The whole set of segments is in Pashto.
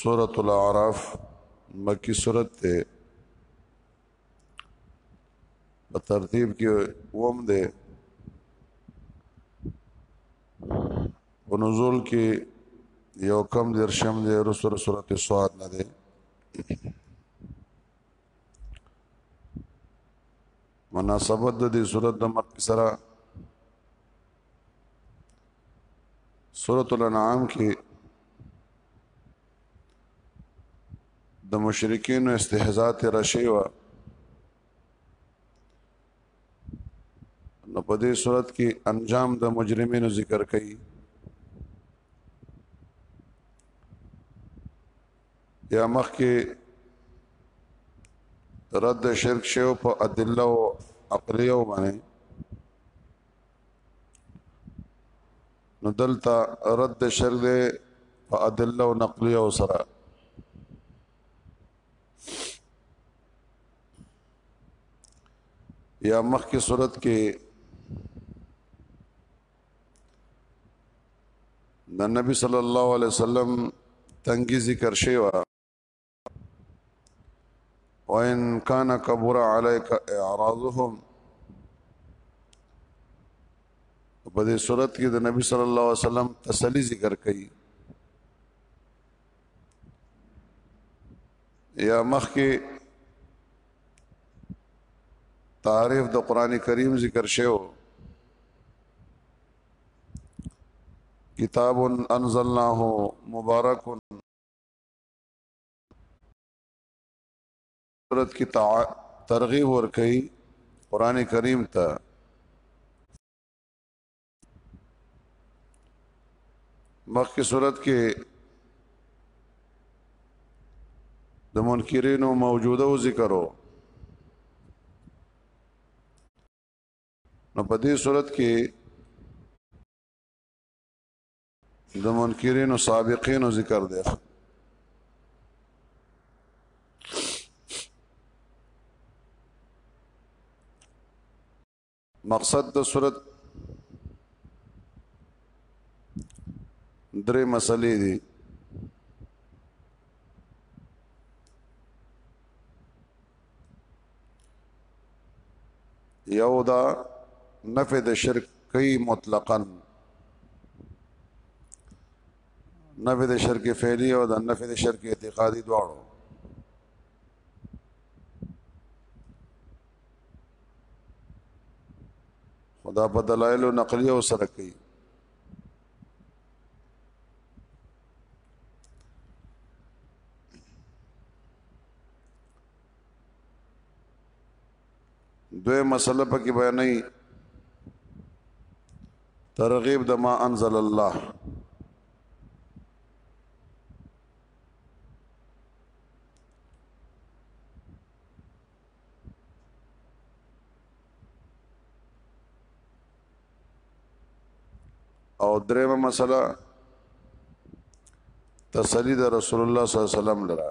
سورة الاعراف مکی سورت ته په ترتیب کې ووم ده په نزول کې یو کم درشم دی رسول سورت سواد نه دی مناسبت د دې صورت د مخ سره سورۃ الانعام کې د مشرکین استهزاء تر شی و نو په دې صورت کې انجام د مجرمینو ذکر کړي یا مخ کې رد شرک شیو په ادله او عقلیو باندې نو دلته رد شر دی په ادله او نقلیه او سره یا مخ کی صورت کې د نبی صلی الله علیه وسلم تنګي ذکر شوی وإن كان كبر عليك إعراضهم په دې صورت کې د نبی صلی الله علیه وسلم تسلی ذکر کړي یا مخ کې تعریف د قران کریم ذکر شوی کتاب انزلناه مبارک صورت کی ترغیب ور کوي قران کریم ته مخکې صورت کې د منکرینو موجوده او ذکرو نو په دې صورت کې د منکرینو سابقینو ذکر دی مقصد د صورت درې مسلې دي یو دا نفع د شرک کوي مطلقاً نفع د شرک فعلی او د نفع د شرک اعتقادي دواړو خدا په دلایل نقلی او سره کوي دوی مسله پکې بیانې ترغیب د ما انزل الله او درېمه مسله تسلی د رسول الله صلی الله علیه وسلم لره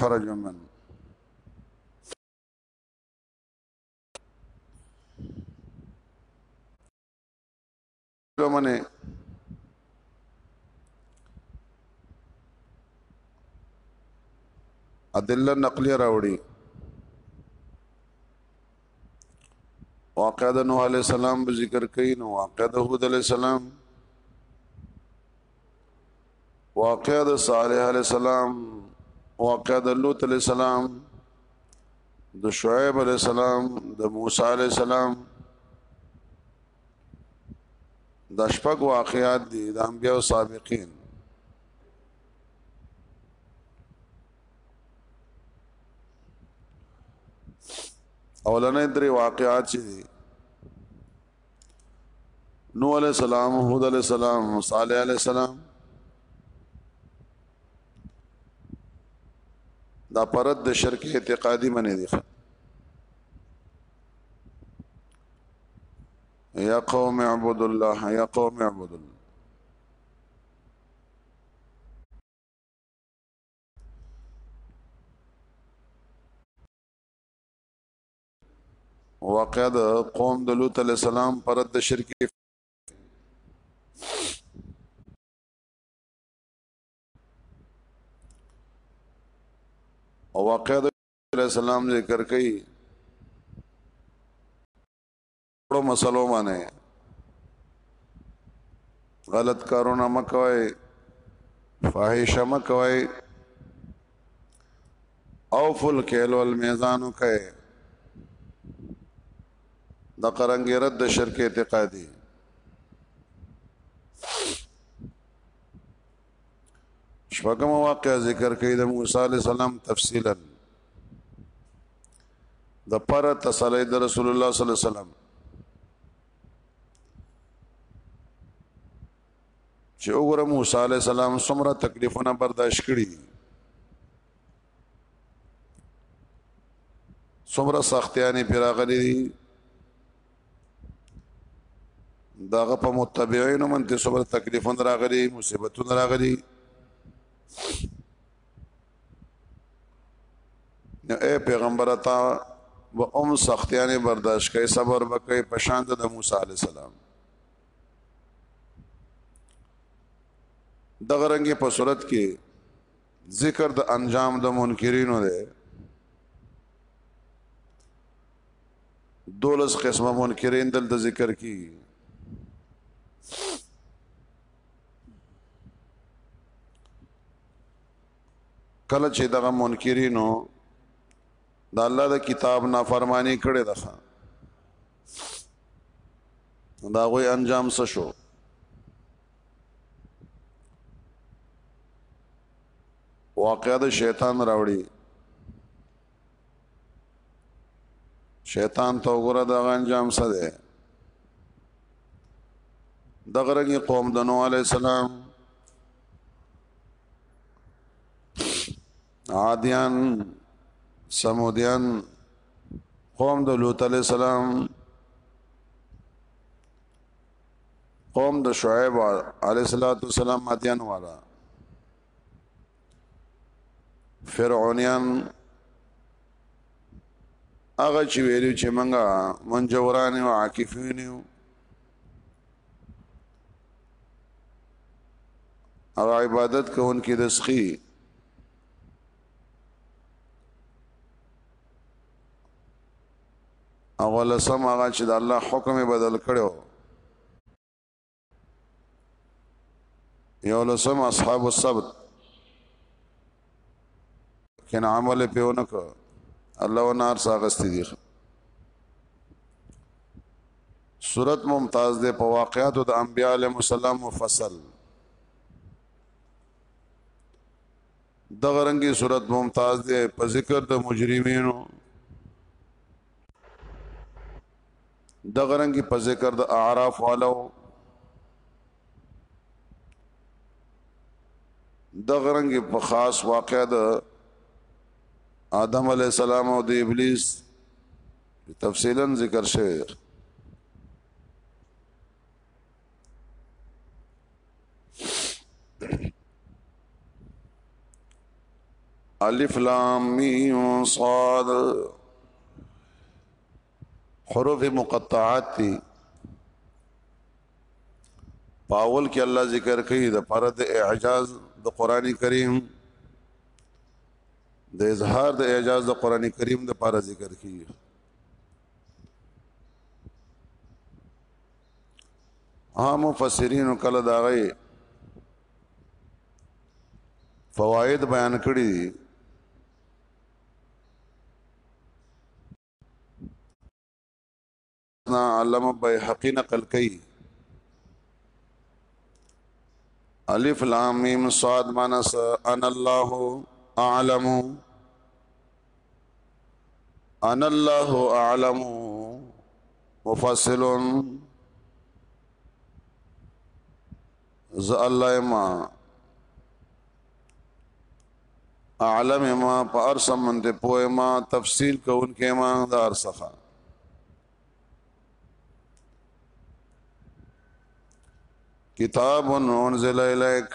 فرج من منه ادله نقلی راوړي واقع د نوح علی السلام به ذکر کین او واقع د هود علی السلام واقع د صالح علی السلام واقع د لوط علی السلام د شعیب علی السلام د موسی علی السلام د شپږ واقعات دي د انبیو سابقین اولنې درې واقعات چې دي نو علی السلام هود علی السلام صالح علی السلام دا پرد د شرک اعتقادي منې دي یا قوم اعبد الله یا قوم اعبد الله واقعا د قوم د لوط علی السلام پر د شرک او واقعا د علی السلام ذکر کوي وړو مسلو باندې غلط کارونه مکوي فاحشه مکوي او فل کېلو المیزانو کوي د قرنګ رد د شرک اعتقادي شپږم واقعا ذکر کوي د موسی عليه السلام تفصيلا د پر تسلی د رسول الله صلی الله علیه وسلم چې وګوره موسی عليه السلام څومره تکلیفونه برداشت کړي څومره سختیانې پیراغلي دي داغه په متبعینو من ته صبر تکلیفون راغلي مصیبتون راغلي نو اے پیغمبر تا و ام سختیانه برداشت کړي صبر وکړي په شان د موسی علی السلام دغه رنګه په صورت کې ذکر د انجام د منکرینو ده دولس قسمه منکرین دلته ذکر کی کله چې دغه منکرینو د الله د کتاب نافرمانی کړې ده دا غوي انجام څه شو واقعا د شیطان راوړي شیطان ته وګوره دا انجام څه دی دغه رنګي قوم د نوح عليه السلام عادیان سمودیان قوم د لوط عليه السلام قوم د شعیب علیه الصلاۃ والسلام مدین والا فرعونیان هغه چې ویلو چې منګه منجوران او عاکفین یو او عبادت کوونکې د سخی اول سم هغه چې د الله حکم بدل کړو یو لسم اصحاب السبت کین عمل پیونه کو الله ونار ساغستی دی صورت ممتاز ده په واقعاتو د انبیاء علیهم السلام مفصل دغه رنګي صورت ممتاز دی په ذکر د مجرمینو دغه رنګي په ذکر د اعراف والو دغه رنګي په خاص واقع د آدم علی السلام او د ابلیس تفصیلا ذکر شوی الف لام میم صاد حروف مقطعات تی پاول کې الله ذکر کوي د پرد اعجاز د قران کریم د اظهار د اعجاز د قران کریم د پاره ذکر کیږي عام مفسرین کله دا غي فواید بیان کړی دي نا علم بیحقی نقل کئی الف لام میم صاد مانس ان الله اعلم ان الله اعلم مفصلون ز الله ما اعلم ما پر سمند پوه ما تفصیل کون کې ما دار صفه کتاب انزل الیک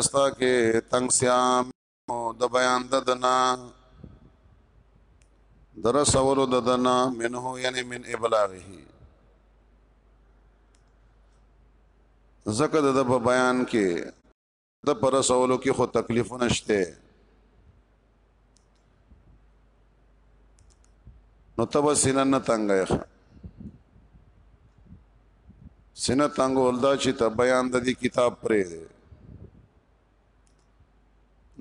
استا کې تنگ سیام د بیان ددنا درس اولو ددنا منه یعنی من ابلاغه زکه د په بیان کې د پر سوالو کې خو تکلیف نشته نو تب سینه نه تنګه ښه سینه تنګه ولدا چې ته بیان د دې کتاب پرې دی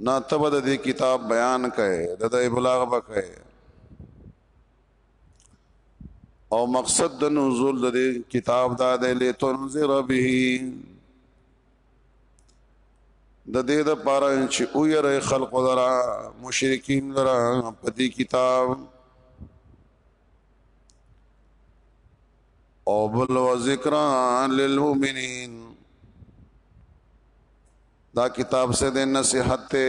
نه تب د دې کتاب بیان کړي د دې بلاغ بکړي او مقصد د نزول د دې کتاب دا دی لتنذر به د دې د پاره چې او یره خلق درا مشرکین درا په دې کتاب او بل و ذکر للمؤمنین دا کتاب سے د نصیحت ته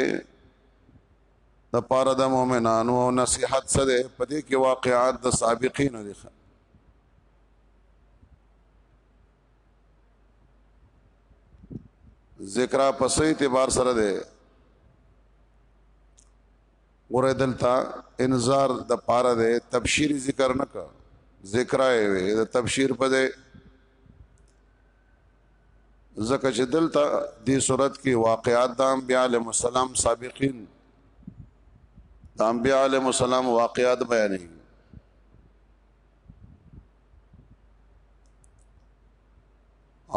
د پاره د مؤمنانو او نصيحت څه ده په دې کې واقعات د سابقین دي ذکر په سې اعتبار سره ده ګوره دلته انذار د پاره ده تبشیر ذکر نه کا ذکر ایوه د تبشیر په ده زکه چې دلته د صورت کې واقعات د انبیاء علیهم السلام سابقین د انبیاء علیهم السلام واقعات بیانې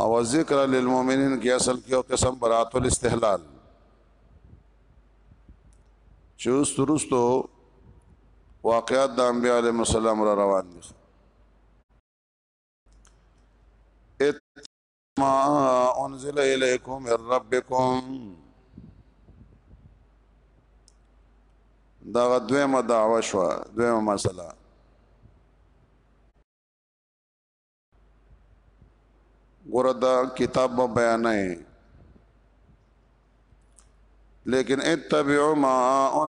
او ذکر للمؤمنین کې اصل کې یو قسم برات الاستحلال چې اوس ترستو واقعات د انبیاء علیهم السلام را روان دي ما انزل الیکم من ربکم دا دویمه دعوه شو دویمه مسله ګوره دا کتاب به بیان نه لیکن اتبعوا ما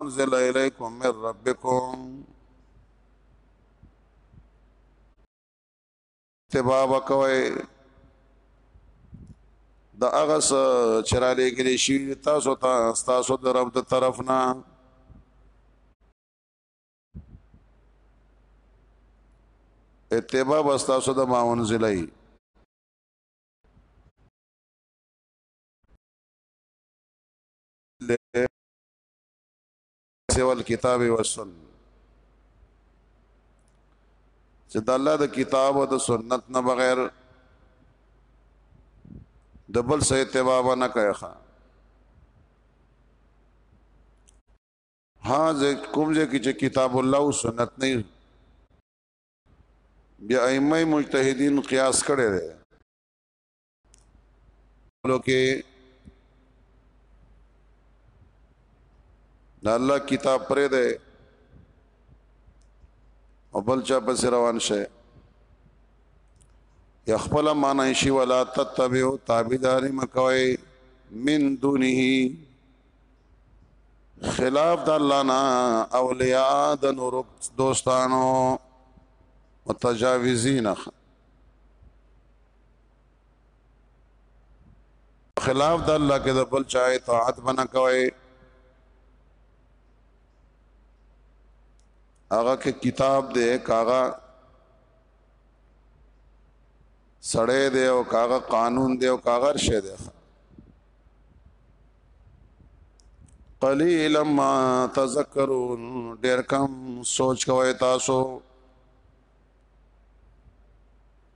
انزل الیکم من ربکم تبا وکوي د هغه چرالې کې شي تاسو ته تاسو د رب د طرف نه اتباع واستاسو د ما انزلای سوى الكتاب والسنة چې د الله د کتاب او د سنت نه بغیر د بل څه اتباع نه کوي ښا ها زه کوم ځای کې چې کتاب الله او سنت نه بیا ائمه مجتهدین قیاس کړي دي لو کې دا الله کتاب پرې ده او بل چا پس روان شه یا خپل معنی شی ولا تتبعو تابعداري مکوي من دونه خلاف د الله نه اولیاء د نور دوستانو متجاوزین خلاف د الله کې د بل چا اطاعت بنا کوي هغه کې کتاب دی کاغه سړې دی او کاغه قانون دی او کاغه شه دی قلیلا ما تذکرون ډیر کم سوچ کوي تاسو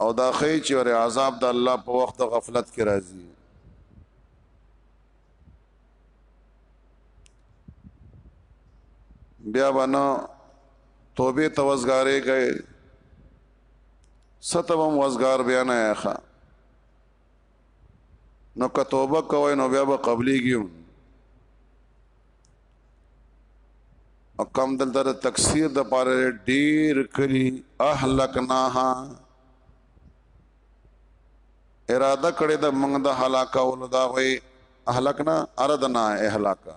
او دا خی چې ور عذاب د الله په وخت د غفلت کې راځي بیا بنا توبه توسګارې گئے ستبم وزګار بیا نه ښه نو که توبه کوي نو بیا به قبليږي او کم دلته د تکثیر د پاره ډیر کلی اهلکناها اراده کړې د موږ د هلاکولو دا وي اهلکنا اردنا اهلاکا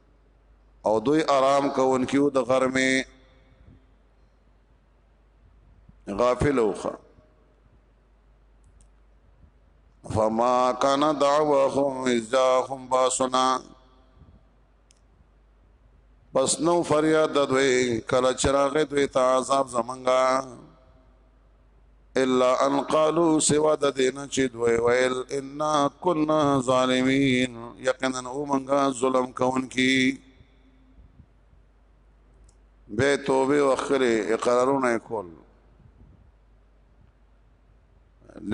او دوی آرام کوونکیو د غرمه غافل اوخه فما كان دعوهم اذا هم باسنا پس نو فریاد د دوی کله چراغ دوی ته عذاب زمنګا الا ان قالوا سوا د دین چې دوی ویل ان كنا ظالمین یقینا او منګه ظلم کون کی به توبه وکړي اقرارونه کول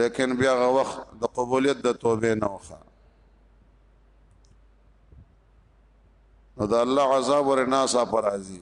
لیکن بیا غ وخت د قبولیت د توبه نه وخه نو د الله عذاب ور ناسا پر راځي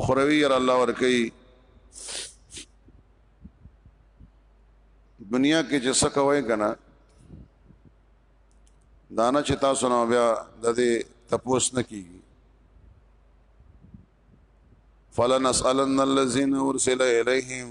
اخروی ير الله ورکي دنیا کې چې څه کوي کنه دانا چې تاسو نو بیا د دې تپوس نه کیږي فلنسالن الذين ارسل اليهم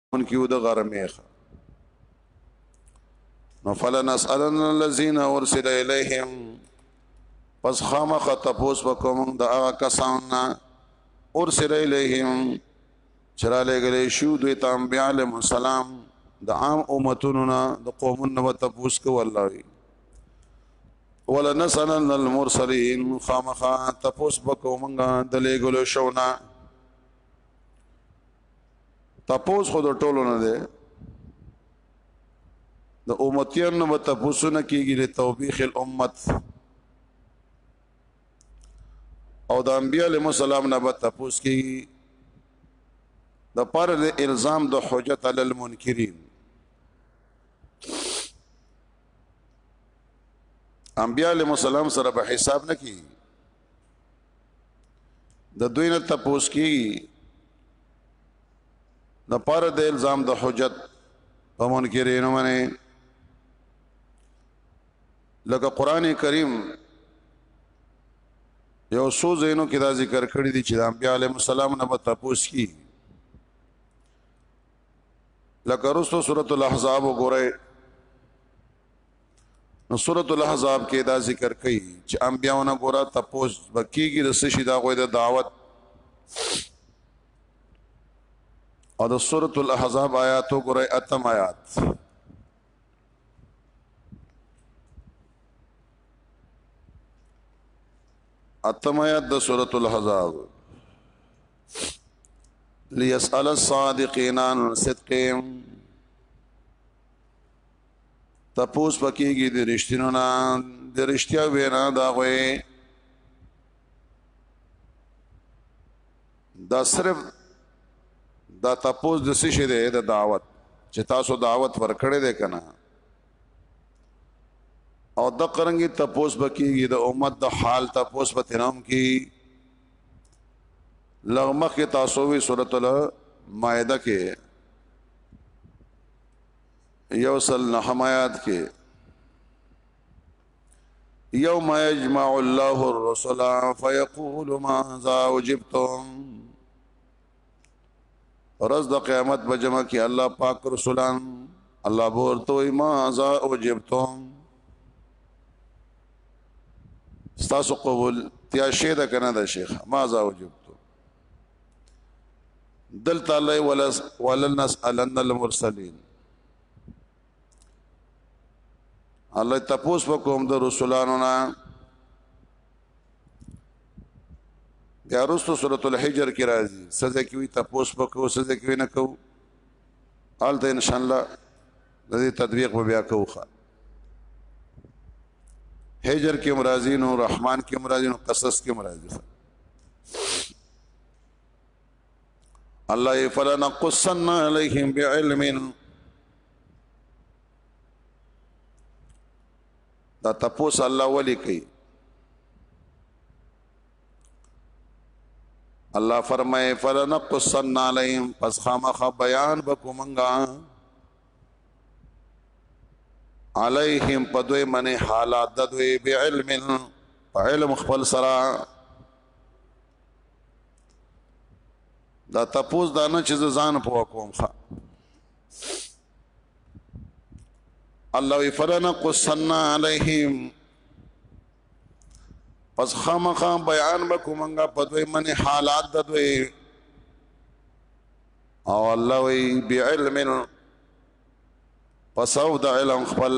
ان کیو د غرمه نو فلنسالن الذين ارسل اليهم پس خامخ تپوس وکوم د هغه کسان نه ارسل اليهم چراله غلې شو دوی تام بیا علم السلام د عام امتونو نه د قومونو نه تپوس کو الله وی ولنسالن المرسلين خامخ تپوس وکوم د لګلو شونه تپوس خو د ټولو نه دی د امتیان نه تپوس نه کیږي له توبیخ الامت او د انبیاء علیهم السلام نه به تپوس کیږي د پر د الزام د حجت علی المنکرین انبیاء علیهم السلام سره به حساب نه کیږي د دوی نه تپوس کیږي د پر د الزام د حجت په منکرینو باندې لکه قران کریم یو سو زینو کې دا ذکر کړی دی چې د انبیاء علیهم السلام نه په تپوس کی لکه رسو سورۃ الاحزاب وګورئ نو سورۃ الاحزاب کې دا ذکر کړي چې انبیاونه ګوره تپوس بکیږي د سشي دا غوې د دعوت او د سورۃ الاحزاب آیاتو ګوره اتم آیات اتم آیات د سورۃ الاحزاب ليسأل الصادقين عن صدقهم تپوس پکېږي د رښتینو نه د رښتیا وینا دا غوي دا صرف دا تپوس د څه شه ده د دعوت چې تاسو دعوت ورکړې ده کنه او د قرنګي تپوس بکیږي د امت د حال تپوس په تنام کې لغمخ تاسو وی سورۃ المائده کې یو سل نه حمایات کې یوم یجمع الله الرسل فیقول ماذا اجبتم رز د قیامت په جمع کې الله پاک رسولان الله ورته وي ماذا اجبتم تاسو قبول تیا شه ده کنه ده شیخ ماذا اجبتم دلته الله ولس ولنس الن المرسلین الله تپوس وکوم د رسولانو نه بیا رسو سورۃ الحجر کې راځي سزا کې وي تپوس وکوم سزا کې نه کوم آلته ان شاء الله د دې تطبیق به بیا کوخه هجر کې مرازین او رحمان کې مرازین او قصص کې مرازین الله فلنقصن عليهم بعلم دا تپوس الله ولي کوي الله فرمای فلنقصن عليهم پس خامخ بیان بکومنګا عليهم پدوی منی حالات ددوی بعلم په علم خپل سره دا تپوس دا نه چې ځان په کوم ښا الله وی فلنا قصنا علیہم پس خامخا بیان وکومنګا په دوی منی حالات د دوی او الله وی بعلم پس او د علم خپل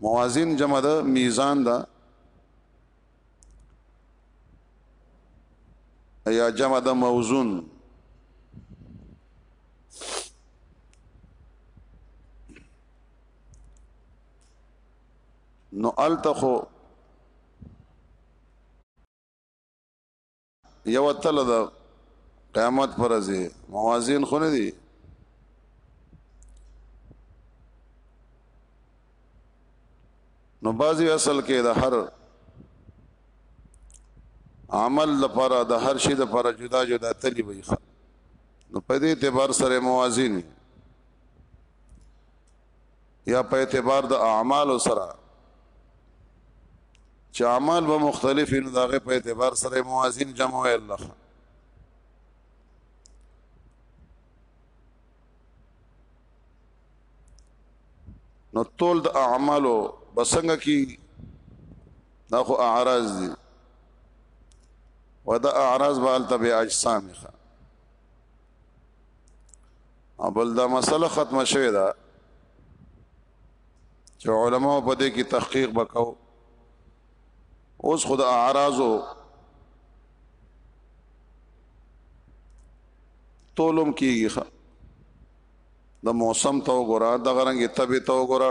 موازین جمع ده میزان ده یا جمع ده موزون نو التخو یو تل د قیامت پر ځای موازین خو نه دي نو بازي اصل کې د هر عمل لپاره د هر شي لپاره جدا جدا تلی وي نو په دې اعتبار سره موازین یا په اعتبار د اعمال سره چې اعمال به مختلف نو داغه په اعتبار سره موازین جمع وي الله نو تول د اعمالو بسنګ کی دا خو اعراض دي ودا اعراض بال تبع اجسامه او بل دا مسله ختمه شوې ده چې علما په دې کې تحقیق وکاو اوس خود اعراضو تولم کیږي د موسم تو ګورا د غرنګي طبي تو ګورا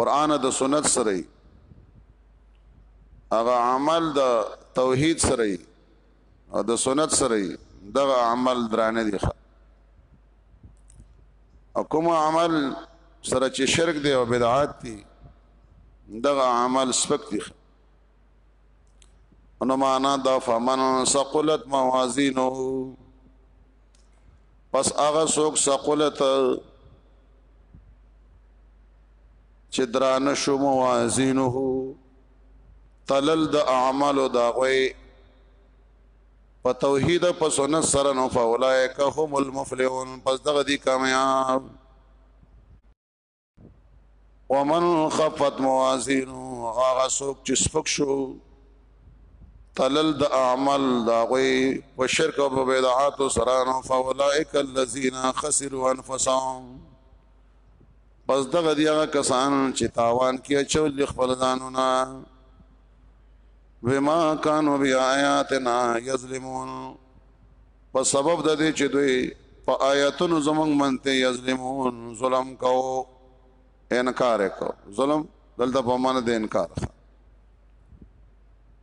قرآن د سنت سره هغه عمل د توحید سره او د سنت سره دغه عمل درانه دي او کوم عمل سره چې شرک دی او بدعات دي دغه عمل سپک دي نو معنا دا فمن ثقلت موازینه پس هغه څوک ثقلت چې درانه شو موازینه تلل د اعمالو دا غوي په توحید په سنت سره نو فولائک هم المفلحون پس دغه دي کامیاب ومن خفت موازینو هغه څوک چې سپک شو تلل د عمل دا غوي په شرک او په بدعات سره نو فاولائک الذین خسروا انفسهم پس دغه دی هغه کسان چې تاوان کې چول خپل ځانونه وما كانوا بآياتنا يظلمون په سبب د دې چې دوی په آیاتونو زمنګ منته یظلمون ظلم کو انکار کو ظلم دلته په معنی د انکار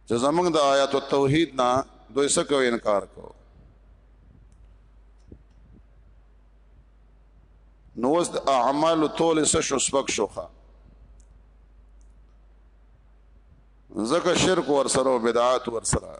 چې زمنګ د آیات توحید نه دوی څه کو انکار کو نو اوس د اعمال تول څه شو سپک شوخه زکه شرک ور سره بدعات ور سره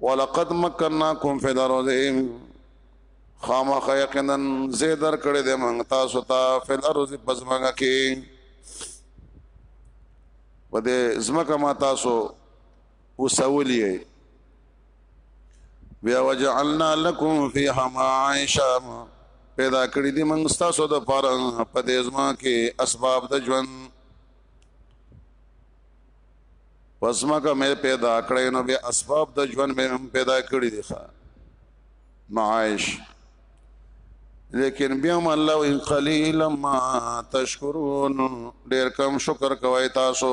ولقد مکناکم فی الارض خامخ یقینا زیدر کړه د مونږ تاسو ته فی الارض پزماګه کې په دې زمکه ما تاسو وسولې بیا وجعلنا لكم فيها معايشا پیدا کړی دي موږ تاسو د پاره په دې ځما کې اسباب د ژوند پس مکه مې پیدا کړې نو به اسباب د ژوند مې هم پیدا کړې دي ښا معاش لیکن بیا هم الله ان قلیل ما تشکرون ډیر کم شکر کوي تاسو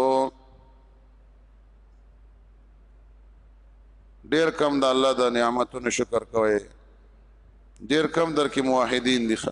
ډیر کم د الله د نعمتونو شکر کوي ډیر کم در کې موحدین دي ښا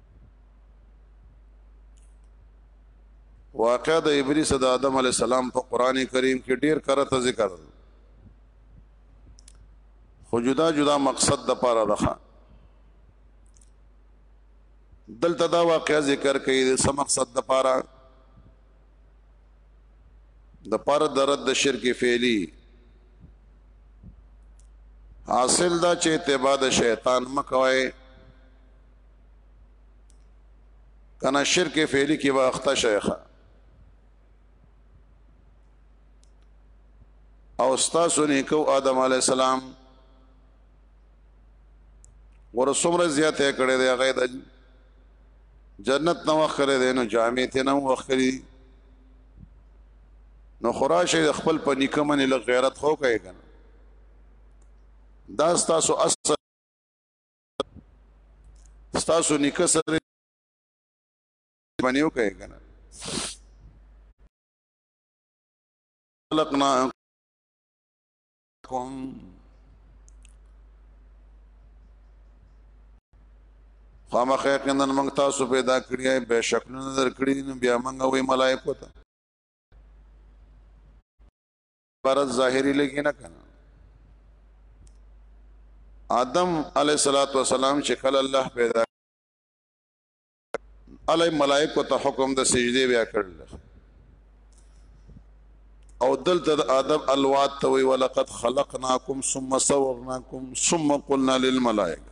واقع د ابلیس د آدم علی السلام په قران کریم کې ډیر کرته ذکر خو جدا جدا مقصد د پاره ده دلته دا واقع ذکر کوي د سم مقصد د پاره د پاره د رد شرک فعلی حاصل دا چې اتباع د شیطان مکوئ کنه شرک فعلی کې واخته شیخه او استاسو نیکو آدم علی السلام ور څومره زیاته کړې دی هغه د جنت نو وخره دی نو جامع ته نو وخري نو خراشه خپل په نکمن له غیرت خو کوي کنه دا ستاسو اصل ستاسو نیکه سره باندې وکړي کنه خلقنا کوم خامخ یقینا موږ تاسو پیدا کړی اي بهشک نه نظر کړی نو بیا موږ وې ملائکه ته عبارت ظاهری لګی نه کنه آدم علی الصلوات والسلام چې کله الله پیدا علی ملائکه ته حکم د سجدي بیا کړل او دلته د آدم الوات ته وی ولقد خلقناکم ثم صورناکم ثم قلنا للملائکه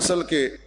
اصل کې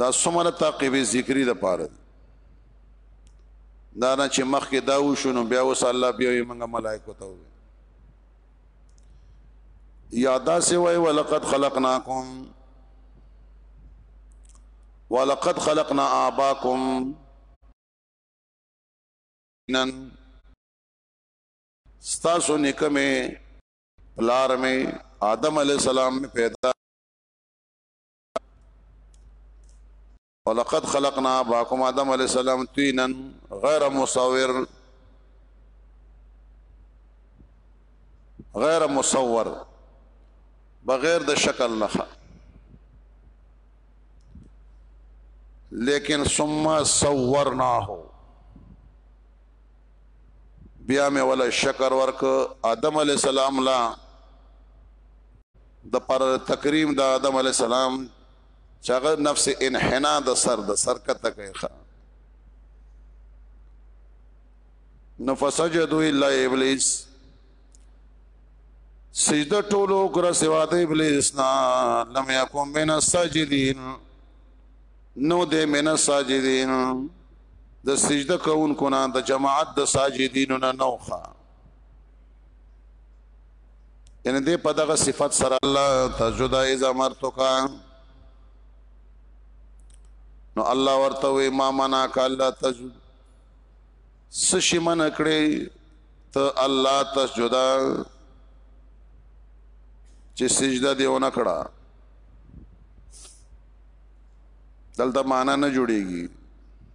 دا سمره تعقیب ذکری د پاره دا نه چې مخ کې دا وشونو بیا وس الله بیا یې موږ ملائکه ته وي یادا سی وای ولقد خلقناکم ولقد خلقنا آباکم نن ستاسو نکمه پلار میں آدم علیہ السلام میں پیدا ولقد خلقنا باكم آدم عليه السلام تينا غير مصور غير مصور بغیر د شکل نه لیکن ثم صورناه بیا مې ولا شکر ورک آدم علی السلام لا د پر تکریم د آدم علی السلام چې هغه نفس انحنا د سر د سر کته کوي نو فسجدوا الا ابلیس سجده ټولو کر سوا د ابلیس نا لم یکم من الساجدین نو د من الساجدین د سجده کوونکو نه د جماعت د ساجدینو نه نوخه یعنی دې په دغه صفت سره الله تجدا اذا مرتک نو الله ورته وی ما منا ک الله تجد سشي من کړې ته الله تجدا چې سجده دیونه کړه دلته معنا نه جوړیږي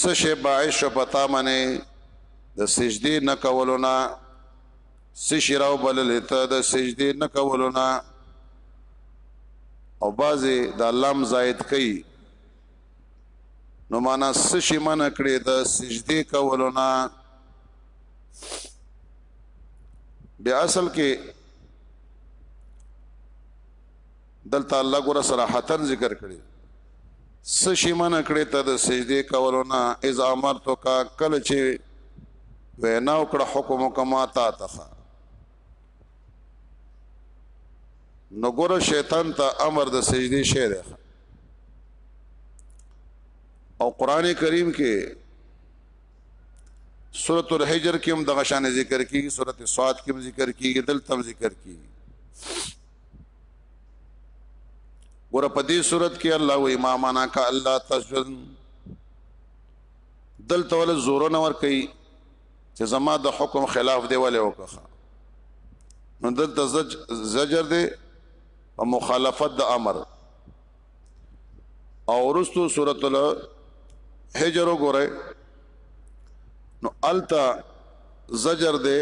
سشه باعث شو پتا منه د سجدي نه کولونه سشي راو بلل ته د سجدي نه کولونه او بازي د لام زائد کوي نو معنا سشي من کړي د سجدي کولونه بیا اصل کې دلته الله ګور صراحتا ذکر کړي سشي من کړي ته د سجدي کولو نه اذا امرتو کا کل چې وینا وکړه حکم کما تا تخا نو ګور شیطان ته امر د سجدي شعر او قران کریم کې سورۃ الحجر کې هم دغه شان ذکر کیږي سورۃ صاد کې هم ذکر کیږي دلته هم ذکر کیږي ګور په دې صورت کې الله و امامانا کا الله تسجد دل تول زور نه ور کوي چې زما د حکم خلاف دی ولې وکړه نو دل ته زجر دی او مخالفت د امر او ورستو سورۃ الحجر وګوره نو التا زجر دی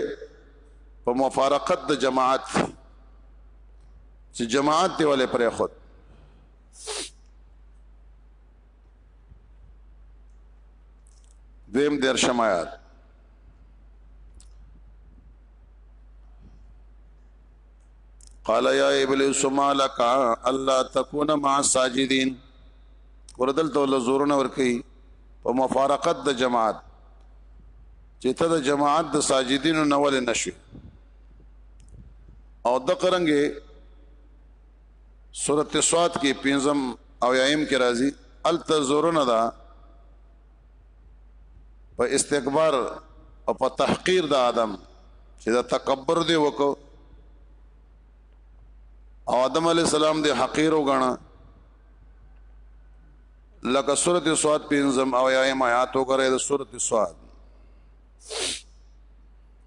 په مفارقت د جماعت چې جماعت دی ولې پرې خود دویم دیر شمایات قال یا ابلیس ما لك الا تكون مع الساجدين وردل تو لزورن ور کوي په مفارقت د جماعت چې ته د جماعت د ساجدینو نول نشوي او د قرنګه سورت سواد کې پنځم او یایم کې راځي الته زورونه ده په استکبار او په تحقیر د آدم چې دا تکبر دی وکړو او آدم علی السلام دی حقیر وګڼه لکه سورت سواد پنځم او یایم آیات وګره د سورت سواد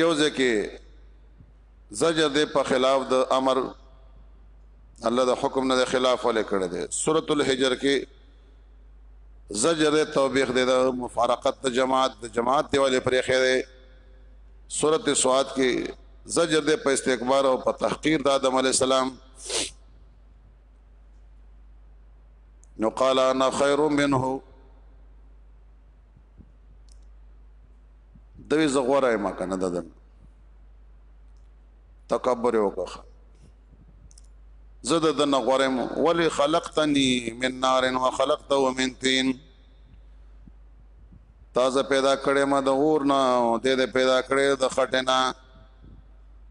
یو ځکه زجر دې په خلاف د امر الله د حکم نه خلاف ولې کړی دی سورۃ الحجر کې زجر توبیخ دې د مفارقت د جماعت د جماعت دی ولې پرې خېره سورۃ سواد کې زجر دې په استکبار او په تحقیر د آدم علی السلام نو قال انا خير منه دوی زغوره ما کنه ددن تکبر وکخه زه د دنه غورم ولی خلقتنی من نار و خلقته من تین تازه پیدا کړې ما د اور نه ته دې پیدا کړې د خټینا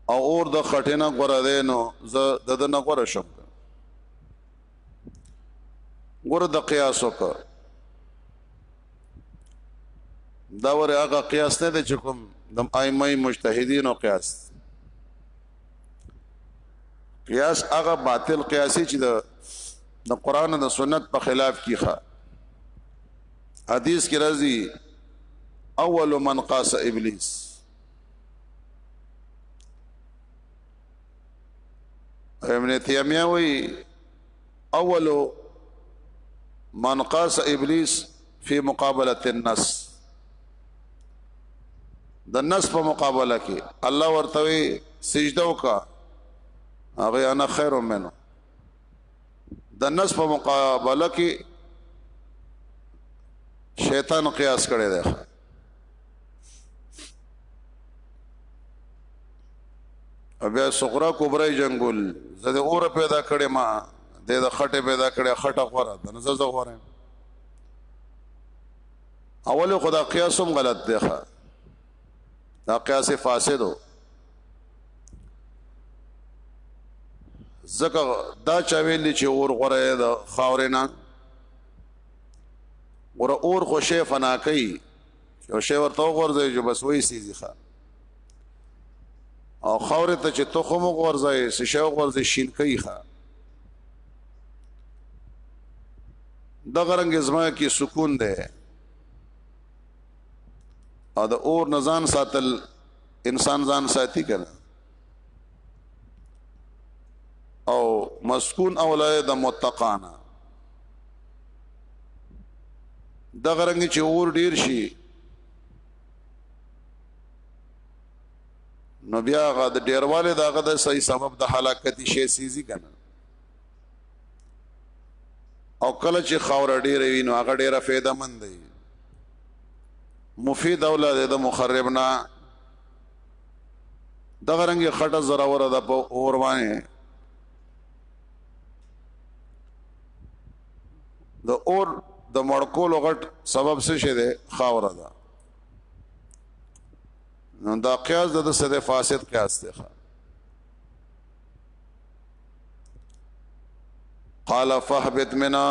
او اور د خټینا غره دې نو زه د دنه غره شم غره د قیاس وکړه دا ور هغه قیاس نه دی چې کوم د ائمه مجتهدین او قیاس قیاس هغه باطل قیاسی چې د د قران او د سنت په خلاف کیخه حدیث کې راځي اول من قاس ابلیس ابن تیمیه وی اول من قاس ابلیس فی مقابله النس د نس په مقابله کې الله ورته سجده وکا هغه انا خیر منه د نس په مقابله کې شیطان قیاس کړی دی بیا صغرا کبرا جنگول زه د اور پیدا کړې ما د د خټه پیدا کړې خټه خوره د نزه زه خوره اول خدا قیاسم غلط دی ښا دا قیاس فاسد و زکه دا چا ویل چې اور غره د خاورې نه ور اور خو شی فنا کوي یو شی ورته ورځي چې بس وایي سي ځخه او خاور ته چې تخم ورځي سي شی ورځي شین کوي ښا د غرنګ زما کې سکون ده او د اور نزان ساتل انسان ځان ساتي کنه او مسكون اولای د متقانا د غرنګ چې اور ډیر شي نو بیا غا د ډیرواله داغه د صحیح سبب د هلاکت شي سيزي کنه او کله چې خاور ډیر وي نو هغه ډیره فایده مند دی مفید اولاد د مخربنا دغه رنګ خټه زراوره ده په اور باندې د اور د مړکول غټ سبب څه شه ده خاور ده نو دا قیاس د سره فاسد قیاس دی قال فهبت منا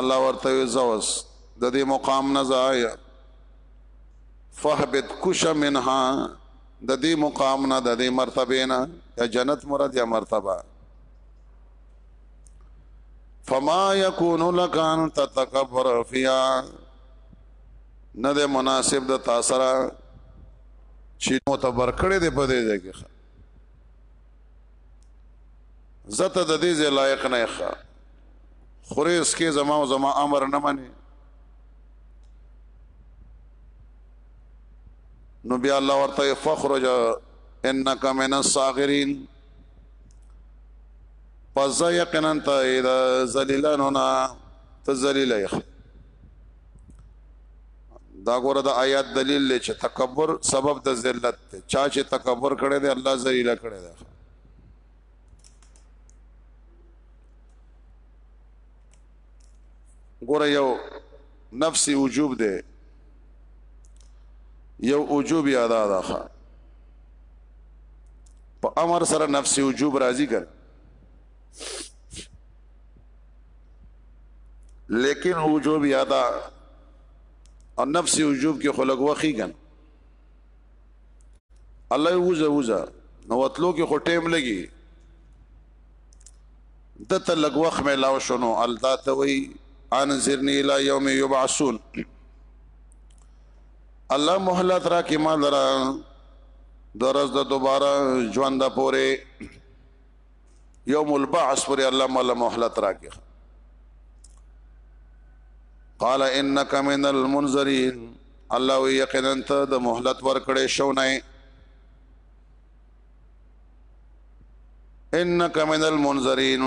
الله ورته زوس د دې مقام نه زایا فهبت کوش منها د دې مقام نه د دې مرتبه نه یا جنت مراد یا مرتبه فما يكون لك ان تتكبر فيها نه ده مناسب د تاسره چې معتبر کړي دې په دې ځای کې زته د دې ځای لایق نه ښه خوريس کې زما او زما امر نه مني نو بیا الله ورته فخرج انک من الصاغرین پس یقینا ته اذا ذلیلاننا تذلیلای دا ګوره د آیات دلیل دی چې تکبر سبب د ذلت دی چا چې تکبر کړی دی الله ذلیل کړی دی ګوره یو نفس وجوب دی یو وجوب یاد ده په امر سره نفس وجوب راضی کړ لیکن وجوب یادا او نفس وجوب کې خلق وخی ګن الله وزه وزه نو وتلو کې خو ټیم لګي دته لګ وخت مې لاو شنو الدا ته وی انذرنی الى يوم يبعثون الله مهلت را کې ما درا درز د دوباره ژوند پوره یوم البعث پر الله مل مهلت راکې قال انك من المنذرين الله وی یقینا ته د مهلت ورکړې شو نه انك من المنذرين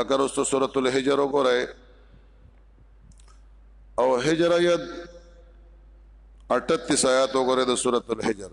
لکه رسو سورۃ الحجر وګوره او هجر یت 38 آیات وګوره د سورۃ الحجر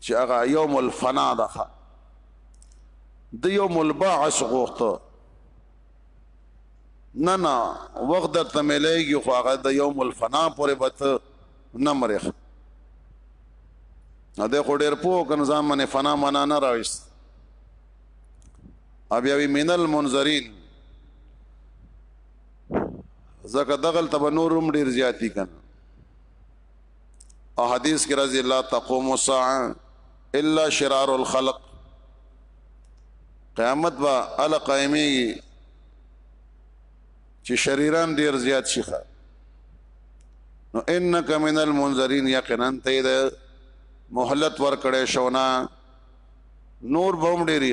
چې هغه یوم الفنا ده د یوم البعث غوښته نه نه وخت د تملېږي خو هغه د یوم الفنا پورې بته نه مرخ نه ده خو ډېر پوه کن ځان باندې فنا معنا نه راوست ابي ابي من المنذرين زکه دغل تب نورم ډېر زیاتی کن او حدیث کې راځي لا تقوم الساعه الا شرار الخلق قیامت با ال قائمي چې شریران ډیر زیات شي نو انک من المنذرین یقینا ته د مهلت ورکړې شونه نور بوم ډیری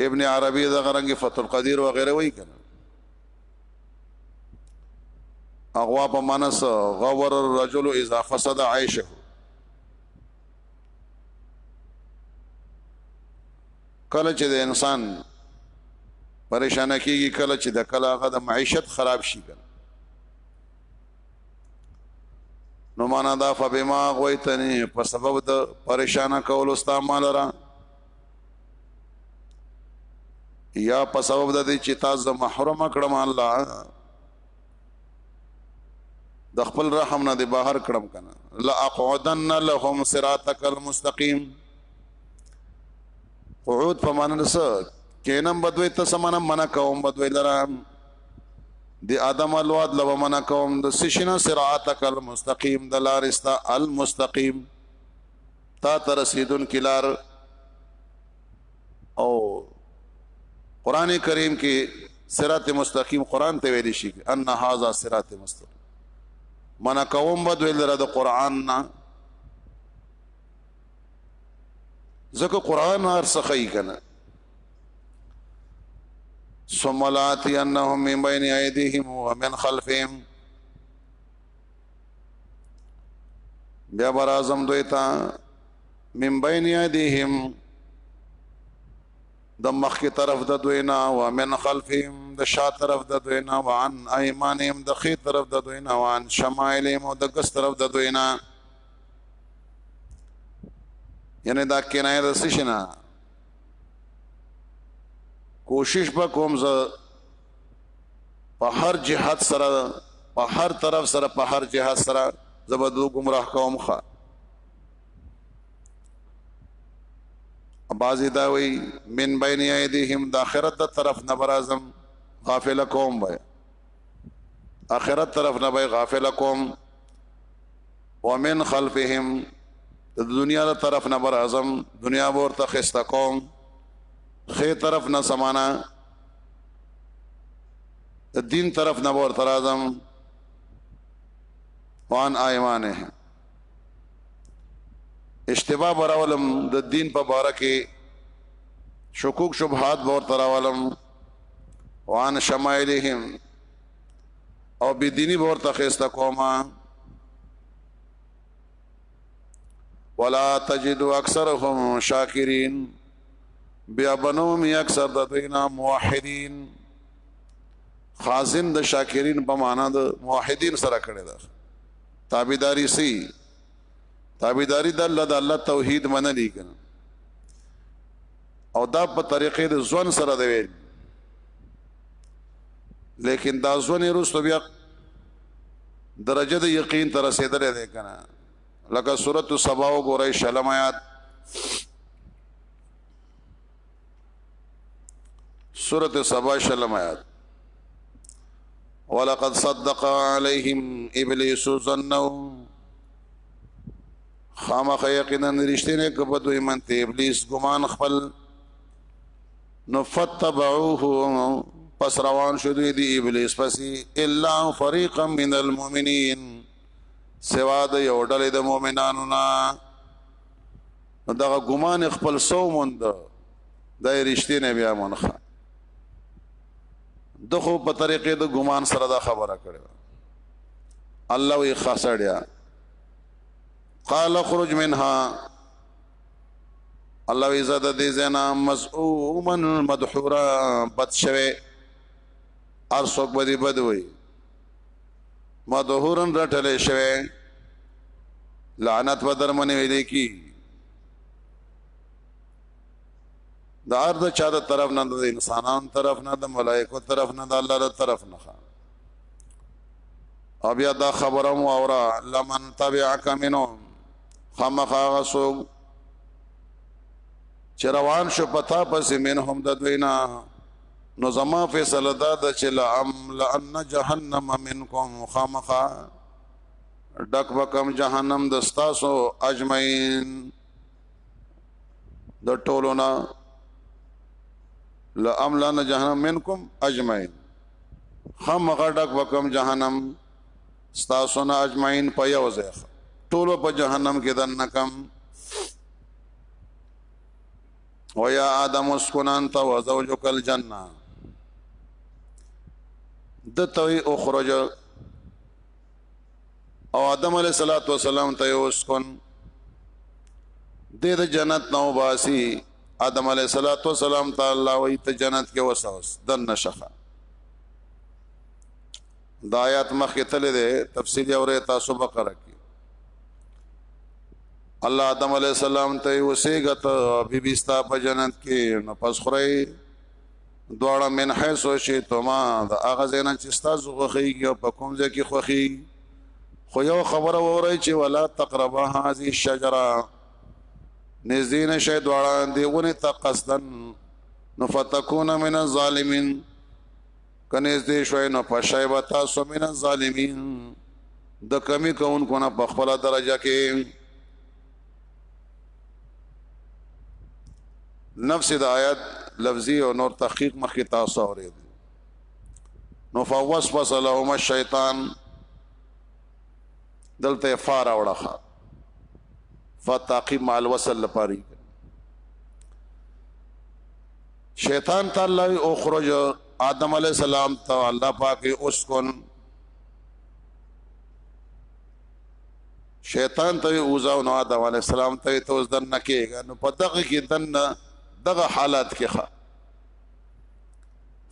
ابن عربی دغه رنګ فتح القدیر و غیره وای کنه اغوا په منس غور الرجل اذا فسد عيشه کله چې د انسان پریشان کیږي کله چې د کله هغه د معیشت خراب شي کله نو معنا دا فبما غویتنی په سبب د پریشان کول استعمال را یا په سبب د دې چې تاسو د محرم کړم الله د خپل رحم نه د بهر کړم کنه لا اقعدن لهم صراطك المستقيم قعود په معنی نس کینم بدوی ته سمانه منع کوم بدوی لرا دی ادم الواد لو منع کوم د سشنا صراطك المستقيم د لارستا المستقيم تا ته رسیدونکې لار او قران کریم کې صراط مستقیم قران ته ویل شي ان هاذا صراط مستقیم من قوم بد ویل را د قران نه ځکه قران هر څه کوي کنه ثم لاتي انهم من بين ايديهم ومن خلفهم بیا برازم دوی تا من بین یدیهم د مخ کی طرف د دوی نه و من خلفهم د شا طرف د دوی نه و عن ایمانهم د خی طرف د دوی نه و عن شمائلهم د ګس طرف د دوی نه یعنی دا کنایه د سشنا کوشش وکوم ز په هر جهت سره په هر طرف سره په هر جهت سره زبدو گمراه کوم خا بعضی دا وی من بین ایدیهم د اخرت د طرف نه برازم غافل کوم وای اخرت طرف نه وای غافل کوم ومن خلفهم د دنیا د طرف نه برازم دنیا ورته خسته کوم خې طرف نه سمانا د دین طرف نه ورته راځم وان ایمانه اشتباه براولم د دین په باره کې شکوک شبهات ورته راولم وان شمائلهم او بدینی ورته خسته کومه ولا تجد اکثرهم شاکرین بیا بنو می اکثر د دوینا موحدین خازن د شاکرین په معنا د موحدین سره کړی ده تابعداری سی تابعداری د الله د الله توحید منلی کنه او دا په طریقې د ځوان سره دی ویل لیکن دا ځوان رسو بیا درجه د یقین تر رسیدلې ده کنه لکه سورۃ السبا وګورئ شلم آیات سورۃ السبا شلم آیات ولقد صدق عليهم ابليس ظنوا خامخ یقینا رښتینه کبه دوی منته ابلیس ګمان خپل نو فتبعوه پس روان شو دوی دی ابلیس پسی الا فريقا من المؤمنین سوا د یو ډلې د مؤمنانو نه دغه ګمان خپل سو مونږ د رښتې نه بیا مونږه د خو په طریقې د ګمان سره دا خبره کړې الله وی خاصړیا قال خرج منها الله وی زاد دې زنا مزعوما مدحورا بد شوه ار څوک بدی بد وی مدحورن رټلې شوه لعنت و درمنه ویلې کی د هر د چا د طرف نه د انسانان طرف نه د ملائکو طرف نه د الله د طرف نه او بیا دا خبرم اوره لمن تبعک منهم خامخا غسوب چې روان شو پتا پسې من هم د دوینا نو زما فیصله دا د چې لام لان جهنم منکم خامخا ډک وکم جهنم د ستاسو اجمعین د ټولونا لام لان جهنم منکم اجمعین خامخا ډک وکم جهنم ستاسو نه اجمعین په یو ځای ټول په جهنم کې دنه کم او یا آدم اسکن انت و زوجک الجنه دتوی اخرج او آدم علیہ الصلوۃ والسلام ته اسکن د جنت نو باسی آدم علیہ الصلوۃ والسلام تعالی وی ته جنت کې وسوس دنه شخه دا آیات مخکې تللی دی تفصیل یې اورئ تاسو بقره کې الله آدم علی السلام ته وسېګه ته بیبي ستا په جنت کې نو پس خورئ دواړه من حیث شي تما د هغه ځای نه چې ستاسو خوښېږي او په کوم ځای کې خوښېږي خو یو خبره وورئ چې ولا تقربه هذه الشجره نږدې نشئ دواړه دیونه ته قصدن نو فتكون من الظالمين کنيز دې شوي نو په شیبه تاسو من الظالمین د کمی کون کو نه په خپل درجه کې نفس د آیات لفظي او نور تحقیق مخکې تاسو اورید نو فوسوس لهم الشیطان دلته فار اوړه فتعقیب مع الوصل لپاره شیطان ته الله وی اخرج آدم علی السلام ته الله پاک اسکن شیطان ته اوزاو نو آدم علی السلام ته ته اوس دن کېګا نو په دغه کې دن دغه حالات کې ښه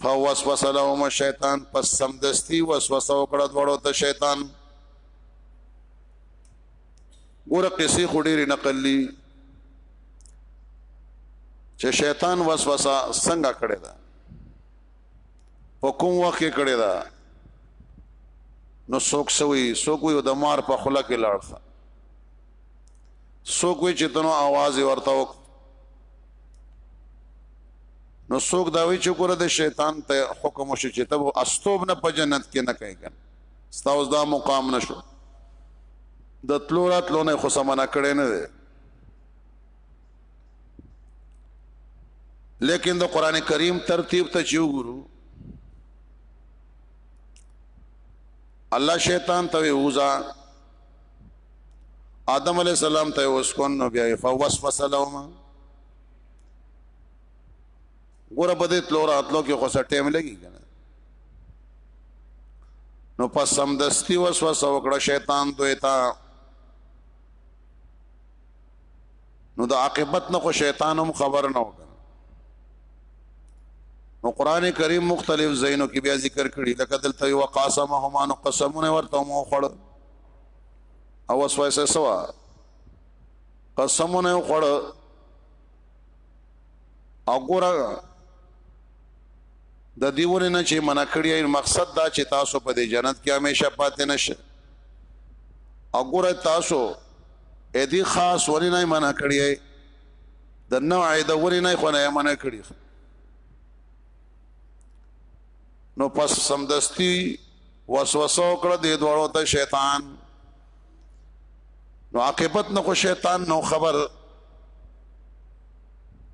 فوسوس لهم الشیطان پس سمدستی وسوسه وکړه دوړو ته شیطان ګوره قصې خو ډېرې نقل دي چې شیطان وسوسه څنګه کړې ده په کوم وخت کې کړې ده نو څوک سوي څوک وي د مار په خله کې لاړ څوک وي چې تنو आवाज ورته وک نو څوک دا وی چې ګوره د شیطان ته حکم وشي چې ته استوب نه په جنت کې نه کوي ستا اوس دا مقام نشو د تلو راتلو نه خو سمنا کړي نه دي لیکن د قران کریم ترتیب ته چیو ګورو الله شیطان ته ووزا آدم علی السلام ته وسکون نو بیا فوسوس لهما ګوره په دې تلو راتلو کې خو څه ټایم لګي کنه نو پس سم دستی وسوسه وکړه شیطان دوی تا نو د عاقبت نه خو شیطان هم خبر نه وکړ نو قران کریم مختلف زینو کې بیا ذکر کړی لکه دلته یو قاسمهما نو قسمونه ورته مو خړ او وسوسه سوا قسمونه خړ او ګوره د دیونه نه چې منع کړی مقصد دا چې تاسو په دې جنت کې همیشه پاتې نشئ او ګوره تاسو اې دې خاص ورې نه منع کړی د نوع د ورې نه خو نه منع کړی نو پس سمدستی وسوسه وکړه د دوړو ته شیطان نو عاقبت نه خو شیطان نو خبر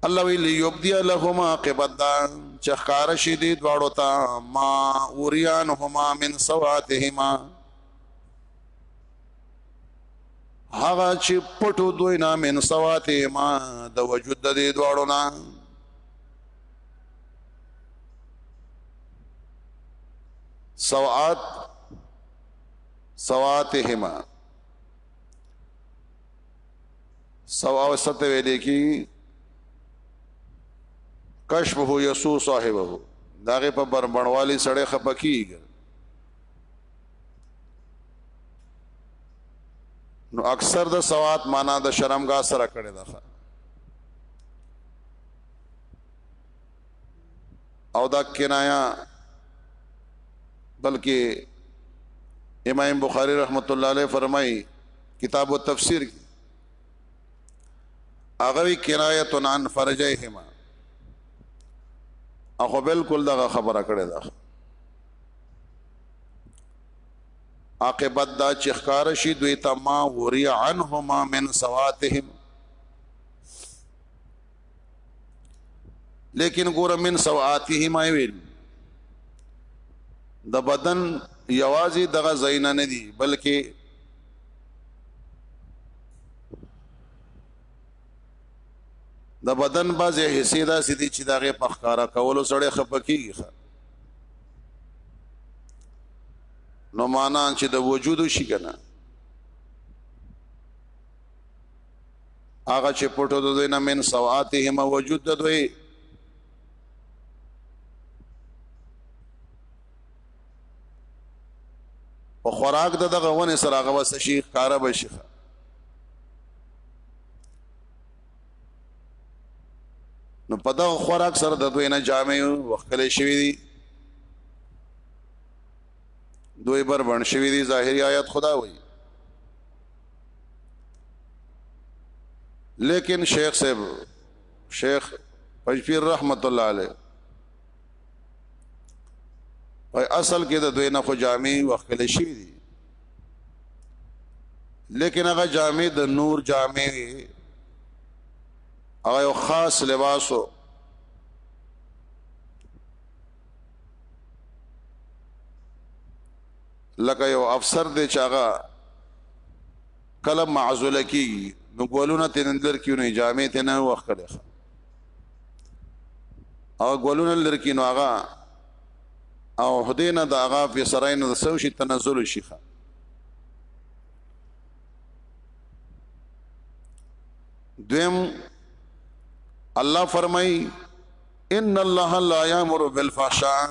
الله وی لیبدی لهم عاقبت دا چخکار شي دي دواړو ته ما اوریان هما من سواتهما هغه چې پټو دوی نه من سواتهما د وجود د دې دواړو نه سوات سواتهما سوا او ست ویلې کی کشفه یسو صاحبه داغه په بربنوالی سړی خپکیږي نو اکثر د سواد معنا د شرمګا سره کړي ده او دا کنایا بلکې امام بخاری رحمت الله علیه فرمایي کتاب التفسیر هغه کنایه عن فرجهما اخو بالکل دغه خبره کړې ده عاقبت دا چې ښکار شي دوی ته ما وري عنهما من سواتهم لیکن ګور من سواته ما ویل د بدن یوازې دغه زینا نه دي بلکې د بدن بعضې حصے دا سدي چې دغه پخکارا کولو سره خپکیږي نو معنا چې د وجود شي کنه هغه چې پټو د دوی نه من سواتهم وجود د دوی په خوراک د دغه ونه سره هغه وسه شي کار به شي نو په دغه خوراک سره د دوی نه جامې وکړې شوې دي دوی بر بن شوی دی ظاهری آیات خدا وای لیکن شیخ صاحب شیخ پنځپیر رحمت الله علیه وای اصل کې د دوی نه خو جامع وکړل شي دي لیکن هغه جامع د نور جامع هغه یو خاص لباسو لکه یو افسر دی چې هغه کله معزوله کیږي نو ګولونه تنن لر کیو نه جامع تنه وخت کړي او ګولونه لر کی نو هغه او هدینه د هغه په سرای نه سو شي تنزل شي دویم الله فرمای ان الله لا یامر بالفحشاء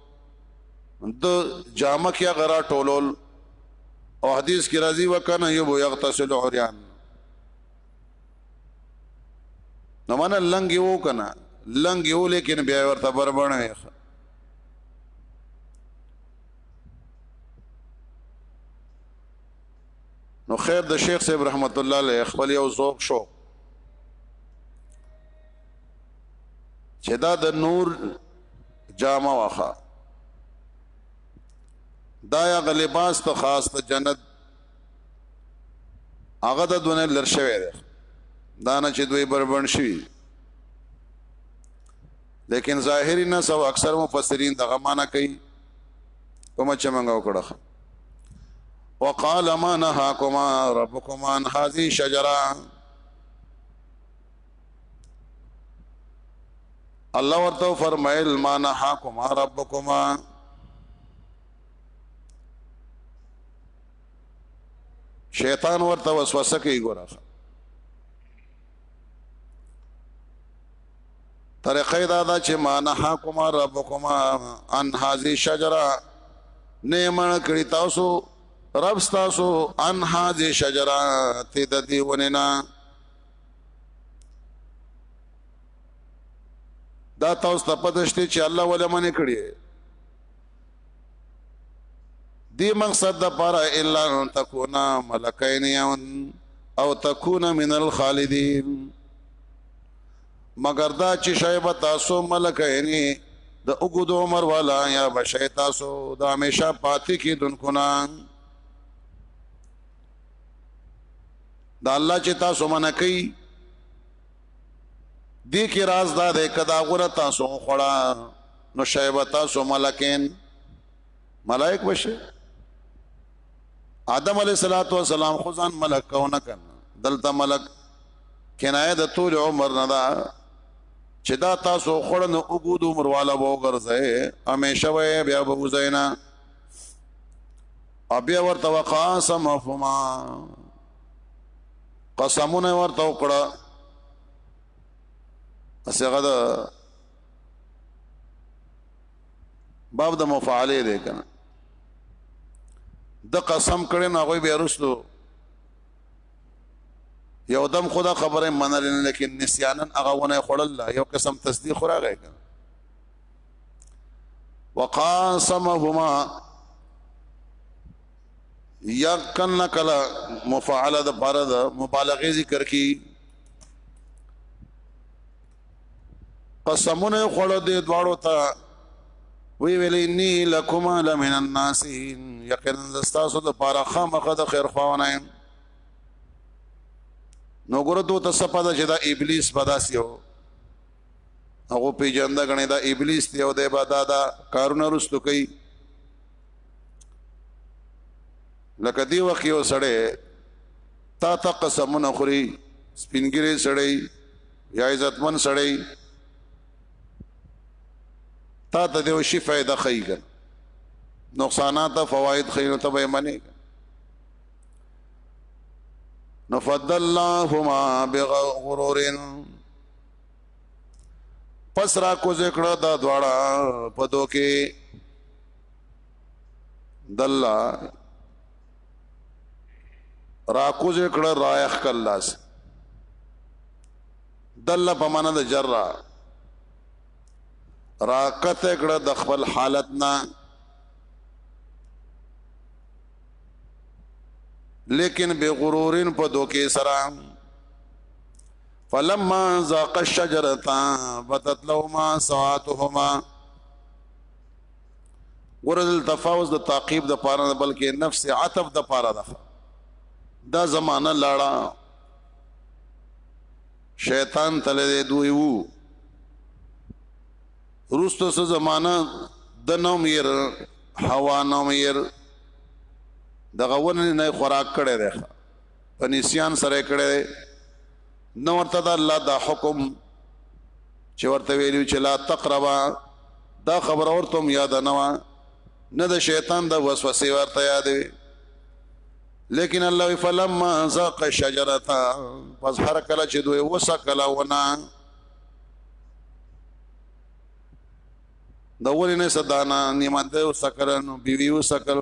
د جامه کې غرا ټولول او حدیث کې راځي وکنه یو یغتسل عریان نو من لنګ یو کنه لنګ یو لیکن بیا ورته بربنه وي نو خیر د شیخ صاحب رحمت الله علیه خپل یو ذوق شو چې دا د نور جامه واخا دا یا غلباس ته خاص ته جنت هغه د دونه لر شوی دی دا نه چې دوی بربند شي لیکن ظاهری نه سو اکثر مفسرین دغه معنا کوي کوم چې منګه وکړه وقال ما نهاكما ربكما عن هذه الشجره الله ورته فرمایل ما نهاکما ربکما شیطان ورته وسوسه کوي ګوره طریقه دا دا چې ما نه کوما رب کوما ان هذه شجره نه من کړی تاسو رب تاسو ان هذه شجره ته د دیونه دا تاسو ته پته شته چې الله ولا منې کړی دی مقصد د پاره الا ان تکونا ملکین او تکونا من الخالدین مگر دا چې شایب تاسو ملکین د اوګد عمر والا یا بشی تاسو د همیشه پاتې کیدونکو نه دا الله چې تاسو منع کوي دې کې راز دا ده کدا غره تاسو خړه نو شایب تاسو ملکین ملائک بشه آدم علیہ الصلوۃ والسلام خو ځان ملک کو نه کړ دلته ملک کنایه د طول عمر نه دا چې دا تاسو خړه نو وګود عمر والا وو ګرځي همیشه وې بیا وځینا او بیا ورته وقاسمهما قسمونه ورته وکړه اسغه دا باب د مفعله دی کنه د قسم کړي نه غوي به رسلو یو دم خدا خبره منل لیکن نسیانن هغه ونه خړل یو قسم تصدیق راغی کنه وقاسمهما یا کنا کلا مفعله د پاره د مبالغه ذکر کی قسمونه خړو دې دواړو ته وی ویل انی لکما لمن الناسین یقینا زستاسو د پاره خامخه د خیر خواونه نو ګره دوه ته سپدا چې دا ابلیس بداسیو هغه پیجنده غنې دا ابلیس دی او د عبادت دا کارونه رستو کوي لکه دی وخت یو سړی تا تا قسمونه خوري سپینګری سړی یا عزتمن سړی تا ته دیو شي فائدہ خی کن نقصانات فواید خی نو تبه منی نفضل اللهما بغرور پس را کو ذکر دا دواړه پدو کې دلا را کو ذکر رایخ کلاس دلا په معنا د جرا راکت کړه د خپل حالت نه لیکن بے غرورن په دوکې سره فلما ذاق الشجرتا بدت لهما سواتهما ورل تفاوز د تعقیب د پاره نه بلکې نفس عتب د پاره ده دا زمانہ لاړه شیطان تله دې دوی وو روستو سه زمانہ د نوم ير هوا نوم ير دغه ونه نه خوراک کړي ده په نسیان سره کړی دی نو ورته د الله دا حکم چې ورته ویلو چې لا تقربا دا خبر اورته یاد نه و نه د شیطان د وسوسې ورته یاد وي لیکن الله فلما ذاق الشجره پس هر کله چې دوی وسکلا ونا د ولې نه صدانا نیمه ده وسکل نو بیوی وسکل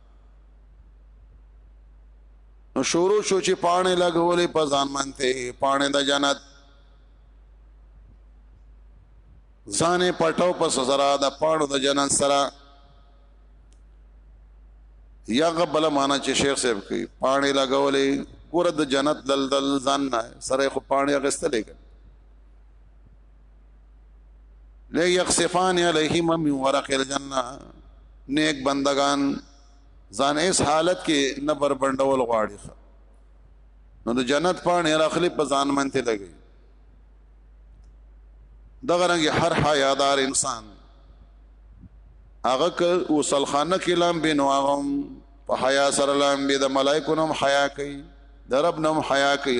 نو شروع شو چې پانه لګولې په ځان منته پانه د جنت ځانې پټاو په سزا د پانه د جنت سره یا غبل معنا چې شیخ صاحب کوي پانه لګولې ګور د جنت دلدل ځان نه سره خو پانه غستلې لا يخصفان عليهما من ورق الجنه نیک بندگان ځان اس حالت کې نه بربندول غواړي نو د جنت پاڼې راخلي په ځان منته لګي دغه رنګ هر حیادار انسان هغه که وصلخانه کې لام بین واغم په حیا سره لام به د ملائکونو حیا کوي د رب نوم حیا کوي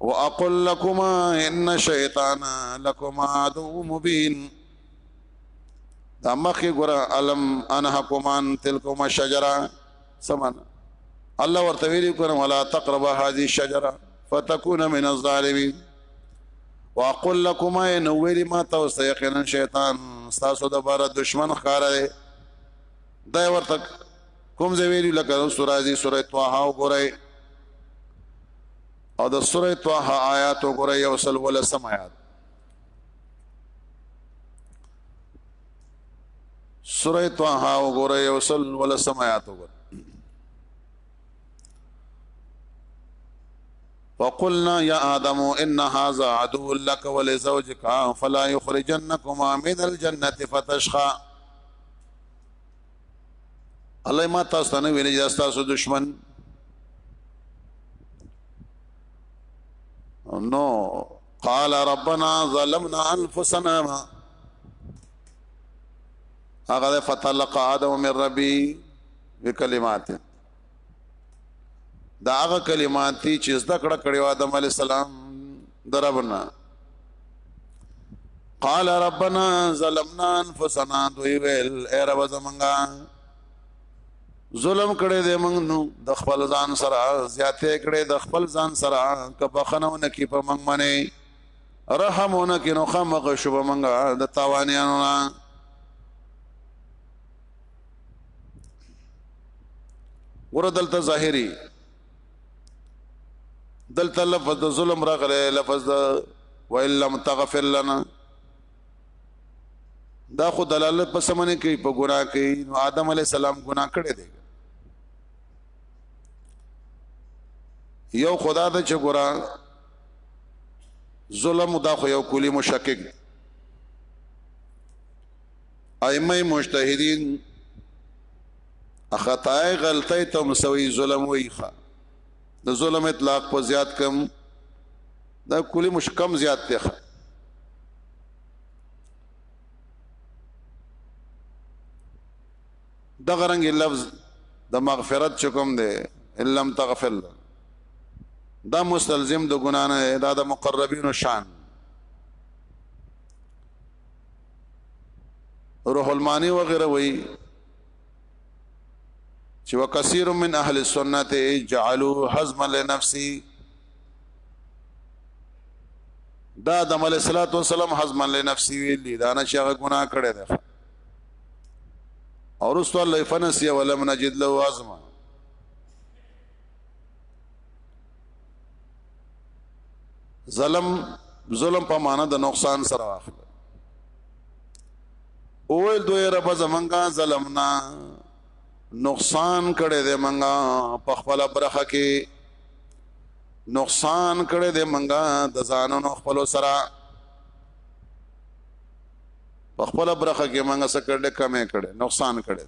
واقول لكما ان الشیطان لكما عدو مبين دا مخی ګره علم انحکمان تلکما الشجره سمان الله ورته ویلی کنه ولا تقرب هذه الشجره فتكون من الظالمين واقول لكما ان ویلی ما تاسو یقینا شیطان تاسو د بار دشمن خاره دی دا ورته کوم ځای ویلو لکه د سوره دي سوره طه وګورئ او د سوره طه آیات وګورئ یو سل ولسم آیات سوره طه وګورئ یو سل ولسم آیات وګورئ وقلنا يا آدم إن هذا عدو لك ولزوجك فلا يخرجنكما من الجنة فتشخى الله ما تاسو ته نه ویل چې تاسو دشمن نو قال ربنا ظلمنا انفسنا هغه فتلقى ادم من ربي بكلمات دا هغه کلمات دي چې زده کړه کړې و آدم علی السلام دربنا قال ربنا ظلمنا انفسنا دوی ویل اے رب زمنګا ظلم کړي دې موږ نو د خپل ځان سره زیاتې کړي د خپل ځان سره کبخنونه کې په موږ باندې رحمونه کې نو خامخ شوب موږ د تاوانیانو نه ګور دلته ظاهري دلته لفظ د ظلم راغلی لفظ د وان لم تغفر لنا دا خو دلالت په سمنه کوي په ګناه کوي نو آدم علی السلام ګناه کړی دی یو خدا د چې ګورا ظلم دا خو یو کلی مشکک دی ائمه مجتهدین خطای غلطی تم سوی ظلم ویخه د ظلم اطلاق په زیات کم دا کلی مشکم زیات دی د غرنګ لفظ د مغفرت چکم دی لم تغفر دا مستلزم د ګنا نه دا د مقربینو شان روح المانی وغیره وی چې وکثیر من اهل السنت جعلوا حزم لنفسي دا د عمل صلوات و سلام حزم لنفسي ویل دي دا نه چې هغه ګناه کړی دی او رسول الله فنسي ولم نجد له عزم ظلم ظلم په معنا د نقصان سره واخل اول دوی رب زمنګا ظلمنا نقصان کړي دې منګا په خپل برخه کې نقصان کړي دې منګا د ځانونو خپل سره په خپل برخه کې منګا سکړل کمې کړي نقصان کړي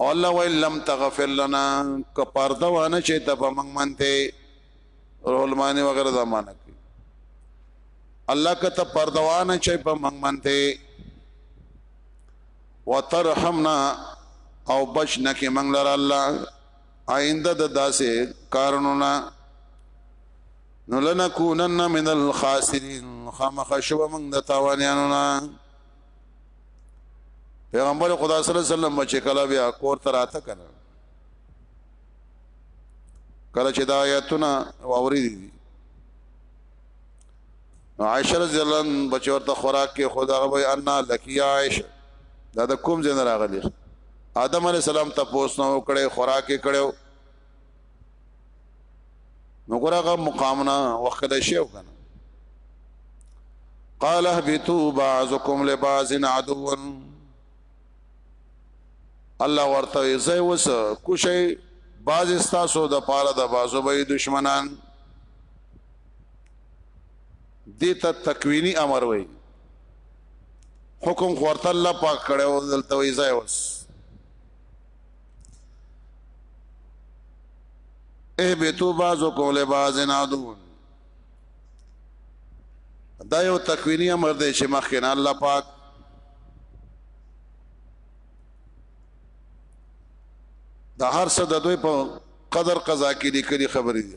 او الله ویل لم تغفر لنا کپارته وانه چې ته په موږ منته روح المانی وغیرہ زمانہ کې الله کته پرده وانه چې په موږ منته وترحمنا او بچ نکې موږ لر الله آینده د داسې کارونو نه نو لنکونن من الخاسرین خامخ شو موږ د تاوانیانو نه پیغمبر خدا صلی الله علیه وسلم چې کله بیا کور ته راته کنه کله چې دا آیاتونه واوري دي عائشہ رضی الله عنها بچور ته خوراک کې خدا غوي ان لکی عائشہ دا د کوم ځای راغلی آدم علی السلام ته پوښتنه وکړي خوراک یې کړو نو ګورغه مقامنا وخت شیو کنه قال اهبطوا بعضكم لبعض عدو الله ورته زي وس کوشي باز استاسو د پاره د بازو به دشمنان دیتا تکوینی امر وای حکم خورت الله پاک کړو دلته وای زای وس اے بیتو بازو کول باز نادون دا یو تکوینی امر دی چې مخکې نه الله پاک د هر څه د دوی په قدر قضا کې لیکلي خبرې دي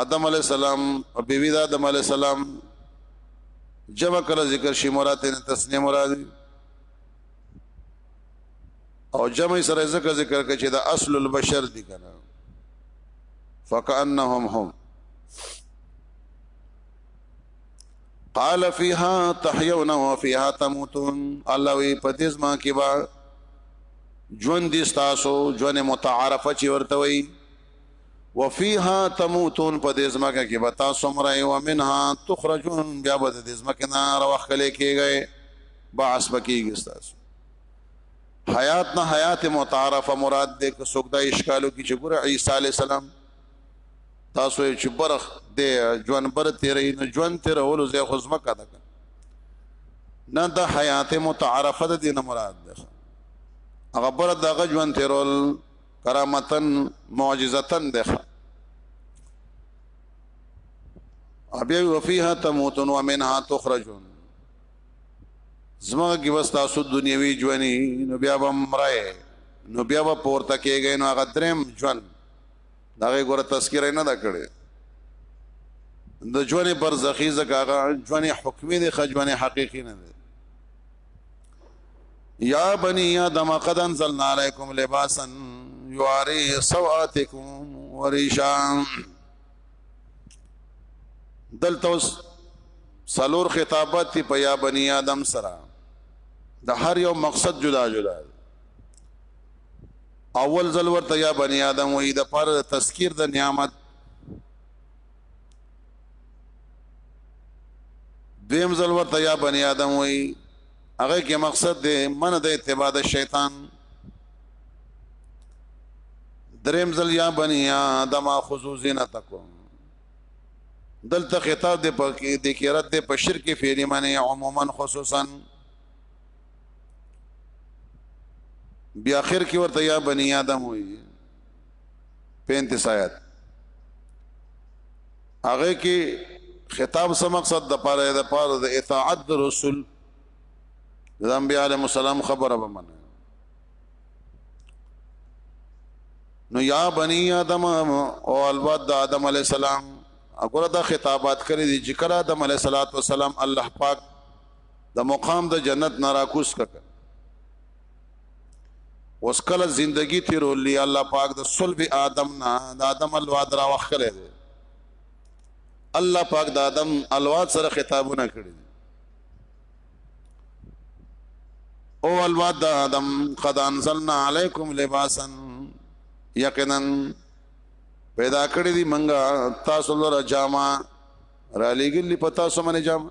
آدم علی السلام او بیبی آدم علی السلام جمع کله ذکر شي مراد نه تسنیه مراد او جمع سره ذکر ذکر کړي چې دا اصل البشر دي کنه فکانهم هم قال فيها تحيون وفيها تموتون الله وي پدیز ما کې با ژوند دي تاسو ژوند متعارفه چې ورته وي وفيها تموتون په دې ځمکه کې به تاسو مرای او منها تخرجون بیا به دې ځمکه نه راوخلې کېږي باعث بکیږي تاسو حیات نه حیات متعارفه مراد دې که څوک دا اشکالو کې چې ګور عیسی علی السلام تاسو چې برخ دې ژوند بر تیرې نه ژوند تیرولو زه خو ځمکه ده نه د حیات متعارفه د دین مراد ده هغه بر دغه ژوند تیرول کرامتن معجزتن ده ابي وفيها تموتون ومنها تخرجون زمغه کې وستا سود دنیوي ژوندۍ نو بیا به مرای نو بیا به پورته کېږي نو هغه دریم ژوند داغه ګوره تذکرې نه دا کړې د ژوند برزخی زکه هغه ژوند حکمی دی خو ژوند حقیقی نه دی یا بنی آدم قد انزلنا علیکم لباسا یواری سواتکم وریشام دلته اوس سلور خطابات تی په یا بنی آدم سره د هر یو مقصد جدا جدا دی اول ځل ورته یا بنی آدم وې د پر تذکیر د نعمت دویم ځل ورته یا بنی آدم وای هغه کې مقصد دی من د اتباع د شیطان دریم ځل یا بنی آدم خذو زینتکم دلته خطاب د پکې د کې رد په شرک فعلی معنی عموما خصوصا بیا اخر کې ورته یا بنی آدم وای 35 آیات هغه کې خطاب سم مقصد د پاره د پاره د اطاعت د رسول د انبیاء علیهم السلام خبره به منه نو یا بنی آدم او الواد د آدم علی السلام اګوره دا خطابات کړی دي چې کړه آدم علی السلام الله پاک د مقام د جنت ناراکوس کړ اوس کله زندگی تیرولې الله پاک د صلب آدم نه د آدم الواد را وخلې دي الله پاک د آدم الواد سره خطابونه کړی او الواد د آدم قد انزلنا علیکم لباسا یقینا پیدا کړی دی منګه تاسو لره جامه را لګلی پتا سو منه جامه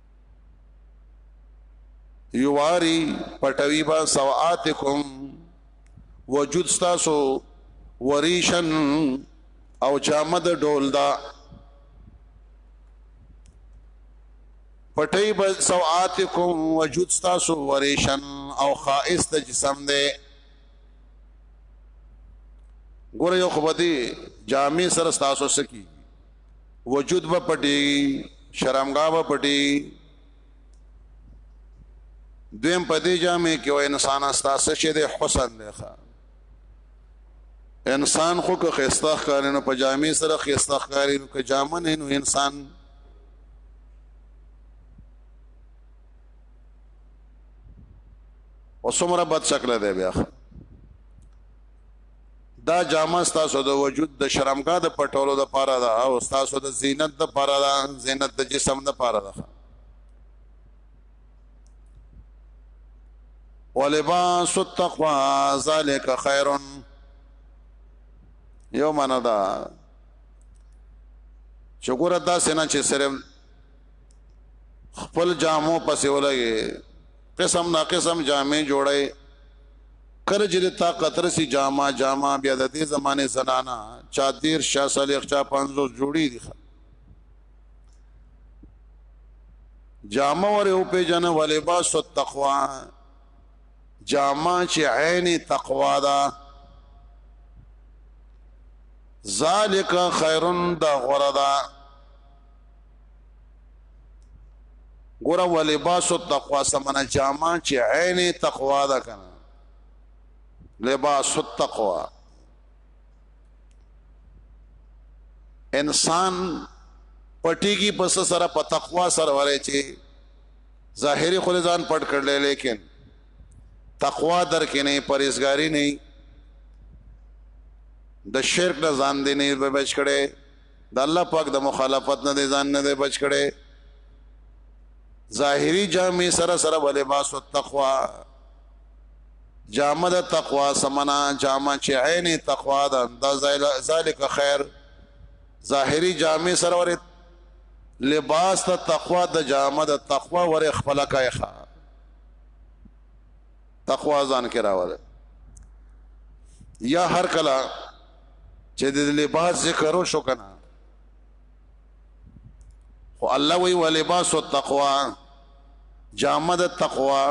یواری پټوی با سوآتکم وجود ستاسو وریشن او جامد ډول دا پټی با سوآتکم وجود ستاسو وریشن او خائص د جسم دی ګوره یو خبدی جامع سره ستاسو سکی وجود به پټيږي شرمګا به پټيږي دویم په دې جامې کې و انسان استاسه چې د حسن دی ښا انسان خو که خسته ښکاري نو په جامې سره خسته ښکاري نو که جامه نه نو انسان وسمره بد شکل دی بیا دا جامه ستاسو د وجود د شرمګاه د پټولو د پاره ده او ستاسو د زینت د پاره ده زینت د جسم د پاره ده ولباس التقوى ذلك خير یو معنا دا چې ګوره دا سينه چې صرف خپل جامو پسې ولګي قسم نا قسم جامې جوړي کله چې د طاقت رسی جامه جامه بیا د دې زمانه زنانا چا دیر شاه صالح چا 500 جوړی دي جامه ور او په جن ولباس التقوا جامه چې عین تقوا ده ذالک خیرن دا غردا ګوره ولباس التقوا سمنا جامه چې عین تقوا ده کنه لباس التقوا انسان پټیږي پس سره په تقوا سره ورې چې ظاهری خو ځان پټ کړل لیکن تقوا در کې نه پرېزګاری نه د شرک نه ځان دې نه بچ کړي د الله پاک د مخالفت نه دی ځان نه دی بچ کړي ظاهری جامع سره سره ولباس التقوا جامه د تقوا سمنا جامه چې عین تقوا ده د ذالک خیر ظاهری جامع سره ور لباس د تقوا د جامه د تقوا ور خپل کایخه تقوا ځان کې راوړل یا هر کله چې د لباس ذکر وشو کنه خو الله وی ولباس التقوا جامه د تقوا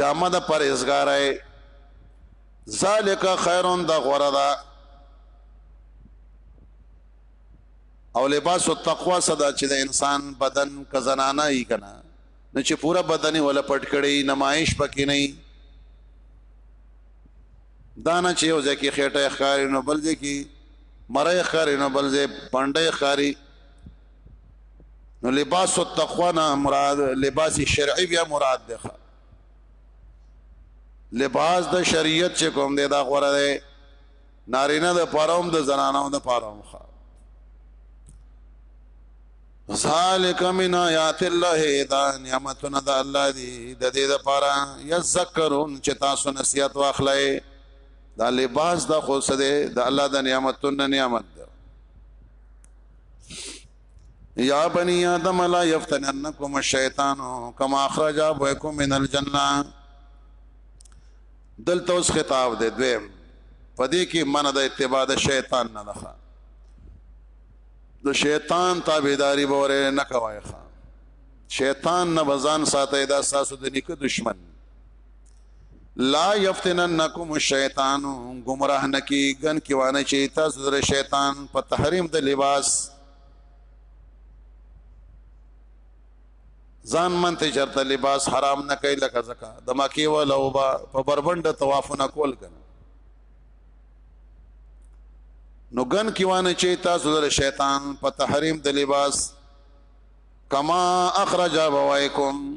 جامه د پرهیزګارای ذالک خیرون د غره ده او لباس التقوا صدا چې د انسان بدن کزنانه یې کنه نه چې پورا بدن ولا پټ کړي نمایش پکې نه دا نه چې یو ځکه خېټه ښکاری نو بل ځکه مړی ښکاری نو بل ځکه پاندې ښکاری نو لباس التقوا نه مراد لباس شرعي بیا مراد ده لباس د شریعت چې کوم دی دا غوړه ده نارینه د پاره هم د زنانو د پاره هم ښه ذالک من آیات الله دا نعمتنا د الله دی د دې د پاره یذکرون چې تاسو نصیحت واخلئ دا لباس دا خو سده د الله د نعمتونو نعمت ده یا بنی آدم لا یفتننکم الشیطان کما اخرج ابوکم من الجنه دلته اوس خطاب دی دویم پدې کې من د اتباع د شیطان نه ده د شیطان تابعداري بوره نه کوي شیطان نه بزان ساتي دا ساسو د نیکه دشمن لا یفتننکم الشیطان گمراه نکی گن کی وانه چی تاسو در شیطان په تحریم د لباس ځان من ته چرته لباس حرام نه کوي لکه زکا د مکی ولا او په بربند طواف نه کول کنه نو گن کی وانه چی تاسو در شیطان په تحریم د لباس کما اخرج ابوایکم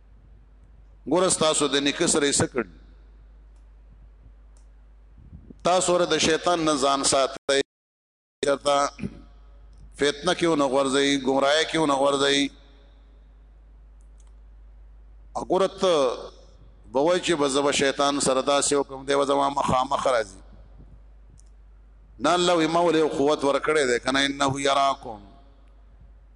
ګور تاسو د نیکه سره یې سکړ تاسو ور د شیطان نه ځان ساتي چرتا فتنه کیو نه ورځي گمراهی کیو نه ورځي اګورت بوای چې بزب شیطان سره داسې حکم دی وځما مخامخ راځي نه الله ما ولې قوت ورکړې ده کنه انه یراکم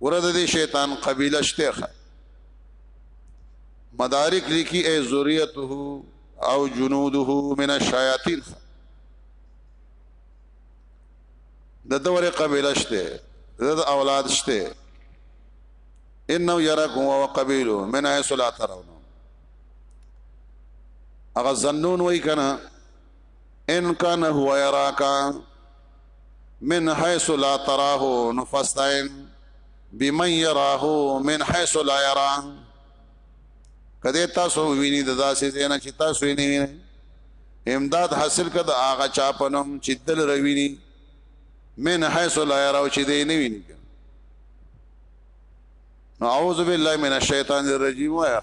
ورته دې شیطان قبیله شته خه مدارک لیکي ای ذریته او جنوده من الشیاطین د دوره قبیله شته د اولاد شته انه يركم وقبيله من حيث لا ترونه هغه زنون وای کنه ان کان هو یراکا من حيث لا تراه نفستعين بمن يراه من حيث لا يرى کده تاسو ویني د داسې زینا چې تاسو یې نه ویني امداد حاصل کړه د هغه چا پنوم چې دل رویني من حيث لا يرى چې دې نه ویني اعوذ بالله من الشیطان الرجیم وایا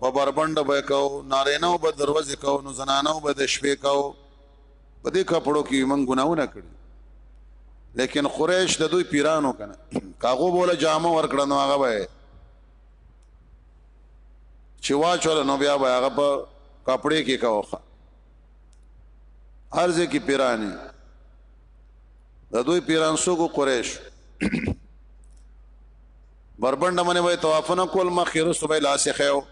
په بربنډ به کو نارینه به دروازه کو نو زنانه به د شپې کو په دې کپړو کې من ګناونه کړی لیکن قریش د دوی پیرانو کنه کاغو بوله جامه ورکړه نو هغه به چې واچول نو بیا به هغه په کپڑے کې کاوخه هر ځکه پیرانی د دوی پیران سوګو قریش بربند منه وای طوافونه کول مخې رسو به لاس خېو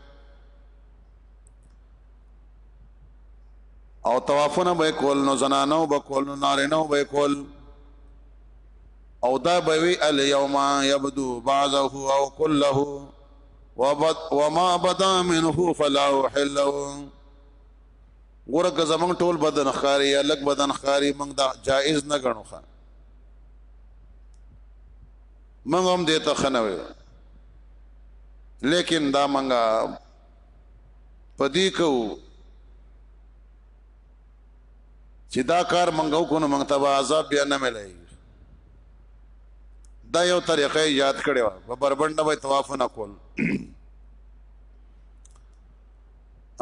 او طوافونه به کول نو زنانو به کول نو نارینو به کول او دا به وی الیوم یبدو بعضه او كله وما بدا منه فلا احله ګوره که زمنګ ټول بدن خاري یا لګ بدن خاري موږ دا جائز نه غنو خان موږ هم دې ته خنوي لیکن دا منګه پدی کو چې دا کار منګو کو نو منګ تبا عذاب بیا نه ملای دا یو طریقې یاد کړو په بربند به طواف نه کول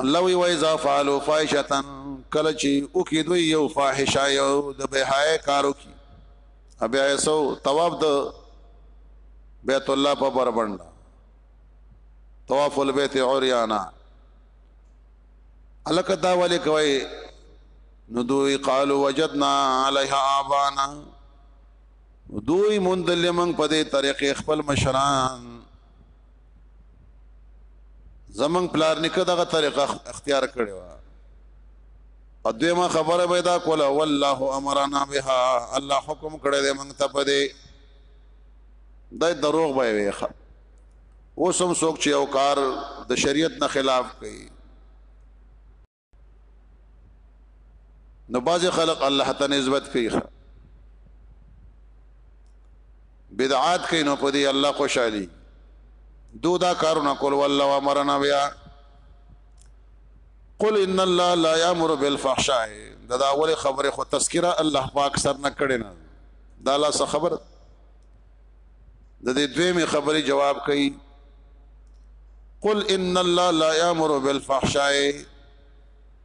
الله وی وای ذا فعلوا فاحشه کله چې او کې دوی یو فاحشه یو د بهای کارو کی ابیا ایسو طواف د بیت الله په بربند طواف البیت عریانا الک دا ولی کوي نو دوی قالو وجدنا علیها آبانا دوی مندل من په دې طریقې خپل مشران زمنګ پلار نکه دغه طریقه اختیار کړي وا او دیمه خبره به دا کوله والله امرنا بها الله حکم کړی دی موږ ته پدې دا دروغ به وي اوس هم څوک چې او کار د شریعت نه خلاف کوي نو باز خلق الله ته نسبت کوي بدعات کوي نو په دې الله خوشحالي دو دا کارونه کول والله امرنا بیا قل ان الله لا یامر بالفحشاء دا, دا اول خبره خو تذکرہ الله پاک سر نه کړي نه دا لا څه خبره د دې دویمه خبرې جواب کوي قل ان الله لا يأمر بالفحشاء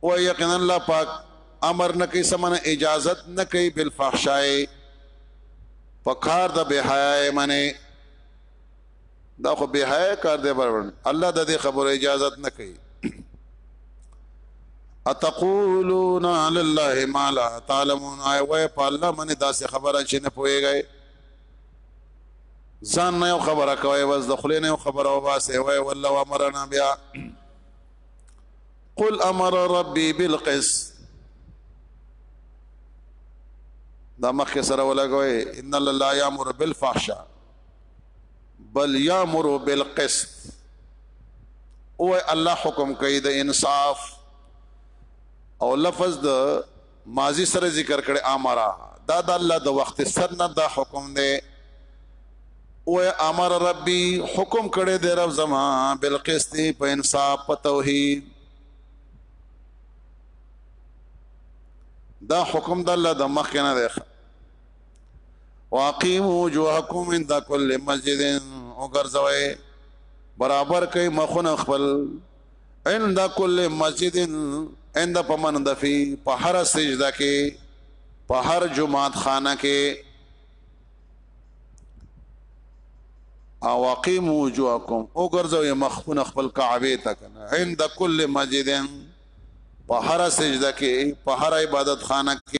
ويقين الله پاک امر نه کوي سمنه اجازت نه کوي بالفحشاء په کار د بهایه منه دا خو به حیا کار دی بربند الله د دې خبره اجازه نه کوي اتقولون علی الله ما لا تعلمون ای وای په الله باندې دا څه خبره چې نه پويږئ ځان نه یو خبره کوي بس د خلې نه یو خبره وباسي وای والله امرنا بیا قل امر ربي بالقس دا مخ سره ولګوي ان الله لا يامر بالفحشاء بل يامر بالقسط او الله حکم کوي د انصاف او لفظ د ماضی سره ذکر کړي امرا دا د الله د وخت سر نه دا حکم دی او امر ربي حکم کړي دی رب زما بالقسط په انصاف په توحید دا حکم د الله د مخ نه دی واقیموا وجوهکم عند كل مسجد او ګرځوي برابر کوي مخونه خپل عند کل مسجد عند پمن دفي په هر سجده کې په هر جمعات خانه کې او اقیمو وجوهکم او ګرځوي مخونه خپل کعبه ته کنه عند کل مسجد په هر سجده کې په هر عبادت خانه کې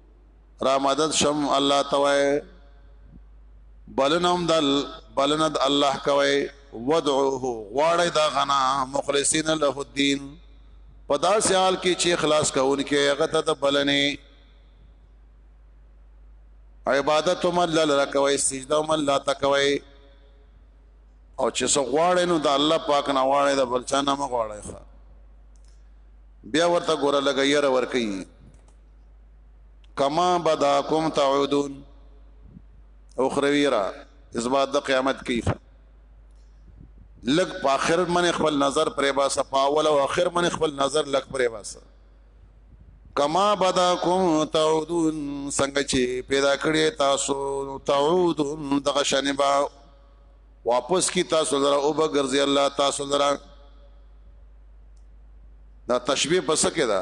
را مدد شم الله توای بلنم دل بلند الله کوي ودعوه غواړی دا غنا مخلصین له الدين په داسې حال کې چې اخلاص کوونکې هغه ته د بلنې عبادت هم الله لره کوي سجده هم الله ته کوي او چې څو غواړې نو د الله پاک نه غواړې د بلچا نه مغواړې بیا ورته ګوره لګیره ور کوي کما بداکم تعودون اخروی را اثبات د قیامت کیف لګ په اخر من خپل نظر پرې باسه په اول او اخر من خپل نظر لګ پرې باسه کما بداکم تعودون څنګه چې پیدا کړی تاسو تعودون دغه شنبا واپس کی تاسو لره او به ګرځي الله تاسو لره دا تشبيه پس کې ده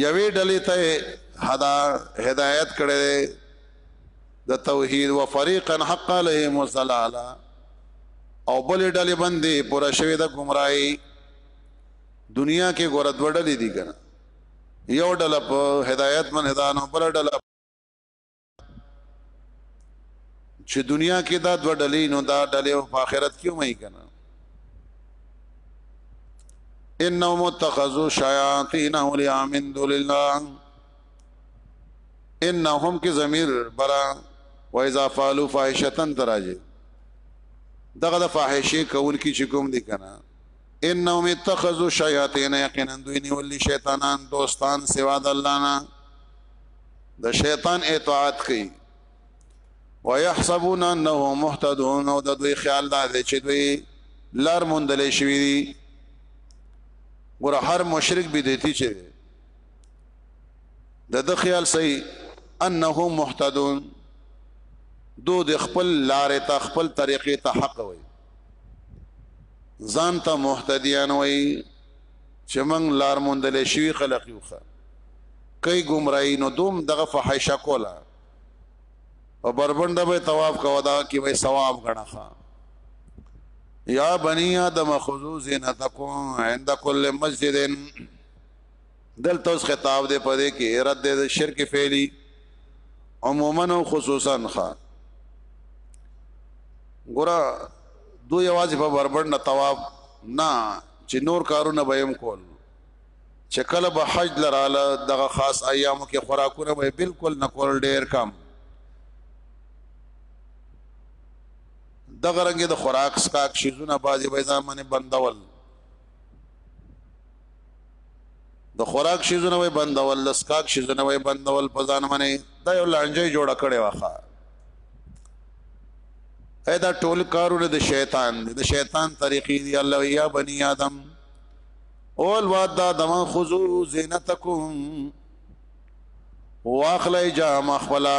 یوې ډلې ته هدا هدایت کړي د توحید و فریقا حق علیهم الضلاله او بل ډلې باندې پورا شوی د گمراهي دنیا کې ګور د وړلې دي کنه یو ډله په هدایت من هدانو بل ډله چې دنیا کې دا دوه ډلې نو دا ډلې په آخرت کې هم یې کنه انهم اتخذوا شیاطین اولیاء من دون الله انهم کې ضمیر برا و اذا فعلوا فاحشه تراجه دغه د فاحشه کول کی چې کوم دي کنه انهم اتخذوا شیاطین یقینا دوی نیول شیطانان دوستان سوا د الله نه د شیطان اطاعت کوي ويحسبون انه مهتدون او د دوی خیال دا دی چې دوی لار موندلې شوی دي ګور هر مشرک به دیتی چې د د خیال صحیح انه مهتدون دو د خپل لارې ته خپل طریقې ته حق وي ځان ته مهتدیان وي چې موږ لار موندلې شوی خلق یو ښه کوي گمراهی نو دوم دغه فحاشا کولا او بربنده به طواف کوه دا کې به ثواب غنه یا بنی آدم خذو زینتکم عند کل مسجد دلته اوس خطاب دې پدې کې رد دې شرک فعلی عموما او خصوصا خان ګور دوی आवाज په بربند طواف نه چې نور کارونه به هم کول چې کله به حج لراله دغه خاص ایامو کې خوراکونه به بالکل نه کول ډیر کم دغه رنګ د خوراک سکاک شیزونه بازي به ځامنه بندول د خوراک شیزونه وای بندول لسکاک شیزونه وای بندول په ځان باندې دا یو لانجه جوړ کړي واخا اې دا ټول کارونه د شیطان دي د شیطان طریقې دي الله یا بنی آدم اول واد دا دما خذو زینتکم واخلای جام خپلا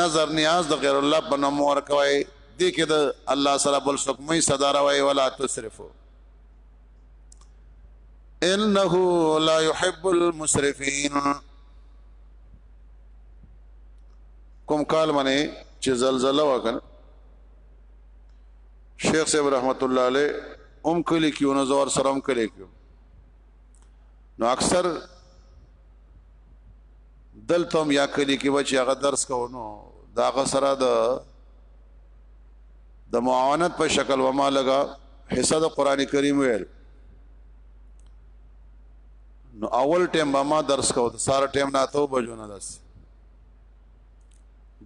نظر نیاز د غیر الله په نوم ورکوي دې کې د الله سره بل څوک مې صدر وای ولا تسرفو انه لا يحب المسرفين کوم کال باندې چې زلزلہ وکړ شیخ صاحب رحمت الله علیه ام کلی کیو نزور سره ام کلی کیو نو اکثر دلته یا کلی کې بچي هغه درس کو نو دا هغه سره د د معاونت په شکل وما لگا حصہ د قران کریم ویل نو اول ټیم به ما درس کو د سار ټیم نه ته بجو نه درس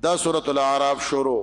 دا سورۃ الاعراف شروع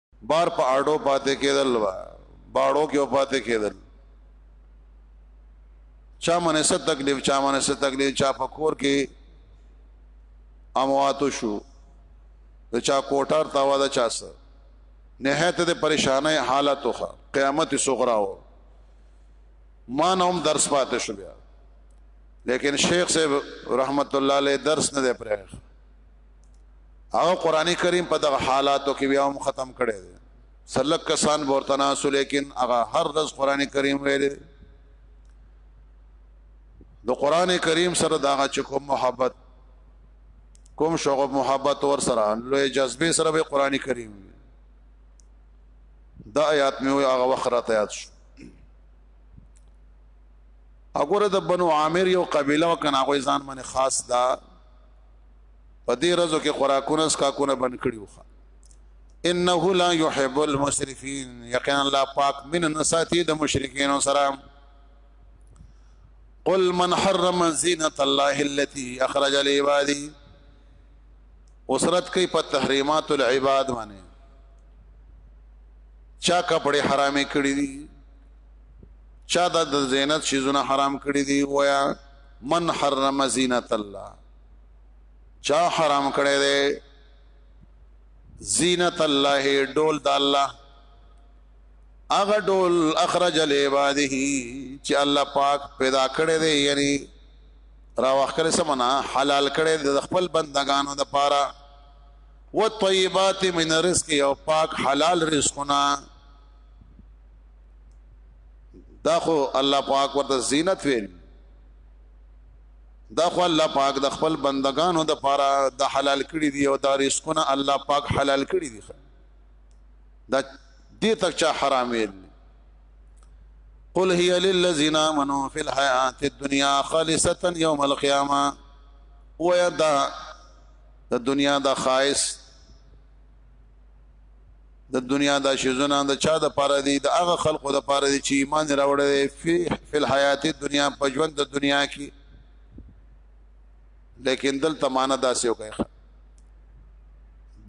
بار په اډو پاتې کېدل وا باړو کې پاتې کېدل چا منه ست تکلیف چا منه ست تکلیف چا په کور کې امواتو شو د چا کوټار تاوا د چا سره نهایت د پریشانه حالت خو قیامت صغرا و ما نوم درس پاتې شو بیا لیکن شیخ صاحب رحمت الله علیه درس نه دی پرې هغه قران کریم په دغه حالاتو کې بیا هم ختم کړي دي سلک کسان ورته ناسو لیکن هغه هر ورځ قران کریم ویل د قران کریم سره داغه چکو محبت کوم شوق محبت ور سره لوی جذبه سره به قران کریم دا آیات مې هغه وخت راته یاد شو اګوره د بنو عامر یو قبيله وکنه غوي ځان باندې خاص دا په دې ورځو کې خوراکونه سکاکونه بند کړی وخه انه لا يحب المسرفين یقینا الله پاک من نساتی د مشرکین سره قل من حرم زینت الله التي اخرج لعبادي وسرت کوي په تحریمات العباد باندې چا کپڑے حرامې کړې دي چا د زینت شیزونه حرام کړې دي ویا من حرم زینت الله چا حرام کړی دی زینت الله ډول د الله اغه ډول اخرج لعباده چې الله پاک پیدا کړی دی یعنی را وخر سمنا حلال کړی د خپل بندگانو د پاره وطیبات من رزق او پاک حلال رزقنا دا خو الله پاک ورته زینت ویل دا خو الله پاک د خپل بندگانو د پاره د حلال کړی دی او دا رزقونه الله پاک حلال کړی دی دا دې تک چا حرام ویل قل هي للذين امنوا في الحياه الدنيا خالصه يوم القيامه ويدا د دنیا د خاص د دنیا دا شیزونه د چا د پاره دي د هغه خلقو د پاره دي چې ایمان راوړل فی فی الحیات دنیا په ژوند د دنیا کې لیکن دل تمانه داسې وکړي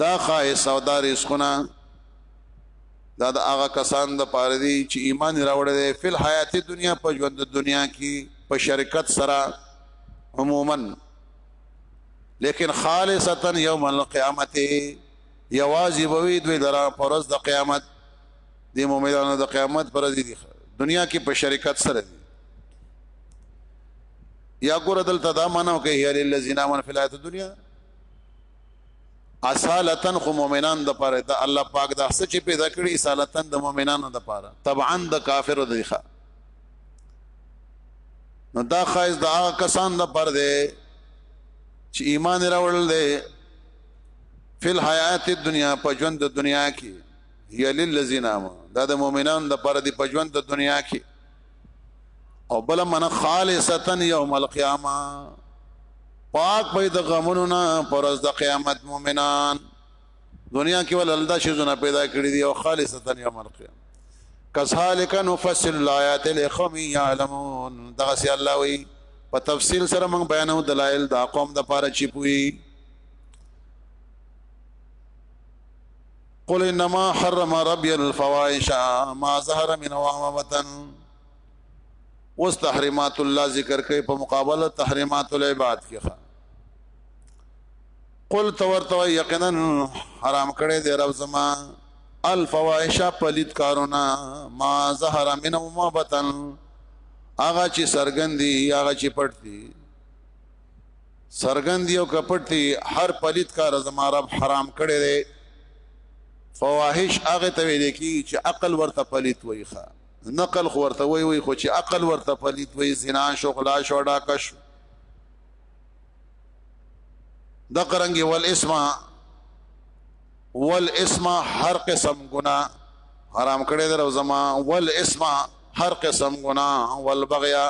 دا خایس او دا رزقونه دا د هغه کسان د پاره دي چې ایمان راوړل فی الحیات دنیا په ژوند د دنیا کې په شرکت سره عموماً لیکن خالصتا یوم القیامت یوازې بوي دوی درا پرز د قیامت د مؤمنانو د قیامت پر ورځ دي دنیا کې په شریکت سره دي یا ګور دلته دا منو کې هی للذین امن فی الحیات الدنیا اصالتن خو مؤمنان د پاره ته الله پاک دا سچ پیدا کړی اصالتن د مؤمنانو د پاره طبعا د کافرو د ښه نو دا خایز د هغه کسان د پر دی چې ایمان راوړل دی فل حیات دنیا په ژوند د دنیا کې یا للذین امنوا دا د مؤمنانو د پر دی په ژوند د دنیا کې او بل من خالصتا یوم القیامه پاک به د غمونو نه پرز د قیامت مؤمنان دنیا کې ول الله دا شی زونه پیدا کړی دی او خالصتا یوم القیامه کذالک نفصل الایات لقوم یعلمون دا سی الله وی په تفصیل سره موږ بیانو دلایل دا قوم د پاره چی پوي قل انما حرم ربي الفواحش ما ظهر من وما بطن اوس تحریمات الله ذکر کوي په مقابله تحریمات العباد کې قل تو ورته وای یقینا حرام کړي دی رب زما الفواحش پلیت کارونه ما ظهر من او ما بطن هغه چې سرګندي هغه چې پټ دي سرګندي او کپټ دي هر پلیت کار زما رب حرام کړي دی فواحش هغه ته ویل کی چې عقل ورته پلیت وای ښا نقل خو ورته وای وای خو چې عقل ورته پلیت وای زنا شغلا شوډا کش د قرنګي ول اسم ول اسم هر قسم ګنا حرام کړي در او زما ول اسم هر قسم ګنا ول بغیا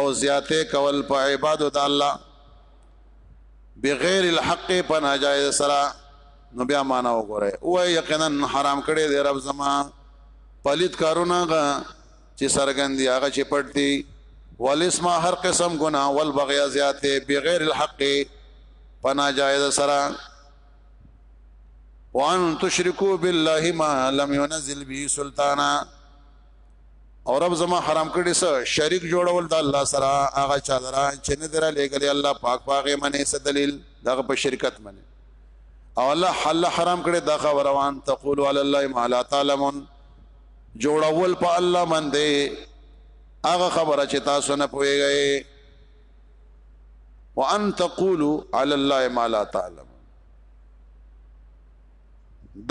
او زیاته کول په عبادت د الله بغیر الحق په ناجایز سره نو بیا معنا وګوره او یقینا حرام کړي دی رب زما پلیت کارونه چې سرګند دي هغه چې پټ دي والاسم هر قسم ګناه والبغي زیات بغیر الحق پنا جائز سره وان تشرکو بالله ما لم ينزل به سلطانا او رب زما حرام کړی سره شریک جوړول د الله سره هغه چا درا چې نه درا لګلې الله پاک پاغه منې څه دلیل دغه په شرکت منې او الله حل حرام کړی دا خبر وان تقول علی الله ما لا تعلمون جوړول په الله باندې هغه خبره چې تاسو نه پوهیږئ وان تقولوا على الله ما لا تعلم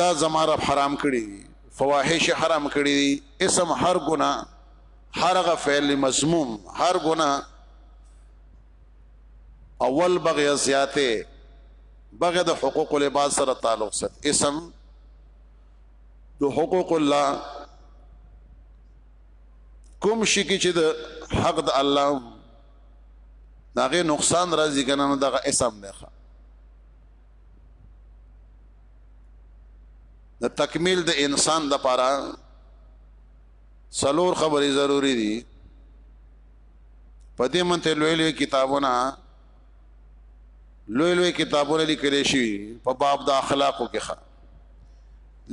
دا زمار حرام کړی فواحش حرام کړی اسم هر ګنا هر غ فعل مذموم هر ګنا اول بغي زیاته بغي د حقوق العباد سره تعلق سره اسم د حقوق الله کوم شي کې چې د حق د الله داغه نقصان راځي کنه نو دغه اسم نه ښه د تکمیل د انسان د پاره سلور خبرې ضروری دي پدې منته لوی لوی کتابونه لوی لوی کتابونه لیکل شي په باب د اخلاقو کې ښه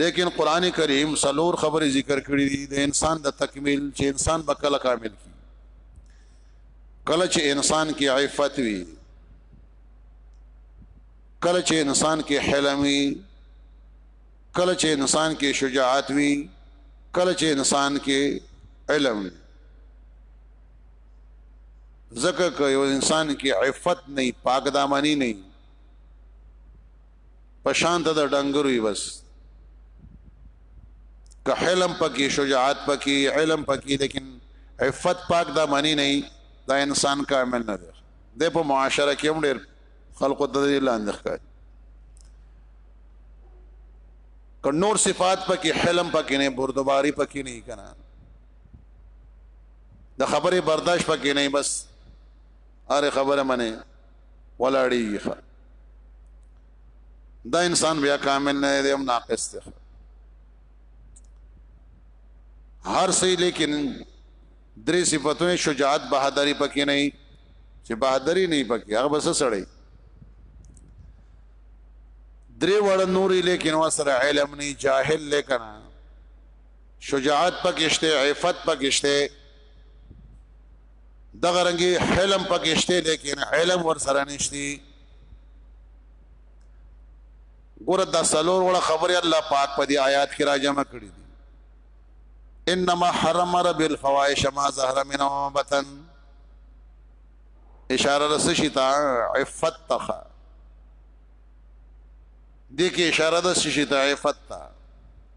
لیکن قران کریم سلور خبرې ذکر کړې دي د انسان د تکمیل چې انسان به کله کامل کی کله چې انسان کې عفت وي کله چې انسان کې حلم وي کله چې انسان کې شجاعت وي کله چې انسان کې علم وي ځکه که یو انسان کې عفت نه پاک دامنی نه په شان ته د ډنګرو وي بس که حلم پکې شجاعت پکې علم پکې لیکن عفت پاک دامنی نه دا انسان کامل نه دی د په معاشره کې هم ډېر خلقو ته لاندې ښکاري که نور صفات پکې حلم پکې نه بردباری پکې نه کنا د خبرې برداشت پکې نه بس اره خبره منه ولاړی دا انسان بیا کامل نه دی هم ناقص دی هر څه لیکن درې صفاتونه شجاعت بہادری پکې نه چې بہادری نه پکې هغه بس سړی درې وړ نوري لیکن وسره علم نه جاهل لیکن شجاعت پکې شته عفت پکې شته دغه رنګي حلم پکې شته لیکن علم ور سره نشتی ګور د سلور وړه خبره الله پاک په دې آیات کې را جمع کړې دي انما حرم رب الفواحش ما ظهر منه بطن اشاره رس شتا عفت تخ دې کې اشاره د شتا عفت تخ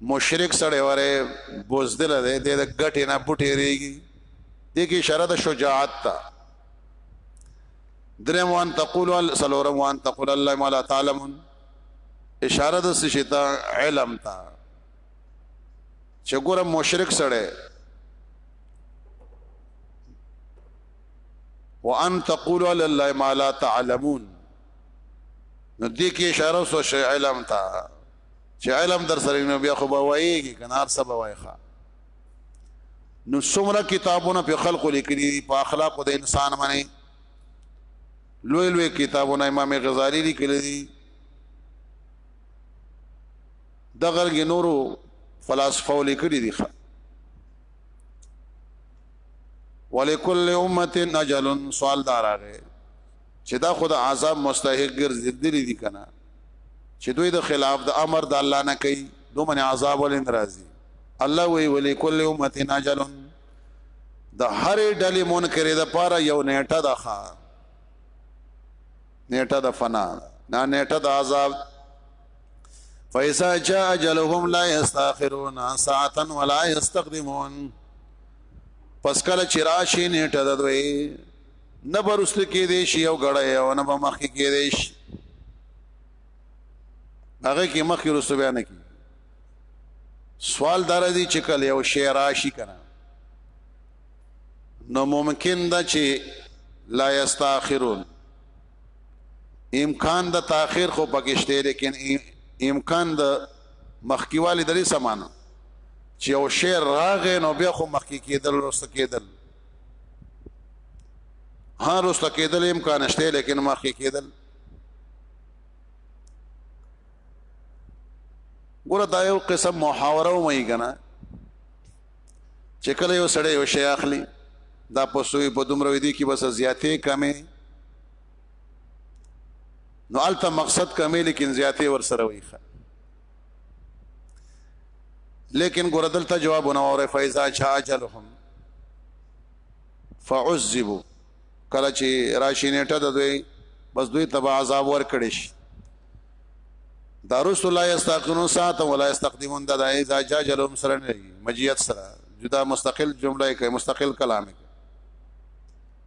مشرک سړی وره بوزدل دی دی د ګټې نه بوټې ریږي دی کې اشاره د شجاعت ته درم وان تقول سلورم وان تقول الله ما لا تعلم اشاره د سشتا علم ته چې ګوره مشرک سړی وان تقول على الله ما لا تعلمون نو دې کې اشاره سو علم ته چې علم در سره نو بیا خو به وایي کنه هر سبا وایي ښا نو څومره کتابونه په خلقو لیکلي په اخلاق د انسان باندې لوی لوی کتابونه امام غزالی لیکلي دي د غرګ نورو فلسفه لیکلي دي ولکل امه اجل سوال دار هغه چې دا خود عذاب مستحق ګرځیدلی دي کنه چې دوی د خلاف د امر د الله نه کوي دوی من عذاب ولې ناراضي الله وی ولی کل امه ناجل د هر ډلې منکر د پاره یو نیټه ده ښا نیټه د فنا نه نیټه د عذاب فیسا جاء اجلهم لا یستاخرون ساعتا ولا یستقدمون پس کله چې راشي نیټه د دوی نه به رسته کېدی شي او ګړی او نه به مخکې کېدی شي هغه کې مخکې رسته بیا نه کی سوال دار دی چې کله یو شی راشي کنه نو ممکن ده چې لا یستاخرون امکان د تاخير خو پکشته لیکن امکان د مخکیوالي درې سمانه چې او شعر راغې نو بیا خو مخکې کېدل رسته کېدل ها رسته کېدل امکان شته لیکن ما کې کېدل ګوره دا یو قسم محاوره و مې کنه چې کله یو سړی یو شی اخلي دا په سوی په دومره ودی کې بس زیاتې کمې نو الته مقصد کمې لیکن زیاتې ور سره وي لیکن ګور دلته جواب نه اوره فایزا چا اجلهم فعذبوا کله چې راشي نیټه د دوی بس دوی تبع عذاب ور کړی شي دا رسول الله یستاقنون ساعت ولا یستقدمون دا اذا جاء جلهم سره نه مجیت سره جدا مستقل جمله کوي مستقل کلام کوي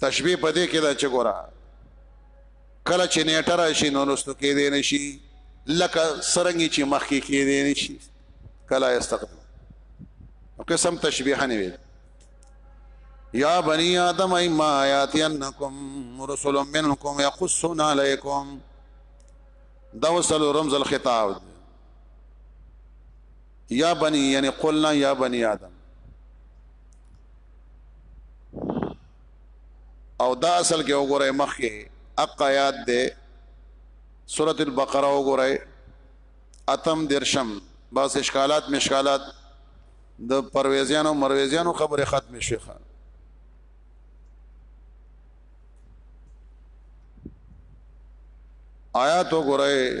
تشبیه په دې کې دا چې ګورا کله چې نیټه راشي نو نوستو کې دی نشي لکه سرنګي چې مخ کې کې دی نشي کله استقبال او قسم تشبیه نه وي یا بنی آدم ایما یاتینکم رسول منکم یقصون علیکم دا وصل رمز الخطاب یا بنی یعنی قلنا یا بنی آدم او دا اصل کې وګورئ مخکې اق آیات ده سورة البقره وګورئ اتم درشم بس اشکالات مشکالات د پرويزيانو مرويزيانو خبره ختم شيخه آیات وګورئ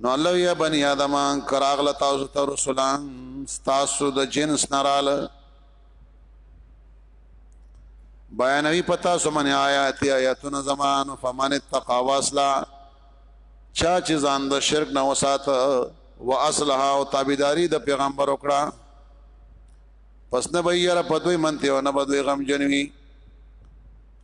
نو الله یا بنی آدم کراغله تاسو ته رسولان تاسو د جنس نراله بیانوی پتا سمن آیات آیاتنا زمان فمن اتقا واسلا چا چې ځان د شرک نه وساته و اصلح او تابعداري د پیغمبر وکړه پس نه به یې را پدوي منته او نه به دوی غم جنوي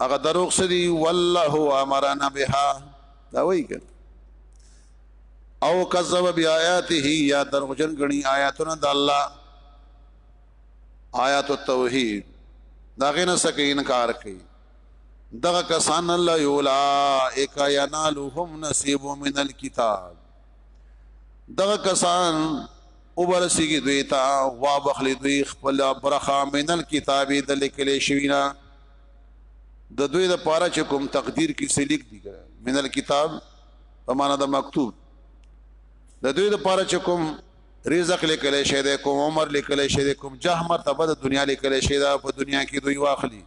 هغه دروغ څه دي والله امرنا بها دا وایي که او کذب بیااته یا دروغجن غني آیاتونه د الله آیات التوحید دا غنه سکه انکار کوي دغه کسان الله یولائک ینالهم نصیب من الكتاب دغه کسان او برسیږي دوی ته وا بخلی دوی خپل برخه منل کتابي د لیکلې شوینا د دوی د پاره چې کوم تقدیر کې سلیک دي منل کتاب په معنا د مکتوب د دوی د پاره چې کوم رزق لیکل شوی دی کوم عمر لیکل شوی دی کوم جاه مرتبه د دنیا لیکل شوی دا په دنیا کې دوی واخلي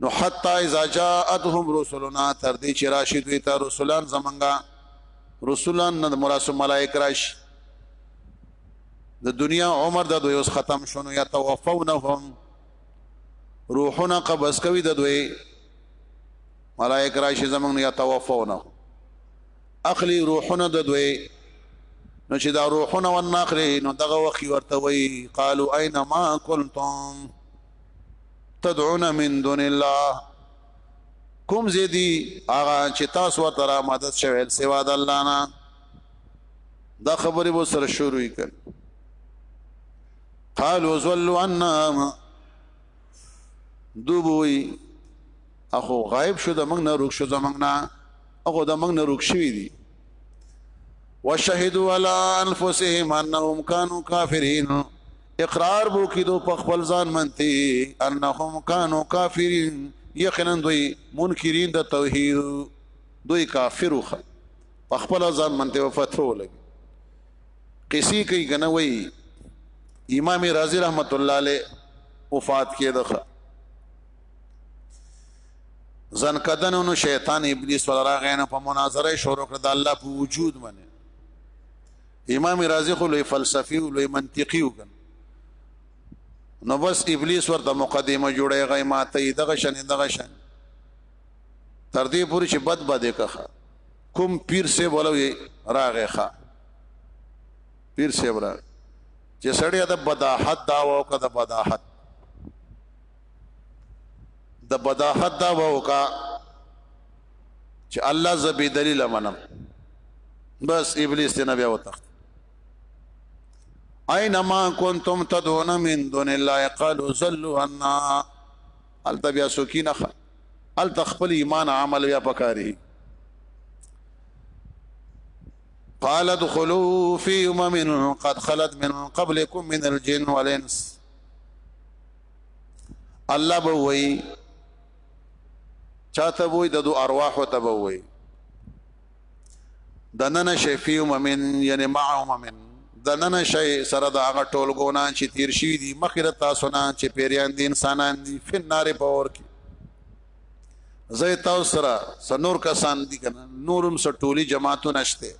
نو حتا اذا جاءتهم رسلنا تر دې چې راشي دوی ته رسولان زمونږه رسولان نه مراسم ملائک راشي د دنیا عمر د دوی اوس ختم شونه یا توفونهم روحنا قبض کوي د دوی ملائک راشي زمونږ یا توفونهم اخلي روحونه د دوی نو چې دا روحونه وناخلي نو دغه وخت ورته وي قالو اين ما كنتم تدعون من دون الله کوم زیدی هغه چې تاسو ورته را مدد شوي سوا د الله نه دا خبرې وو سره شروع کړ قالوا زلوا عنا دوبوي اخو غائب شو د موږ نه روک شو زمنګ نه اخو د موږ نه روک شوی دي وشهدوا على انفسهم انهم كانوا كافرين اقرار بو کی دو په خپل ځان منتی انهم كانوا كافرين یقینا دوی منکرین د توحید دوی کافر وخ په خپل ځان منته وفتو لګي قصې کوي کنه وای امام رازی رحمت الله علیه وفات کېده ځن کدن نو شیطان ابلیس ول راغی نه په مناظره شروع کړ د الله په وجود باندې امام رازی خو لوی فلسفي او لوی منطقي وکړ نو بس ابلیس ورته مقدمه جوړه غي ماته دغه شن دغه شن تر دې پورې چې بد بده کخه کوم پیر سے بولوي راغه ښا پیر سے برا چې سړی د بداحت داوا او کده بداحت د بداحت دا وکا چې الله ز به دلیل منم بس ابلیس ته نبی وتخت اينما كنتم تدعون من دون الله قالوا زلوا عنا الته بیا سکینه الته خپل ایمان عمل بیا پکاري قال ادخلوا في امم قد خلت من قبلكم من الجن والانس الله به وای چاته وای د دو ارواح ته به وای دنن شفیع ممن یعنی معه ممن دنن شی سره د هغه ټولګونه چې تیر شي دي مخیر تاسو نه چې پیریان دي انسانان دي فن نار په اور کې زه تاسو سره سنور کسان دي کنه نورم سره ټولي جماعتونه شته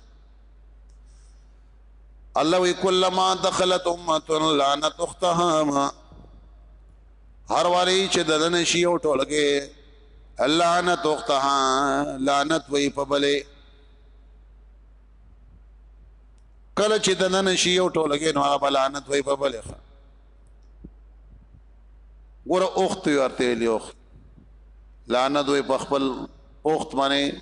الله وی کلمہ دخلت امه لعنت اختها هر واری چې ددن شي او ټولګه لعنت اختها لعنت وی په بلې کله چې ددن شي او ټولګه نو هغه لعنت وی په بلې ګور اخت ورته لیو لعنت وی په خپل اخت باندې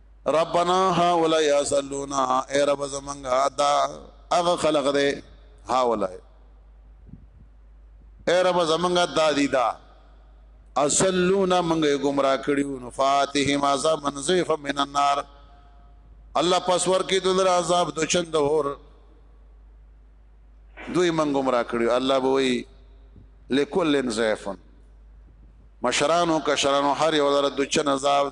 ربنا هؤلاء يصلون اے رب زمنګا دا هغه خلق دی هؤلاء اے رب زمنګا دا دی دا اصلونا منګه گمراه کړیو نو فاتهم عذاب منزیف من النار الله پس ور کې دل عذاب د چند اور دوی من گمراه کړیو الله به وی لکل زیفن مشرانو کشرانو هر یو در د چن عذاب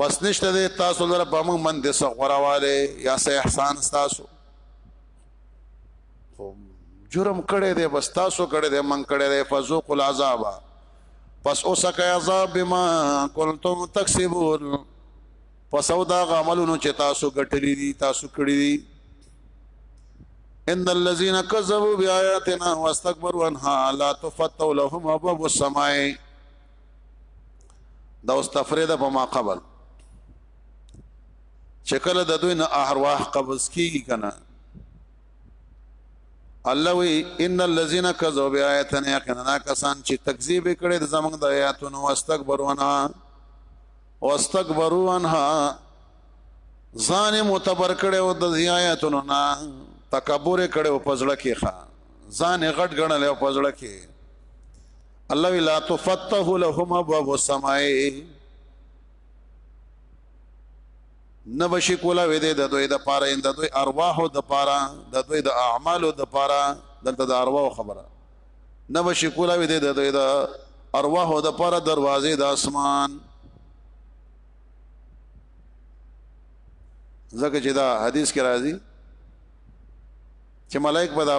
پس نشته دی تاسو لره په موږ من دې سغورواله یا سه احسان تاسو خو جرم کړي دی بس تاسو کړي دی من کړي دی فذوق العذاب پس اوسه کوي عذاب بما کنتم تکسبون پس او دا عملونو چې تاسو ګټلې دي تاسو کړې دي ان الذين كذبوا بآياتنا واستكبروا عنها لا تفتح لهم ابواب السماء دا اوس تفرید په ما قبل چې کله د دوی نه ارواح قبض کیږي کنه الله وی ان الذين كذبوا بآياتنا يقينا کسان چې تکذیب کړي د زمنګ د آیاتونو واستكبروا عنها واستكبروا عنها ځان متبر کړي او د آیاتونو نه تکبر کړي او پزړه کې ښا ځان غټ غړل او پزړه کې الله ولا تفتح لهم ابواب السماء نبشی کولا وې د دوی د پاره د دوی ارواح د پاره د دوی د اعمال د پاره دلته د ارواح خبره نبشی کولا وې د دوی د ارواح د پاره دروازې د اسمان زکه چې دا حدیث کې راځي چې ملائک به دا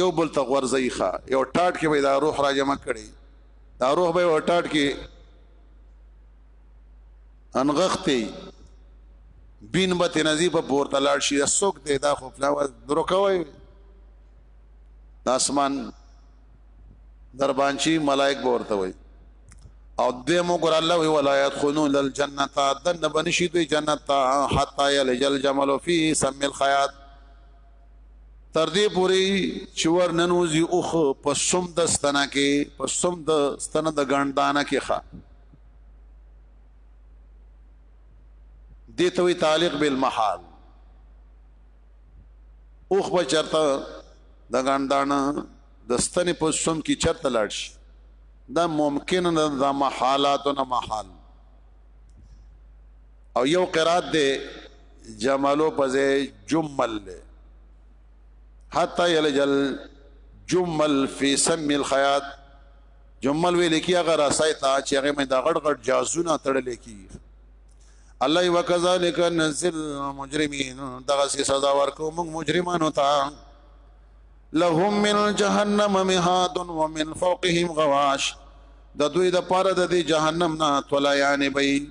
یو بل ته غورځي ښا یو ټاټ کې به دا روح را جمع کړي دا روح به یو ټاټ کې انغختي بین به تنزی په پورته لاړ شي سوک دی دا خو فلاور درکوي د اسمان دربانچی ملائک به ورته وي او دې مو ګور الله وی ولایت خنون الجنه دن بنشي دوی جنت حتا یل جل جمل فی سم الخیات تر دې پوري چې ور ننوځي اوخ په سم د ستنه کې په سم د ستنه د ګندانه کې ښه دې ته وی تعلق بالمحال اوخ به چرته د ګندانه د ستنې په سم کې چرته لاړ شي دا ممکن نه د محالاتو نه محال او یو قرات دی جملو په ځای جمل دی حتا یلجل جمل فی سم الخیات جمل وی لیکي هغه راسای ته چې هغه مې دا غړ غړ جازونه تړل کی الله وکذالک نزل مجرمین دغه سزا ورکو موږ مجرمانو ته لهم من جهنم مهاد ومن فوقهم غواش د دوی د پاره د جهنم نه تولا یعنی بین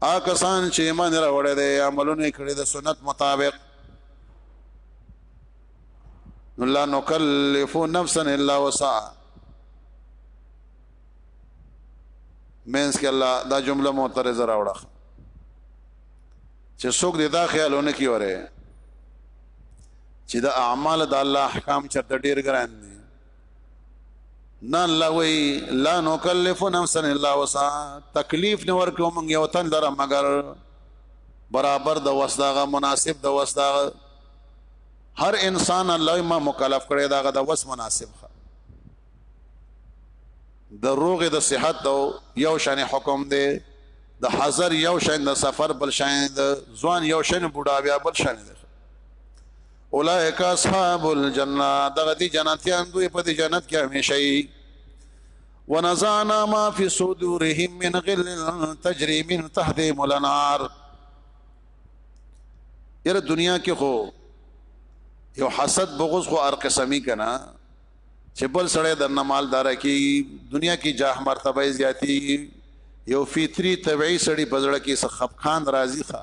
آ کسان چې ایمان راوړی دی عملونه کړی د سنت مطابق نو لا نکلف نفسا الا وسعها مینس کې الله دا جمله معترض راوړه چې څوک دې دا خیالونه کی وره چې دا اعمال د الله احکام چرته ډیر ګران دي نه الله وی لا نکلف نفسا الا وسعها تکلیف نه ورکو مونږ یو تن لره مگر برابر د وسداغه مناسب د وسداغه هر انسان الله ما مکلف کړی داغه د وس مناسب خ د روغ د صحت او یو شان حکم دی د حاضر یو شان د سفر بل شان د ځوان یو شان بوډا بیا بل شان دی اولئک اصحاب الجنه دغه دي جنتيان دوی په دې جنت کې همیشه وي ونزعنا ما في صدورهم من غل تجري من تحتهم الانهار یره دنیا کې خو یو حسد بغض خو ار قسمی کنا چې بل سړی د مالدار کی دنیا کې جاه مرتبه زیاتی یو فطری طبيعي سړی بزړه کې سخب خان راضی ښه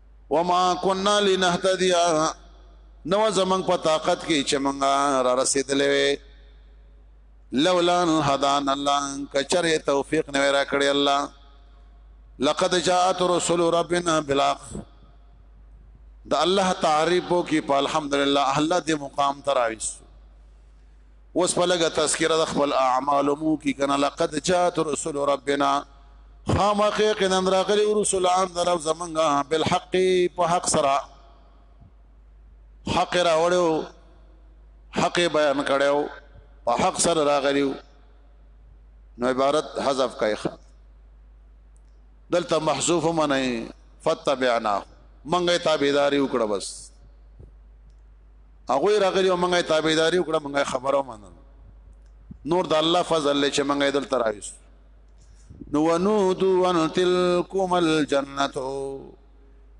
وما كنا لنهتدي نو زمنګ په طاقت کې چې مونږه را رسیدلې وې لولا هدان الله کچره توفیق نه را کړی الله لقد جاءت رسول ربنا بلاق د الله تعریفو کې په الحمدلله الله دې مقام تراويست اوس په لږه تذکره د خپل اعمالو مو کی کنه لقد جاءت رسول ربنا خامخ یقینا راغلی رسولان در رب زمنګا بالحق په حق سره حق راوړو حق بیان کړو په حق سره راغلیو نو عبارت حذف کای خان دلته محذوف منه فتبعنا منګه تابعداري وکړه بس هغه راغلی او مونږه تابعداري وکړه مونږه خبره ومنل نور د الله فضل له چې مونږه دل تراويس نو ونودو ان تلکم الجنت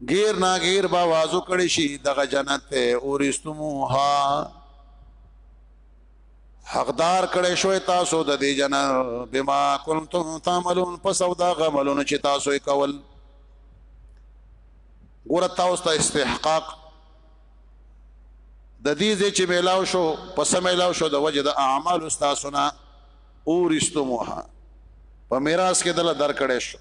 غیر نا غیر با وازو کړي شي دغه جنت ته اورستموها حقدار کړي شوې تاسو د دې جنت بما کنتم تعملون پس او دا غملون چې تاسو یې کول ګور تاسو ته استحقاق د دې ځای چې میلاو شو په سم میلاو شو د وجه د اعمال استاسونه اورستموها په میراث کې دله درکړې شو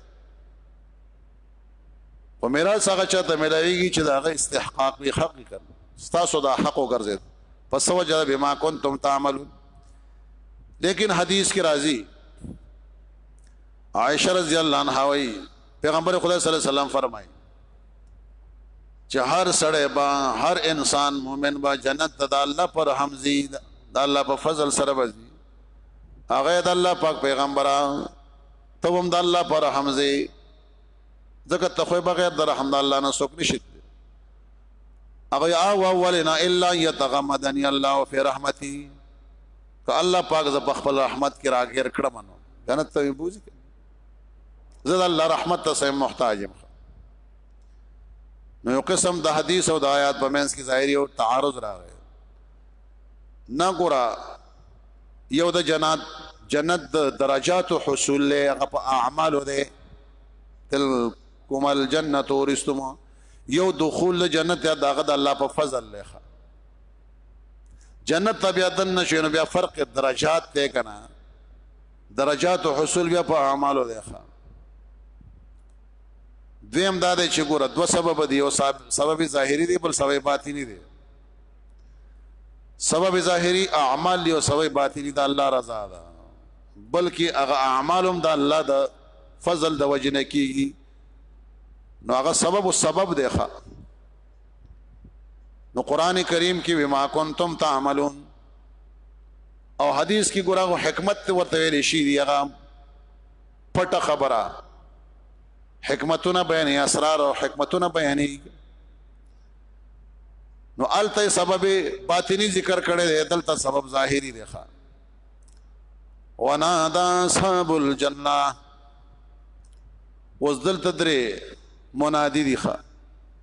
په میراث هغه چاته ملایږي چې دا غي استحقاق وي حق کړ ستاسو دا حق وګرځید پس وجه بما کنتم تعملون لیکن حدیث کې راځي عائشہ رضی الله عنها وی پیغمبر خدا صلی الله علیه وسلم فرمایي چې هر سړی با هر انسان مؤمن با جنت ته د الله پر حمزي د الله په فضل سره وځي هغه د الله پاک پیغمبران ته هم د الله پر حمزي ځکه ته خو بغیر د رحم د الله نه څوک نشي هغه یا او ولنا الا يتغمدني الله في رحمتي ته الله پاک ز په خپل رحمت کې راګیر کړم نو جنت ته بوزي زه د الله رحمت ته سم محتاج یم نو یو قسم د حدیث او د آیات په منځ کې ظاهري او تعارض راغی نه ګورا یو د جنات جنت د درجات حصول له هغه په اعمالو ده تل کومل جنت اورستم یو دخول جنت یا داغه د الله په فضل له جنت طبيعتن نشي نو بیا فرق درجات ته کنه درجات او حصول بیا په اعمالو دی ښه دویم دا دی چې ګوره دوه سبب دی یو سبب ظاهری دی بل سبب باطینی دی سبب ظاهری اعمال دی او سبب باطینی دا الله رضا ده بلکې هغه اعمالم دا الله د فضل د وجنه کیږي نو هغه سبب او سبب دی ښه نو قران کریم کې بما کنتم تعملون او حدیث کې ګورغه حکمت ورته ویل شي دی هغه پټه خبره حکمتونه بیان اسرار او حکمتونه بیان نو الته سبب باطنی ذکر کړي دی دلته سبب ظاهری دی ښا ونادى اصحاب الجنه وزدل تدري منادي دي ښا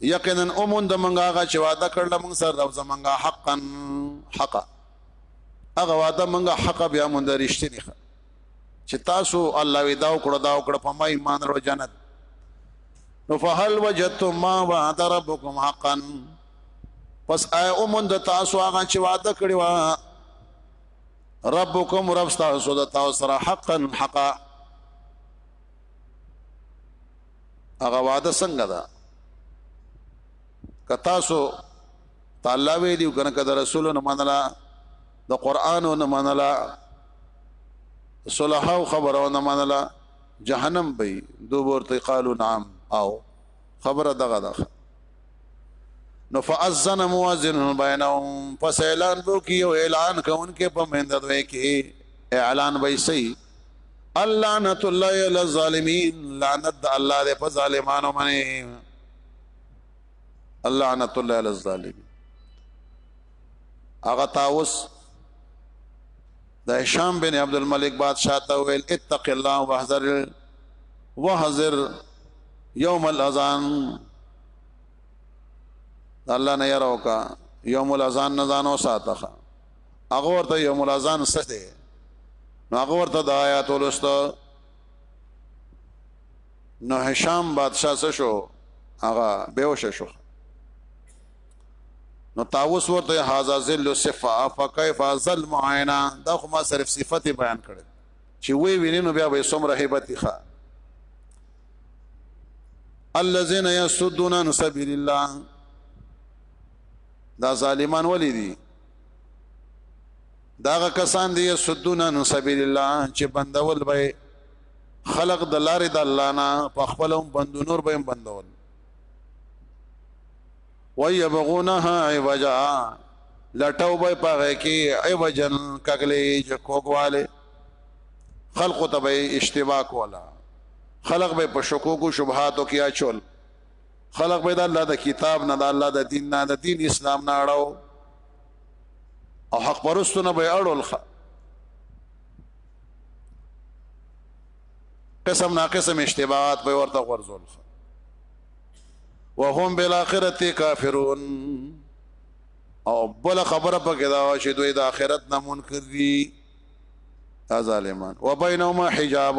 یقینا اوموند منګه هغه چې وعده کړل موږ سره رب زمنګا حقا حقا هغه وعده منګه حقا بیا مونږ رښتینی ښه چې تاسو الله ودا وکړه دا وکړه په ما ایمان ورو جنت نو فهل وجدتم ما وعد ربكم حقا پس آی اوموند تاسو هغه چې وعده کړی و ربکم رب تاسو د تاسو سره حقا حقا هغه وعده څنګه ده کتا سو تعالی وی دی کنه کده رسول نه منلا د قران نه منلا صلح او خبرو نه منلا جهنم به دو ورته قالو نعم او خبره دغه ده نو فاذن مؤذن بینهم پس اعلان وکي او اعلان کوونکې په مند دوی کې اعلان وایي الله نت الله علی الظالمین لعنت الله دې په ظالمانو باندې الله نت الله علی الظالمین هغه تاوس د هشام بن عبد الملک بادشاہ ته ویل اتق الله واحذر واحذر یوم الاذان الله نه یراو کا یوم الاذان نه ځانو ساتخه هغه ورته یو ملازان سره نو هغه ورته د آیات ولست نو هشام بادشاہ سره شو هغه بهوش شو نو تاوس ورته هاذا ذل صفا فكيف ذل معینا دا خو ما صرف صفت بیان کړي چې وی ویني نو بیا به سمره هیبت ښه الذين يسدون عن سبيل الله دا ظالمان ولې دي داغه کسان دی سدون ان سبیل الله چې بندول به خلق د لارې د الله نه په خپل هم بندو نور به هم بندول ويبغونها عوجا لټاو به پغه کې عوجن کګلې چې کوګواله خلق ته به اشتباه کولا خلق به په شکوکو شبهاتو کې اچول خلق به د الله د کتاب نه د الله د دین نه د دین اسلام نه اړو او حق پرستونه به اړول قسم نا قسم اشتباهات به ورته ورزول وهم بالاخره کافرون او بل خبره پکې دا و چې دوی د آخرت نه منکر دي ظالمان وبینهما حجاب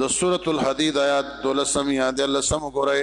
د سورۃ الحدید آیات دولسم یا دلسم ګورئ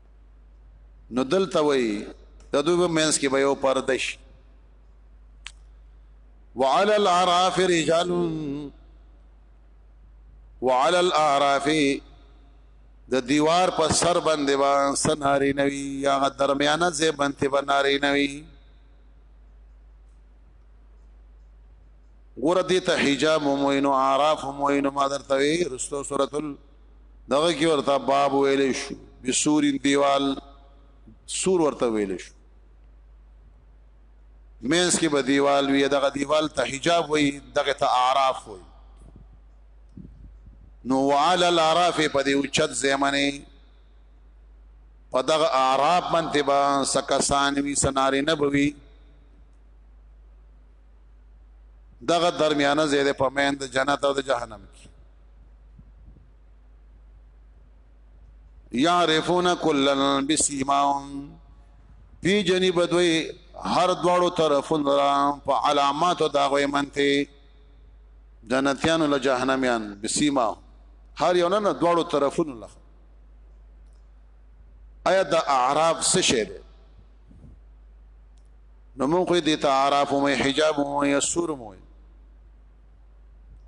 نو دلته وای د دوی په منځ کې به یو پردش وعلى الاعراف رجال وعلى الاعراف د دیوار په سر باندې با سناری نوي یا درمیانه زې باندې بناری نوي ګور دې ته حجاب موینو اعراف موینو ما درته رسو سورۃ دغه کې ورته باب ویل شو بسور دیوال سور ورته ویل شو مینس کې به دیوال وی دغه دیوال ته حجاب وی دغه ته اعراف وی نو وعلى الاعراف په دې اوچت زمنه په دغه اعراف باندې با سکسان وی سناري نه بوي دغه درمیانه ځای دی په مین د جنت او د جهنم کې یعرفون کلن بسیماهم پی جنی بدوی هر دواړو طرفون را په علامات او داغوی منته جنتیان او جهنميان بسیما هر یو نه دواړو طرفون لخوا آیا د اعراب څه شی دی نو مونږ خو دې ته عراف مو حجاب مو یا سور مو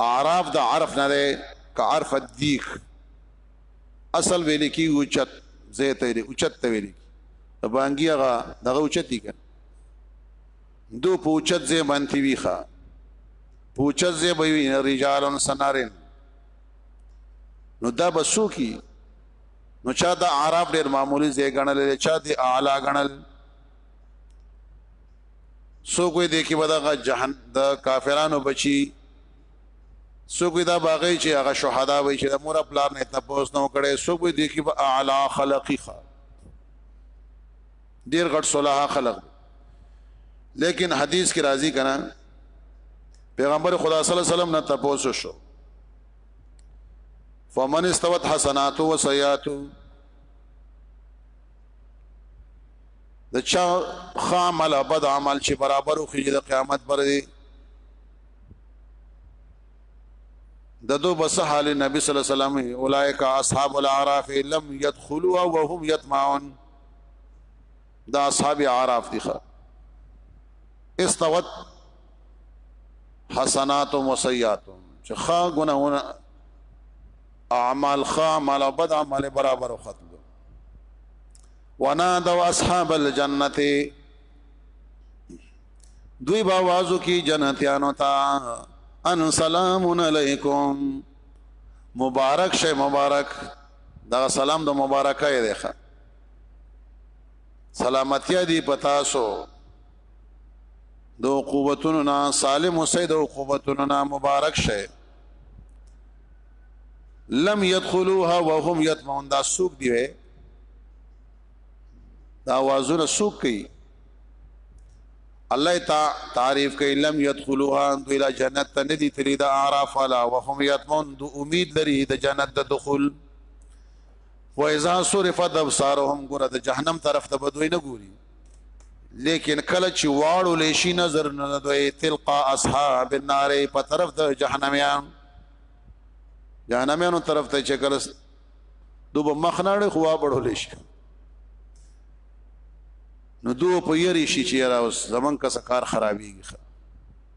عراف د عرف نه ده ک عرف الدیک اصل ویل کی اوچت زیت ویل اوچت ته ویل کی بانګي هغه دغه اوچت دي کنه دو پوچت زې باندې ویخه پوچت زې به رجالن سنارن نو دا بسو کی نو چا د اعراف ډیر معمولی ځای ګڼل چا د اعلی ګڼل سو کوئی دی کې بدغه جهان د کافرانو بچي سو کوئی دا باغی چې هغه شهدا وي چې د مور خپل نه تپوس نو کړي سو کوئی دی کې په اعلی خلقی خ ډیر غټ صلاح خلق لیکن حدیث کې راضی کنا پیغمبر خدا صلی الله علیه وسلم نه تپوس شو فمن استوت حسنات و سیئات د چا خامل بد عمل چې برابر خو د قیامت پر دی د دو بس حال نبی صلی الله علیه وسلم اولائک اصحاب الاعراف لم يدخلوا وهم يطمعون دا اصحاب عراف دي ښه استوت حسنات و سیئات چې ښه ګناهونه اعمال ښه اعمال او بد اعمال برابر ختم ونادوا اصحاب الجنه دوی باوازو کی جنتیانو تا ان سلام علیکم مبارک شه مبارک دا سلام د مبارکه دی ښه سلامتی دی پتا سو دو قوتونو نا سالم حسین دو قوتونو نا مبارک شئ لم يدخلوها وهم يطمعون دا سوق دی وې دا وازونه سوق کوي الله تا تعریف کوي لم يدخلوها انت الى جنت تندي تري دا اعراف والا وهم يطمعون دو امید لري د جنت د دخول و اذا صرفت ابصارهم ګره د جهنم طرف ته بدوي نه ګوري لیکن کله چې واړو لشي نظر نه دوی تلقا اصحاب النار په طرف د جهنميان جهنميانو طرف ته چې کله دوب مخ نه خوا بړو لشي نو دوه په یری شي چې را اوس زمون کا سکار خرابېږي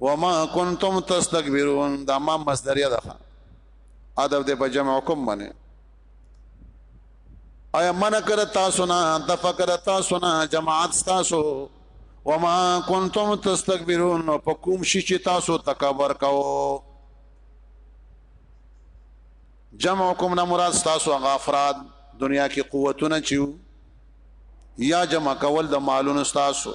وما كنتم تستكبرون دا ما مصدريه ده ادب دې په جمع حکم باندې ایا من کړ تاسو نه تفکر تاسو نه جماعت تاسو وما كنتم تستكبرون په کوم شي چې تاسو تکبر کاو جمع کوم نه مراد تاسو هغه افراد دنیا کې قوتونه چيو یا جمع کول د مالونو تاسو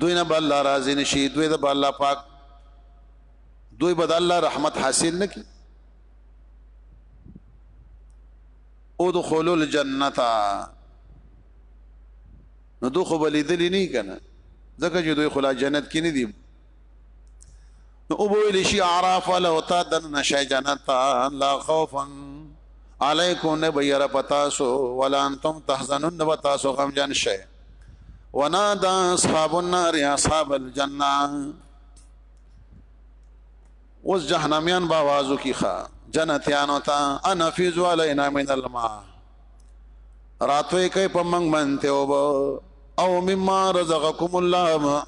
دوی نه به الله راضي نشي دوی د الله پاک دوی به د الله رحمت حاصل نکي ادخلوا الجنه نو دوی خو بلیدلی نه کنه ځکه چې دوی خلا جنت کې نه دي نو او ویل شي اعراف له تا د نشه جنت لا خوفا علیکم نه بیر پتاسو ولا انتم تحزنون و تاسو غم جن شي ونادى اصحاب النار اصحاب الجنه اوس جهنميان با आवाज وکيخه جنتيان وتا انا فيز علينا من الماء راتوي کوي په منګ منته او او مما رزقكم الله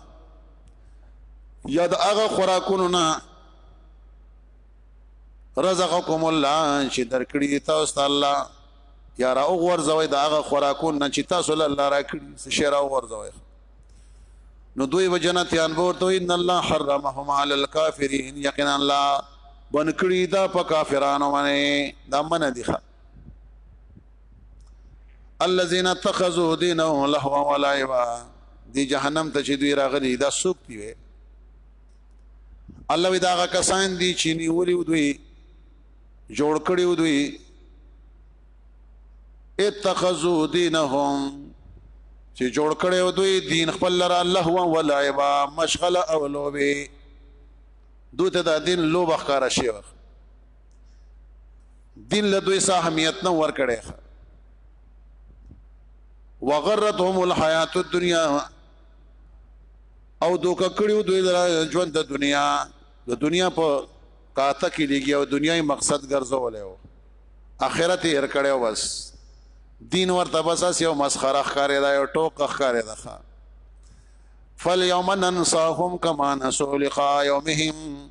یا د هغه خوراکونو نه رزقکم الله چې درکړي دي تاسو ته الله یا را وګورځوي د هغه خوراکونو نه چې تاسو له الله راکړي څه شی را وګورځوي نو دوی وجنت یان ورته ان الله حرمهم علی الکافرین یقینا الله بنکړی دا په کافرانو باندې دا من دي الذين اتخذوا دينهم لهوا ولعبا دی جهنم ته چې دوی راغلي دا سوق دی وي الله دا غا کسان دي چې نیولي دوی جوړ کړی دوی اتخذوا دينهم چې جوړ کړی دوی دین خپل لره الله او ولعبا مشغله او لوبي دوی ته دا دین لوب ښکارا شي دین له دوی سه اهمیت نه ور کړی وغرتهم الحیات الدنیا او دوک کړیو دوی لرا ژوند د دنیا د دنیا په کاته کې لګي او دنیاي مقصد ګرځول او اخرت یې هر کړو بس دین ورته بس اس یو مسخره ښکارې دا یو ټوک ښکارې دا فل یوم ننساهم کما نسوا لقاء یومهم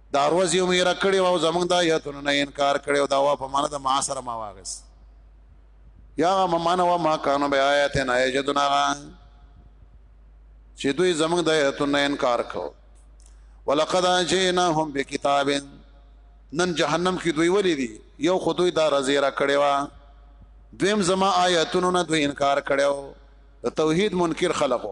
دا روز یو میرا کړی او زمونږ د آیاتونو نه انکار کړی او دا وا په معنا د ما سره ما واغس یا ما معنا وا ما کانو به آیات نه یجدنا چې دوی زمونږ د آیاتونو نه انکار کو ولقد جئناهم بکتاب نن جهنم کې دوی ولې دي یو خو دوی دا رزیرا کړی وا دویم زما آیاتونو نه دوی انکار کړو د توحید منکر خلقو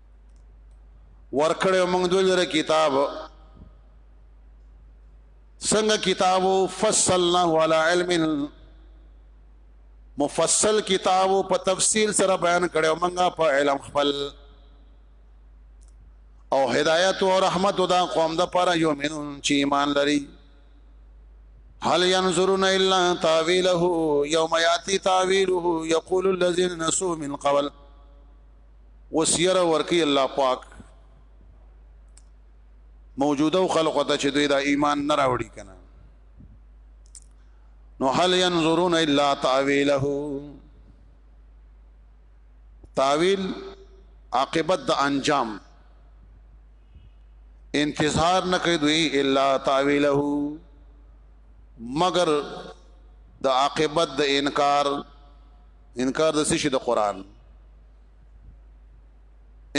ورکړو موږ دوی لره کتاب څنګه کتاب فصلنا على علم مفصل کتاب په تفصیل سره بیان کړو موږ په علم خپل او هدایت او رحمت دا قوم د پر یومنون چې ایمان لري هل ينظرون الا تاويله يوم ياتي تاويله يقول الذين نسوا من قبل اوس یره ورکی الله پاک موجوده خلق ته چې دوی دا ایمان نه راوړي کنه نو هل ينظرون الا تاويله تاویل عاقبت د انجام انتظار نه کوي دوی الا تاویله مگر د عاقبت د انکار انکار د څه شي د قران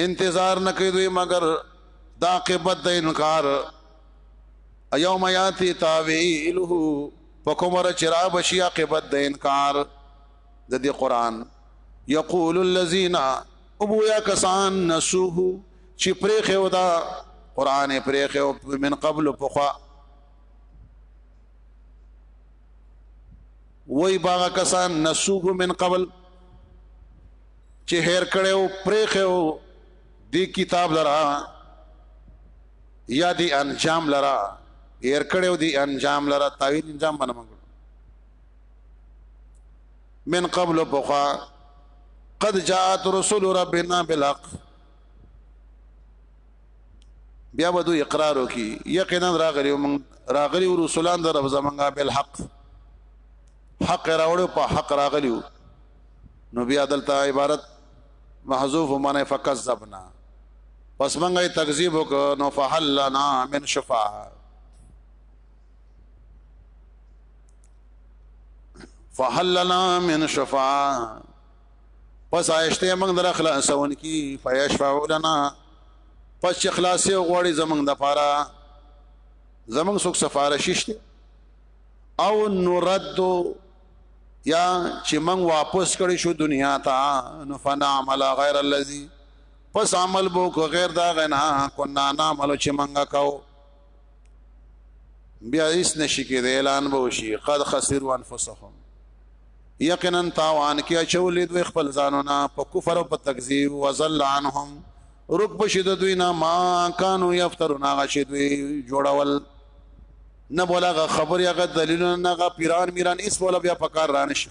انتظار نه کوي دوی مگر دا عاقبت د انکار ایوم یاتی تاویله فکمر چرا بشی عاقبت د انکار د دې قران یقول الذین ابو یا کسان نسوه چې پرې خو دا قران پرې خو من قبل پخوا وای باغ کسان نسوه من قبل چې هیر کړو پرېخو دی کتاب لرا یا دی انجام لرا هیر کړو دی انجام لرا تعویل انجام باندې مونږ من قبل بخا قد جاءت رسول ربنا بالحق بیا به دوی اقرار وکي یقینا راغلی موږ راغلی رسولان در رب زمونږه بل حق حق راوړو په حق راغلی نو بیا دلته عبارت محذوف معنی فکذبنا پس موږ تکذیب وکړو نو فحل لنا من شفاعه فحل لنا من شفاعه پس آیشته موږ در خلاصون کی فیشفعو لنا پس چې خلاصې غوړي زمنګ د پاره زمنګ څوک سفارششته او نرد یا چې موږ واپس کړی شو دنیا ته نو فنعمل غیر الذی پس عمل بو کو غیر دا غنا کنا نعمل چې موږ کاو بیا هیڅ نشي کېدای اعلان به وشي قد خسروا انفسهم یقینا تاوان کې اچولې دوی خپل ځانونه په کفر او په تکذیب وزل عنهم رک بشد دوی نه ما کانو یفترون هغه شی دوی جوړول نه بولاغه خبر هغه دلیل نه غ پیران میران اس بولا بیا پکار رانه شي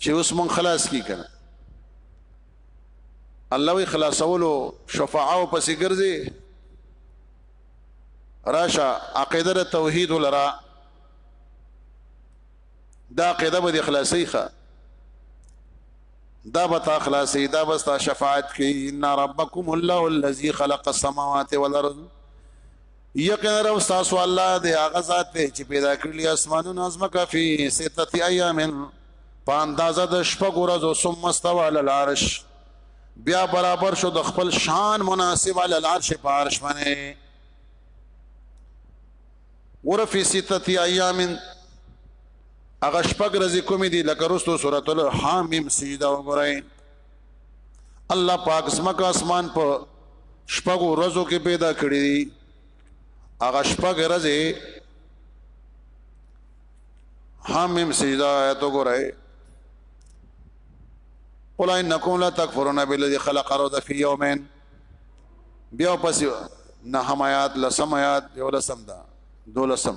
چې اوس مونږ خلاص کی کنه الله وی خلاصولو شفاعه پسې ګرځي راشه عقیده توحید لرا دا عقیده به اخلاصي ښه دا بتا خلاصي دا بستا شفاعت کی ان ربکم الله الذی خلق السماوات والارض یقینا رب تاسو الله دی هغه ذات دی چې پیدا کړی اسمانونه ازمکه فی سته ایام په اندازه د شپږ ورځو ثم استوى على العرش بیا برابر شو د خپل شان مناسب على العرش په عرش باندې ور فی سته ایام هغه شپږ ورځې کومې دي لکه رسو سورۃ الحامیم سجده وګورئ الله پاک سمکه اسمان په شپږو ورځو کې پیدا کړی دي هغه شپږ ورځې حامیم سجده آیت وګورئ قل انکم لا تکفرون بالذی خلق الارض فی یومین بیا پس نه هم آیات لسم آیات یو لسم دا دو لسم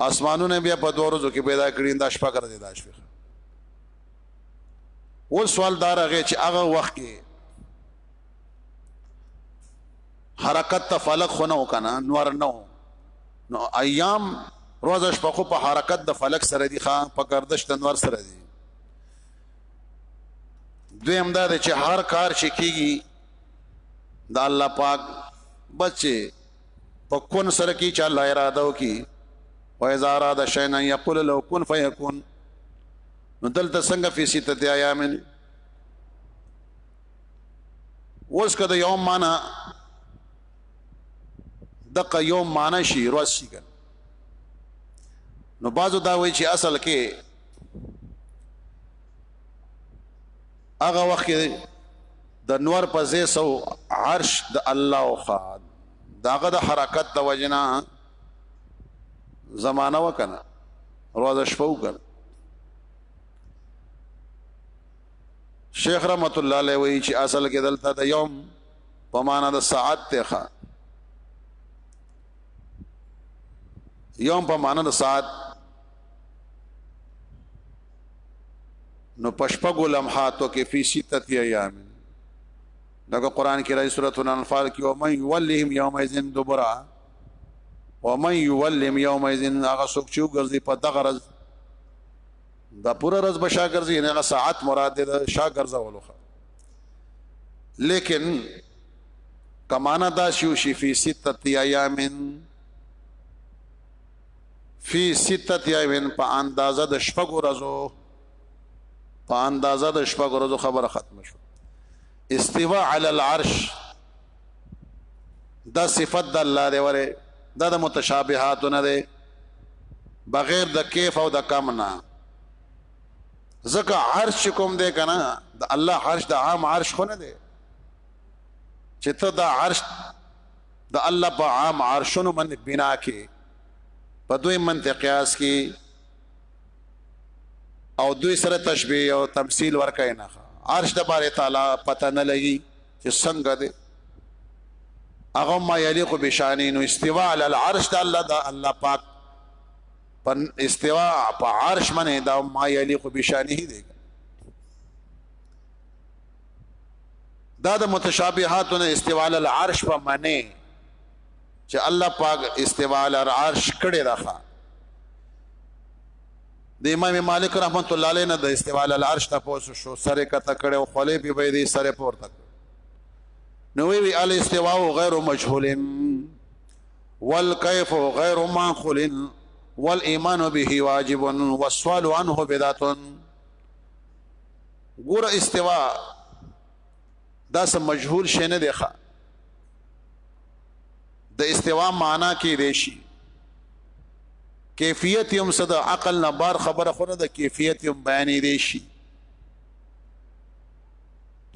اسمانونه بیا په دوه ورځو کې پیدا کړی دا شپه کړی دا شپه و سوال دار هغه چې هغه وخت کې حرکت ته فلک خونه وکنه نور نو نو ایام روز شپه خو په حرکت د فلک سره دی ښا په گردش د نور سره دی دویم دا چې هر کار چې کیږي د الله پاک بچي په کون سره کی چې الله اراده وکي و اذا اراد شيئا يقول له كن فيكون نو دلته څنګه فی سته ایام اوس کده یوم معنا دغه یوم معنا شي ورځ شي نو بازو دا وایي چې اصل کې هغه وخت کې د نور په ځای سو عرش د الله او خان داغه د حرکت د وجنا زمانہ وکنه روز شپو کړ شیخ رحمت الله علیه وی چې اصل کې دلته د یوم په معنا د ساعت ته ښه یوم په معنا د ساعت نو پشپګو لمحاتو کې فی سته ایام دغه قران کې راځي سورۃ الانفال کې او من یولهم یوم اذن دبرا او من یولهم یوم اذن هغه څوک چې ګرځي په دغه ورځ دا پوره ورځ بشا ګرځي نه هغه ساعت مراد ده شا ګرځولو لیکن کمانا دا شیو شی فی سته ایام فی سته یومن په اندازه د شپږ ورځو په اندازه د شپږ ورځو خبره ختم شو استوا علی العرش دا صفت د الله دی وره دا د متشابهات نه دی بغیر د کیف او د کم نه زکه عرش کوم دی کنه د الله عرش د عام عرش خو نه دی چې ته دا عرش د الله په عام عرشونو باندې بنا کې په دوی منطق قیاس کې او دوی سره تشبیه او تمثيل ورکای نه عرش د بار تعالی پته نه لګي چې څنګه دی هغه ما یلیق بشانی نو استوا علی العرش د الله د الله پاک پر استوا په عرش باندې دا ما یلیق بشانی دی دا د متشابهات نه استوا علی العرش په معنی چې الله پاک استوا علی العرش کړي راخه د امام مالک رحمت الله علیه نه د استوا علی العرش تاسو شو سره کته کړي او خلې په به دې سره پورته نو وی وی ال استوا غیر مجهول والکیف غیر معقول والايمان به واجب والسؤال عنه بدعه ګور استوا دا سم مجهول شې نه دی ښه د استوا معنا کې دی شي کیفیت هم صد عقل نه بار خبره خونه د کیفیت هم بیانې دی شي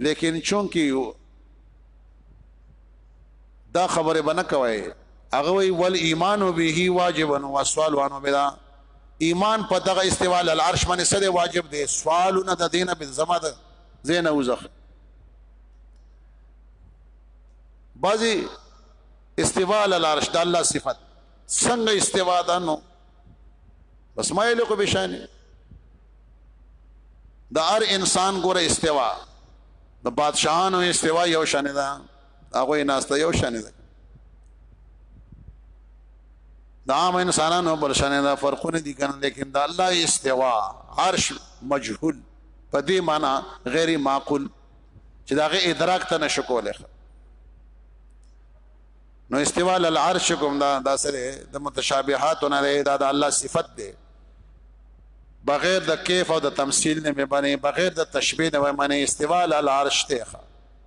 لیکن چونکی دا خبره بنه کوي هغه وی ول ایمان به واجب او سوال وانه بلا ایمان په دغه استوا علی العرش باندې سره واجب دی سوالونه د دینه بن زما ده زینه وزخ بعضی استوا علی العرش د الله صفت څنګه استوا ده نو بس ما یې لکه بشانه د هر انسان ګوره استوا د بادشاہانو استوا یو شان ده هغه ناسته یو شان دي دا عام انسانانو بل شان دا فرقونه دي کنه لیکن دا الله استوا عرش مجهول په دې معنی غیر معقول چې داغه ادراک ته نشو کولای نو استوا للعرش کوم دا دا سره د متشابهات نه دا د الله صفت ده بغیر د کیف او د تمثيل نه مې باندې بغیر د تشبيه نه مې باندې استوا للعرش ته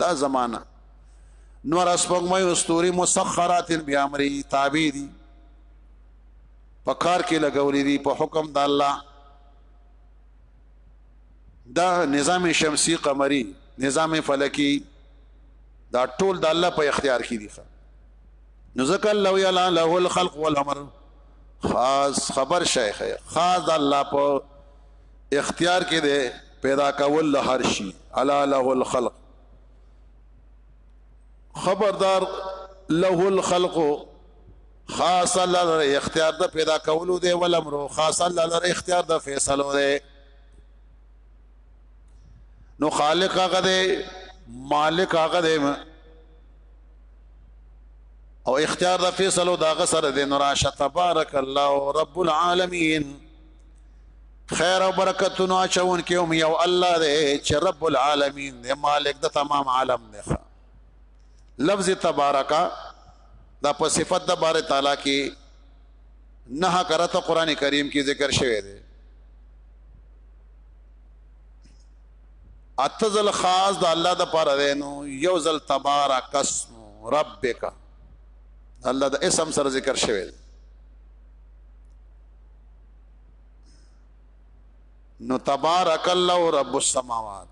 دا زمانہ نور اسپګمې او ستوري مسخرات بامر تابع دي په کار کې لګولې دي په حکم د الله دا نظام شمسی قمری نظام فلکی دا ټول د الله په اختیار کې دي نو ځکه الله یلا له الخلق والامر خاص خبر شیخ خاص الله په اختیار کې دی پیدا کول له هر شي الا له الخلق خبردار له الخلق خاص الله لره اختیار د پیدا کولو دی ول امر خاص الله لره اختیار د فیصلو دی نو خالق هغه دی مالک هغه دی او اختیار د فیصلو داغه سره دی نو راشه تبارک الله رب العالمین خیر او برکتونو اچون کې هم یو الله دې چې رب العالمین دې مالک د تمام عالم نه لفظ تبارکا دا په صفت د بار تعالی کې نه کرته قران کریم کې ذکر شوی دی اتزل خاص د الله د پاره دی نو یو ذل تبارک اسم ربک الله د اسم سره ذکر شوی دی نو تبارک الله رب السماوات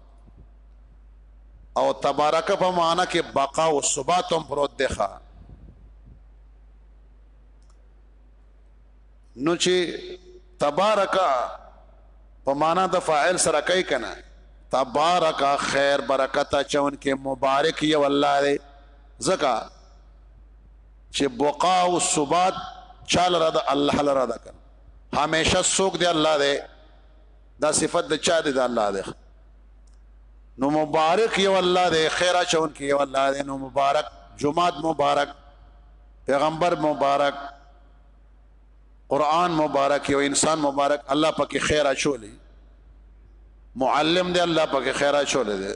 او تبارک په معنا کې بقا او ثبات هم پروت دی ښا نو چې تبارک په معنا د فاعل سره کوي کنه تبارک خیر برکت چون کې مبارک یو الله دی زکه چې بقا او ثبات چاله را ده الله لره ده کنه همیشه څوک دی الله دی دا صفت د چا دی د الله دی نو مبارک یو الله دی خیر اچون کې یو الله دی نو مبارک جمعات مبارک پیغمبر مبارک قران مبارک یو انسان مبارک الله پکې خیر اچولې معلم دې الله پکې خیر اچولې دې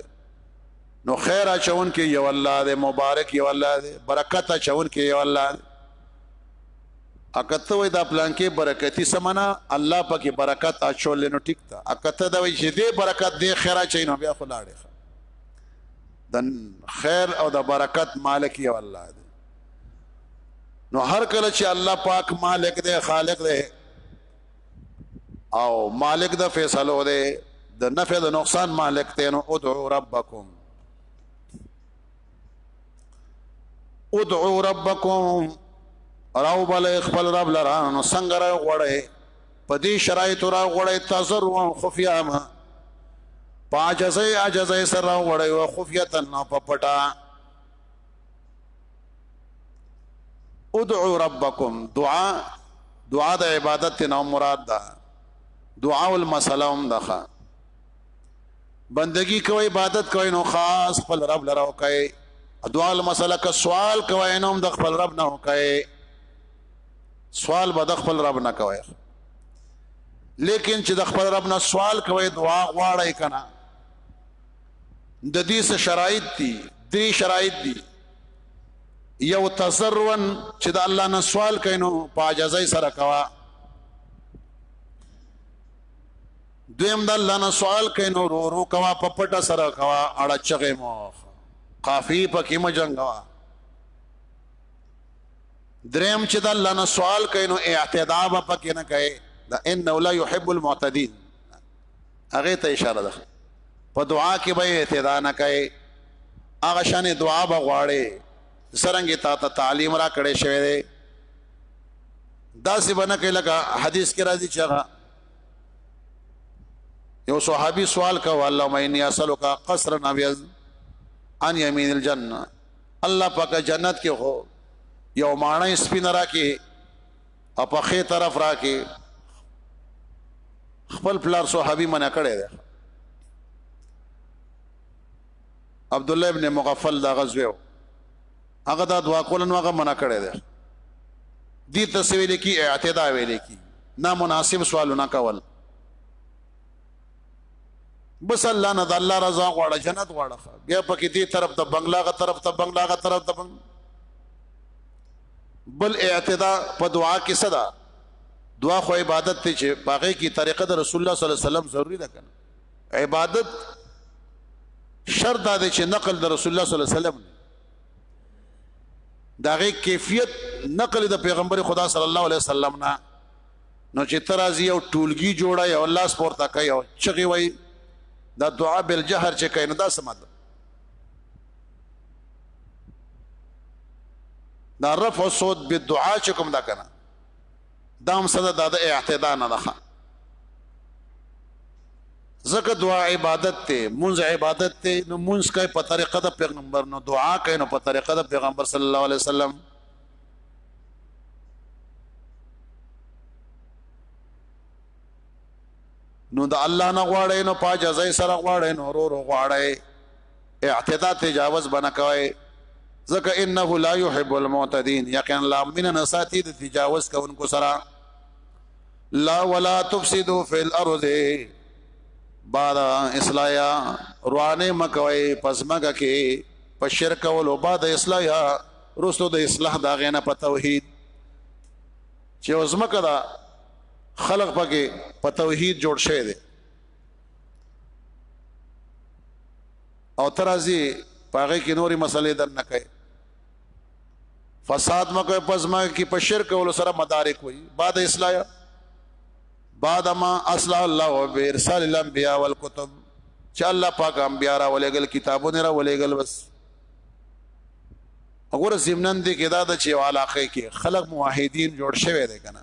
نو خیر اچون کې یو الله دې مبارک یو الله دې برکت اچون کې یو الله دې اکته وای دا پلان کې برکتی سمنا الله پکې برکت اچولې نو ټیک تا اکته دا وای چې دې برکت دې خیر اچین نو بیا خلاړې د خیر او د برکت مالک یو الله دې نو هر کله چې الله پاک مالک دی خالق دی او مالک د فیصلو دی د نفع د نقصان مالک دی نو ادعو ربکم ادعو ربکم راو بل خپل رب لرانو څنګه را غوړې په دې شرایط را غوړې تزر او خفیا ما پاجزه اجزه سره غوړې او خفیتن په پټا ادعو ربکم دعا دعا د عبادت نه مراد ده دعا ول مسله هم ده بندگی کوي عبادت کوي نو خاص خپل رب لره کوي دعا ول مسله که سوال کوي نو هم د خپل رب نه کوي سوال به د خپل رب نه کوي لیکن چې د خپل رب نه سوال کوي دعا غواړي کنه د دې څه شرایط دي درې شرایط دي یو تزرون چې د الله نه سوال کینو پاجازي سره کوا دویم د الله نه سوال کینو رو رو کوا په پټه سره کوا اړه چغه مو قافی پکې مجنګوا دریم چې د الله نه سوال کینو اعتداء پکې نه کوي دا انه لا يحب المعتدين هغه ته اشاره ده په دعا کې به اعتدا نه کوي هغه شان دعا به غواړي سرنګي تا ته تعلیم را کړې شوی دی دا سی بنه کې لکه حدیث کې راځي چې هغه یو صحابي سوال کوي اللهم اني اسالک قصر نبيز ان يمين الجنه الله پاک جنت کې هو یو ماڼۍ سپین را کې او په خې طرف راکې خپل پلار صحابي منع کړي ده عبد الله ابن مغفل دا غزوه هغه دا دعا کول نو هغه منع کړي ده دي تسویل کی اعتدا ویل کی نامناسب سوالونه کول بس الله نه د الله رضا غواړه جنت غواړه بیا پکې دې طرف ته بنگلا غ طرف ته بنگلا غ طرف ته بنگلا بل اعتدا په دعا کې صدا دعا خو عبادت ته چې باغې کی طریقه د رسول الله صلی الله علیه وسلم ضروری ده کنه عبادت شرط دا دی چې نقل د رسول الله صلی الله علیه وسلم داغه کیفیت نقل د پیغمبر خدا صلی الله علیه وسلم نه نو چې ترازی او ټولګي جوړه یو الله سپورته کوي او چغي وای دا دعا بل جهر چې کین دا سمد دا رفع صوت بالدعاء چې کوم دا کنه دا هم صدا د اعتدا نه ده زکه دعا عبادت ته منځ عبادت ته نو منځ کوي په طریقه د پیغمبر نو دعا کوي نو په طریقه د پیغمبر صلی الله علیه وسلم نو د الله نه غواړې نو پاجازې سره غواړې نو ورو ورو غواړې اعتدا تجاوز بنه کوي ځکه انه لا يحب المعتدين یقینا الله من نساتی د تجاوز کوونکو سره لا ولا تفسدوا في الارض بعد اصلاحیا روانه مکوي پسمګه کې په شرک او بعد اصلاحیا رسو د اصلاح دا غینه په توحید چې اوسمکه دا خلق پکې په توحید جوړ شوی دی او ترازی پاغه کې نوري مسلې دن نه کوي فساد مکه پزما کې په شرک ول سره مدارک وي بعد اصلاح بعد ما اصلح الله وبرسال الانبیاء والکتب چې الله پاک انبیاء را ولېګل کتابونه را ولېګل بس وګوره زمنن دې کې دا د چې علاقه کې خلق موحدین جوړ شوی دی کنه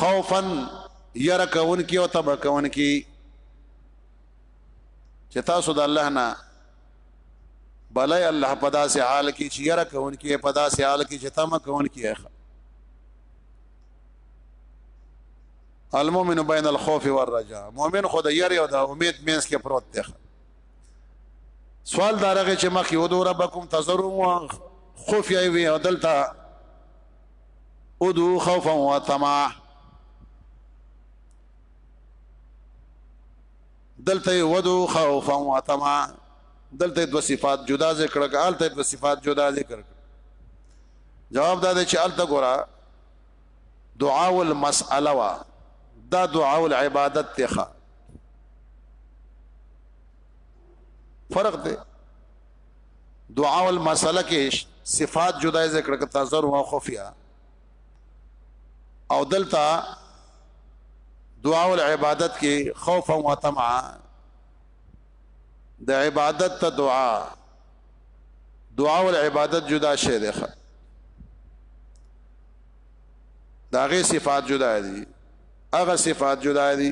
خوفن ير کون کی او تبع کون کی چې تاسو د الله نه بلای الله پدا سي حال کې چې ير کون کی پدا سي حال کې چې تم کون کی المؤمن بین الخوف والرجاء مؤمن خود یری او د امید مینس کې پروت دی سوال دارغه چې مخ یو دو ربکم تزرو خوف یې وی او دلته ادو خوفا و طمع دلته ودو خوفا و طمع دلته دو صفات جدا ذکر کړه آلته دو صفات جدا ذکر کړه جواب دا دی چې آلته ګورا دعا ول مسأله وا دا دعا ول عبادت ته فرق دی دعا ول مسله کې صفات جدا ذکر کړه تزر او خفیا او دلتا دعا ول عبادت کې خوف او طمع د عبادت ته دعا دعا ول عبادت جدا شی ده داغه صفات جدا دي هغه صفات جدا دي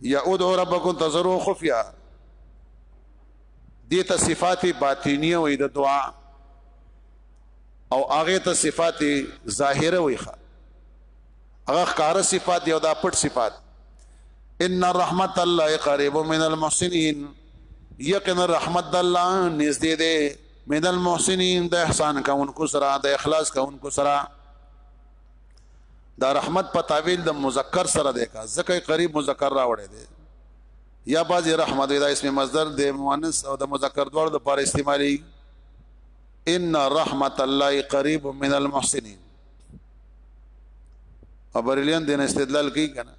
یا ادعو ربکم تزرو خفیا دې ته صفات باطنیه وي د دعا او هغه ته صفات ظاهره وي هغه ښکار صفات دی او دا پټ صفات ان رحمت الله قریب من المحسنین یقینا رحمت الله نږدې دی من المحسنین د احسان کوونکو سره د اخلاص کوونکو سره دا رحمت په تعویل د مذکر سره دی کا ځکه قریب مذکر راوړی دی یا بعضی رحمت دا اسم مصدر د مؤنث او د مذکر دواړو لپاره استعمالي ان رحمت الله قریب من المحسنین ابرلیان دین استدلال کوي کنه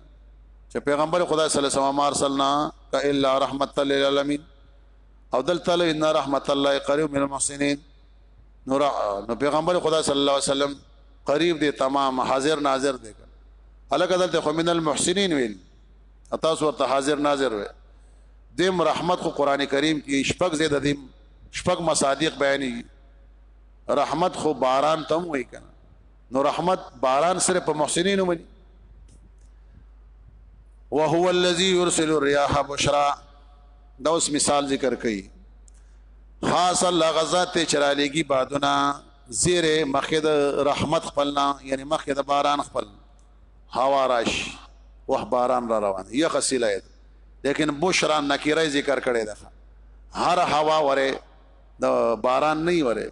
چې پیغمبر خدا صلی الله علیه وسلم ارسلنا الا رحمت للعالمین او دلته ان رحمت الله قریب من المحسنین نو نو پیغمبر خدا صلی الله علیه وسلم قریب دی تمام حاضر ناظر دی الکه دلته خو من المحسنین ویل تاسو ورته حاضر ناظر وی دیم رحمت خو قران کریم کې شپږ زید دیم شپږ مصادیق بیانې رحمت خو باران تم وای کنه نو رحمت باران سره په محسنینو باندې وهو الذي يرسل الرياح بشرا دا اوس مثال ذکر کړي خاص الله غزات چرالېږي بادونه زیر مخد رحمت خپلنا یعنی مخد باران خپل هوا راش وه باران را روان یا خسیله لیکن بشرا نکیره ذکر کړي ده هر هوا وره د باران نه وره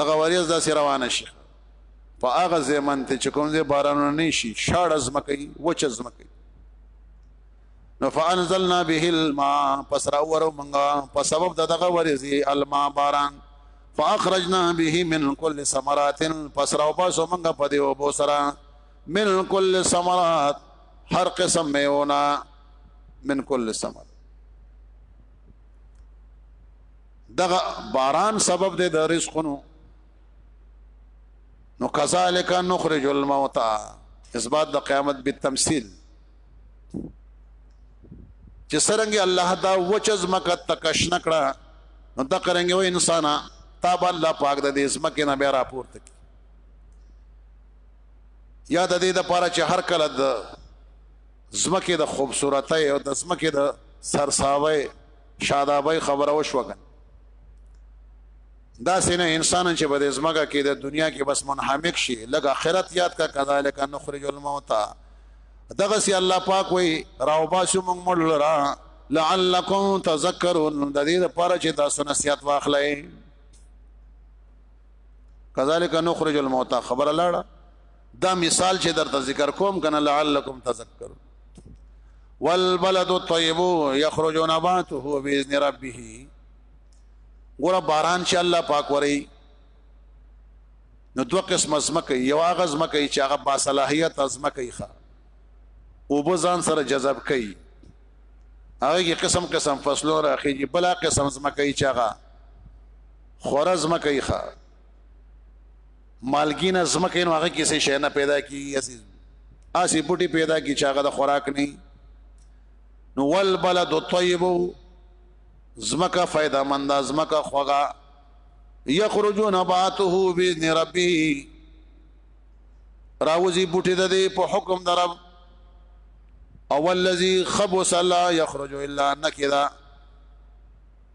دغه وریځ داسې روانه شي په هغه زمن ته چې کوم ځای بارانونه نه شي شاړه ځمکه وي وچه ځمکه وي نو فانزلنا به الماء پس راورو منګه په سبب د دغه ورزي الماء باران فاخرجنا به من كل ثمرات پس راو باسو منګه په دیو بو سرا من كل ثمرات هر قسم میونا من كل ثمرات دغه باران سبب دی د رزقونو نو کذالک نخرج الموتى اثبات د قیامت بالتمثيل چې سرنګ الله دا وچز مکه تکش نکړه نو دا کرنګ و انسان تاب الله پاک د دې اسمکه نه بیا راپورته کی یا د دې د پاره چې هر کله د زمکه د خوبصورتۍ او د زمکه د سرساوي شادابی خبره وشوه کنه دا سینه انسان چې بده زمګه کې د دنیا کې بس منحمک شي لګ اخرت یاد کا کذالک نخرج الموت دغه سي الله پاک وي راو باسو موږ مړ را لعلکم تذکرون د دې لپاره چې تاسو نصیحت واخلئ کذالک نخرج الموت خبر لاړه دا مثال چې درته ذکر کوم کنه لعلکم تذکرون والبلد الطيب يخرج نباته باذن ربه ګور باران چې الله پاک وري نو دوه قسم ازمکه یو هغه ازمکه چې هغه با صلاحیت ازمکه ښه او به ځان سره جذب کوي هغه کې قسم قسم فصلو راخیږي بلا قسم ازمکه چې هغه خورز مکه ښه مالګینه زمکه نو هغه کیسه شي نه پیدا کیږي اسی اسی بوټي پیدا کی چاغه د خوراک نه نو ول بلد الطيب زمکه فائدہ مند زمکه خوغه یخرج نباته باذن ربه راوزی بوټي د په حکم درب اول الذي خبث لا يخرج الا نكدا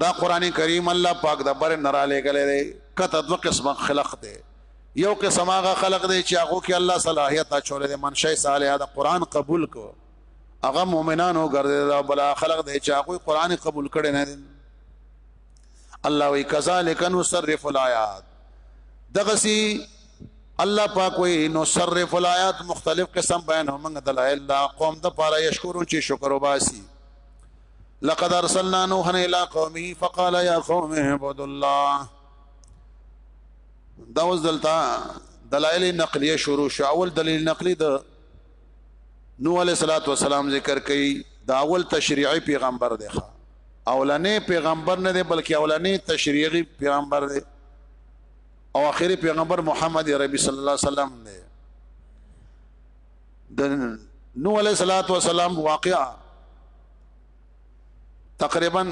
دا قران کریم الله پاک د بر نه را لګلې دی کته دوه قسمه خلق دی یو قسم هغه خلق دی چې هغه کې الله صلاحیت اچول دی منشي صالح دا قران قبول کو هغه مؤمنانو ګرځي دا بل خلق دی چې هغه قران قبول کړي نه دی الله وی کذالک نصرف الایات دغسی الله پاک وی نصرف الایات مختلف قسم بیان هم دلایل قوم د پاره یشکرون چې شکر وباسي لقد ارسلنا نوحا الى قومه فقال يا قوم اعبدوا الله دا اوس دلته دلایل نقلیه شروع شو اول دلیل نقلی د نوح علیہ الصلوۃ والسلام ذکر کړي دا اول تشریعي پیغمبر دی اولنې پیغمبر نه دی بلکې اولنې تشریعي پیغمبر دی او اخري پیغمبر محمد عربي صلی الله علیه وسلم دی د نو علیہ الصلوۃ والسلام واقعا تقریبا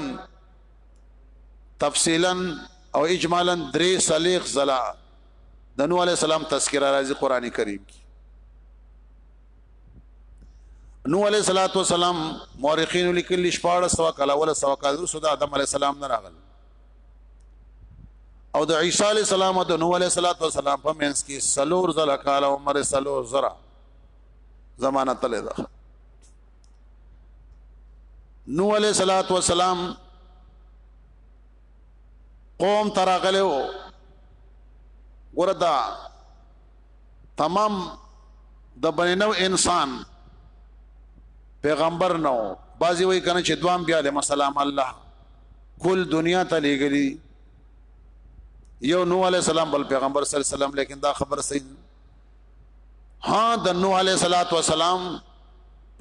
تفصیلا او اجمالا درې صلیخ زلا د نو علیہ السلام تذکرہ راځي قران کریم کې نو علیہ الصلوۃ والسلام مورخین لیکل شپاړه سو کاله ولا سو کاله رسول آدم علیہ السلام نه راغله او د عیسی علی السلام او د نوح علی السلام په منځ کې سلور زله کال عمر سلور زره زمانہ تله ده نوح علی السلام قوم تراغله و وردا تمام د بنی نو انسان پیغمبر نو بازی وای کنه چې دوام بیا له مسالم الله کل دنیا ته لګلی یو نو علی السلام بل پیغمبر صلی الله علیه وسلم لیکن دا خبر صحیح ها د نو علی صلوات و سلام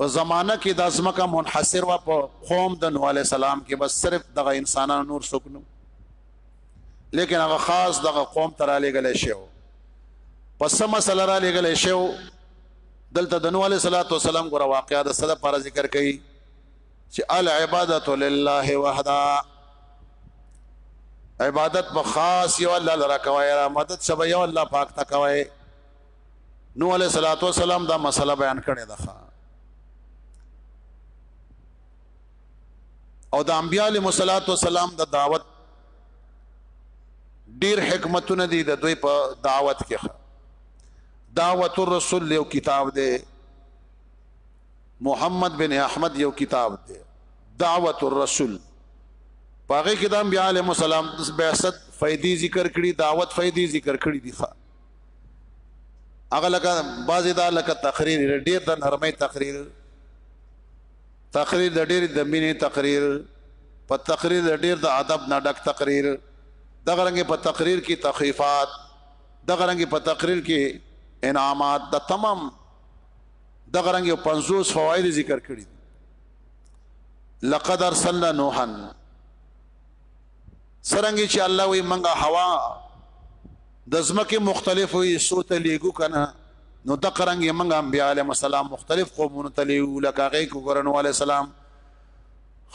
په زمانہ کې د ازمکه منحصر و په قوم د نو علی السلام کې بس صرف دغه انسانانو نور سکنو لیکن هغه خاص دغه قوم ته را لېږلی شی و په څه مسله را لېږلی شی و دلته د نوح علیه صلات وسلام ګوره واقعا د څه لپاره ذکر کوي چې العبادت لله وحده عبادت په خاص یو الله لره کوي را مدد سبا یو الله پاک ته کوي نوح علیه صلات وسلام دا مسله بیان کړې ده او د انبیاء علیهم الصلات والسلام د دعوت ډیر حکمتونه دي د دوی په دعوت کې دعوت الرسول یو کتاب دی محمد بن احمد یو کتاب دی دعوت الرسول پاغه کې د انبیاء علیهم السلام د بعثت فائدې ذکر کړي دعوت فائدې ذکر کړي دي هغه لکه بعضی دا لکه تقریر ډیر د نرمۍ تقریر تقریر د ډېر د مینې تقریر په تقریر د ډېر د ادب نه ډک تقریر دغه رنګ په تقریر کې تخفیفات دغه رنګ په تقریر کې انعامات د تمام دغه رنګ 50 فواید ذکر کړی لقد ارسلنا نوحا سرنګي چې الله وي منګه هوا د زمکه مختلفو حصو ته لیګو کنه نو د قرنګ منګه انبیاء علیهم السلام مختلف قومونو ته لیو لکه غي کو ګرنو علی السلام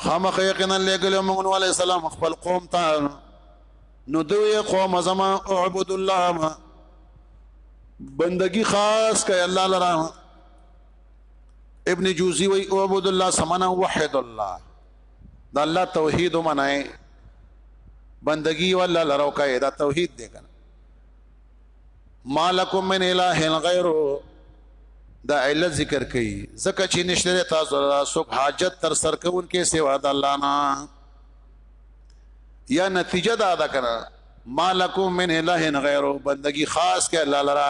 خامخ یقینا لګلو مونږ علی السلام خپل قوم ته نو دوی قوم زما اعبد الله ما بندگی خاص کای الله لرا ابن جوزی وی اعبد الله سمنا وحد الله د الله توحید ومنای بندگی ولا لرو کای دا توحید دی کنه مالکم من اله غیره دا علت ذکر کړي زکه چې نشته تاسو را سب حاجت تر سر کوون کې سیوا د الله نه یا نتیجه دا ادا کړه مالکم من اله غیره بندگی خاص کې الله لرا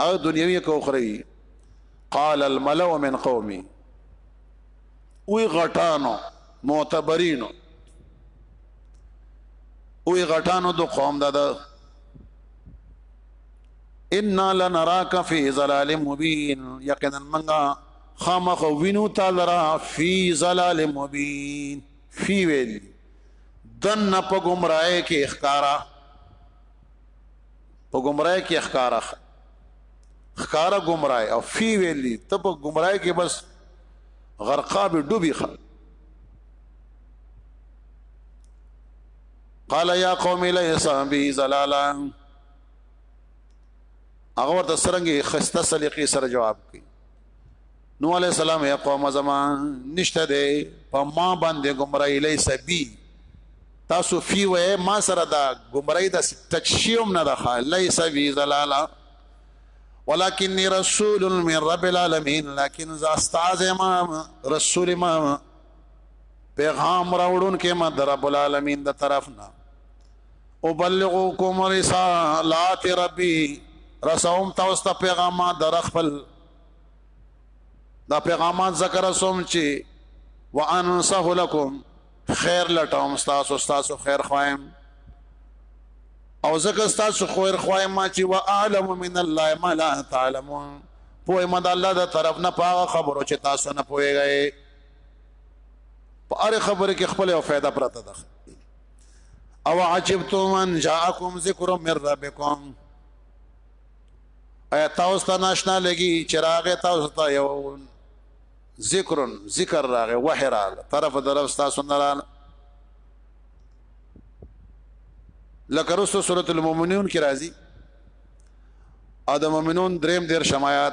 او دنیوي کو خري قال الملأ من قومي وی غټانو معتبرینو وی غټانو د قوم دد ان لنراك في ظلال مبين یقینا منګه خامخ وینو تعالی فی ظلال مبین فی ویل دن په گمراهی کې اخکارا په گمراه کې ښکارا ښکارا گمراه او فی ویلی ته په گمراه کې بس غرقاب ډوبي خ قال یا قوم لیس بی زلالا هغه ورته سرنګي خسته سلیقې سره جواب کوي نو علی السلام یا قوم زما نشته ده په ما باندې گمراهی لیس بی تاسو فی و ما سره دا گمراهی د تچشیوم نه ده لیس بی زلالا ولکنی رسول من رب العالمین لکن ز استاد ما رسول ما پیغام راوړون کې ما در رب العالمین د طرف نه ابلغکم رسالات ربی رسوم تاسو ته پیغامات در خپل دا پیغامات ذکر سوم چې وانصح لكم خیر لټوم تاسو تاسو خیر خوایم او زکه تاسو خیر خوایم ما چې واعلم من الله ما لا تعلمون پوه ما د الله د طرف نه پاغه خبرو چې تاسو نه پوهیږئ په اړه خبره کې خپل او فائدہ پراته ده او عجبتم ان جاءکم ذکر من ربکم ایا تاسو ته ناشنا لګي چې راغه تاسو ته یو ذکر ذکر راغه وحی راغه طرف طرف تاسو نه راغه لکه رسو سورۃ المؤمنون کې راځي ادم مومنون دریم دیر شمایات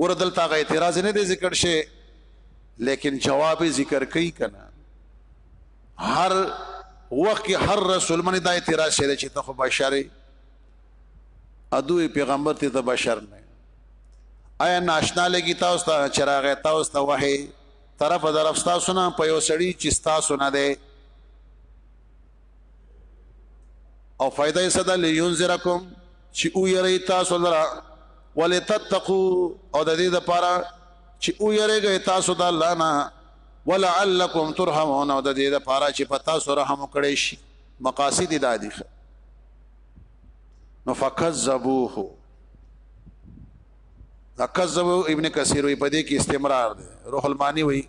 ګور دلته غي اعتراض نه دی ذکر شي لیکن جواب ذکر کوي کنه هر وخت کې هر رسول منی دا اعتراض شری چې ته خو بشری ادوی پیغمبر ته بشر نه آیا ناشنا لګی تاسو ته چراغ تاسو ته وه طرف طرف تاسو نه په یو سړی چې تاسو نه ده او فائدہ یې صدا لینذرکم چې او یری تاسو لرا ولتتقوا او د دې لپاره چې او یریږئ تاسو د الله نه ولعلکم ترحمون او د دې لپاره چې پتا سره رحم وکړي شي مقاصد د دې نو فکذبوه کذب ابن کثیر وی پدې کې استمرار دی روح المانی وی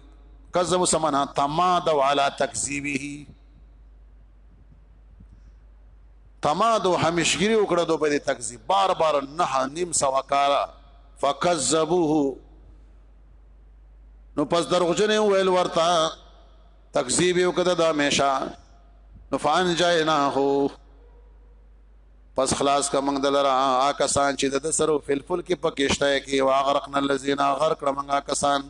کذب سمنا تماد علی تکذیبه تمادو همیشګری وکړه دو په دې تکذیب بار بار نه نیم سوا کال فکذبوه نو پس دروغجنې ویل ورته تکذیب یو کده د همیشه نو فان جاینا هو پس خلاص کا منګ دلرا آ کسان چې د سرو فلفل کې پکېشته کې واغرقنا الذين غرق منګه کسان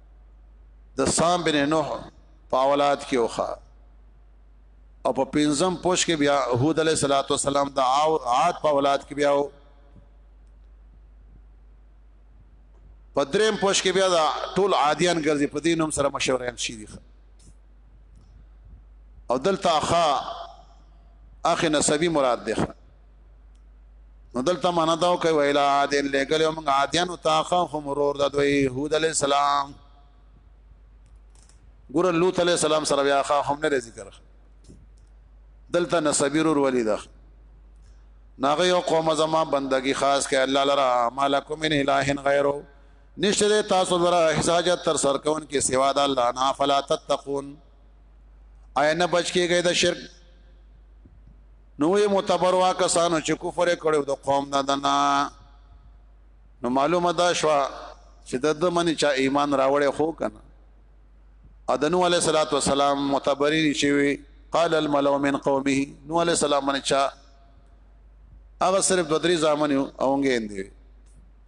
د سام بن نوح په اولاد کې وخه او په پنځم پوش کې بیا هود علیه صلوات و سلام د عاد په اولاد کې بیا په دریم پوش کې بیا د ټول عادیان ګرځي په دین هم سره مشوران شي دي او دلته اخا اخ نسبی مراد ده نو دلته معنا دا کوي ویلا عاد لګل یو موږ عادیان او تاخه هم ورور د دوی هود علی السلام ګور لوط علی السلام سره بیا خا هم نه ذکر دلته نسبیر ور ولیدا ناغه یو قوم زما بندگی خاص کې الله لرا مالکم من الہ غیره نشته تاسو لرا حساجت تر سر کون کې سوا د الله نه فلا تتقون آیا نه بچ کېږئ د شرک نو وی معتبر وا کسانو چې کفر کړو د قوم نه دنا نو معلومه دا شو چې د د منی چا ایمان راوړې خو کنه ادنو علی صلوات و سلام معتبرین چې وی قال الملو من قومه نو علی سلام من چا هغه صرف بدري ځامن اوونګې اندي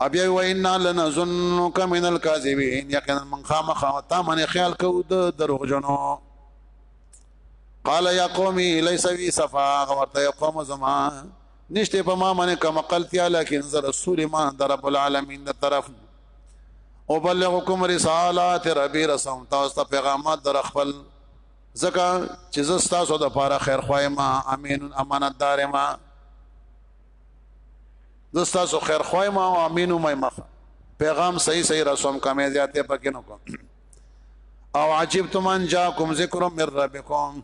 ابیا و ان لنظنک من الكاذبین یقینا من خامخ تا من خیال کو د دروغ جنو قال یا قومی لیس بی صفا ورته یا قوم زما نشته په ما باندې کوم قلتیا لکن ز رسول ما در رب العالمین د طرف او بلغکم رسالات ربی رسوم تاسو ته پیغامات در خپل زکه چې زستا سو د پاره خیر خوای ما امین امانت دار ما زستا سو خیر خوای ما او امینو مې مخ پیغام صحیح صحیح رسوم کمې زیاتې پکې نو کوم او عجیب تمن جاکم ذکر من ربکم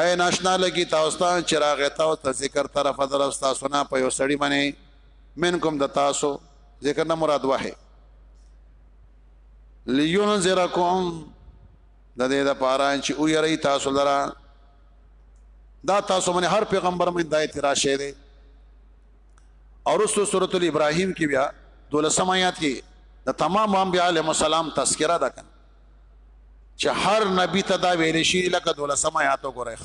اے ناشنا لګی تاسو ته چراغ تاسو ته ذکر طرف درف تاسو نه په یو سړی باندې منکم د تاسو ذکر نه مراد وه لینذرکم د دې د پاره چې او یری تاسو لرا دا تاسو باندې هر پیغمبر مې دای تیرا شه دي اورستو سورۃ الابراهیم کې بیا دولسم آیات کې د تمام انبیاء علیهم السلام تذکرہ ده چې هر نبی ته دا ویل شي لکه دولسم آیات وګورئ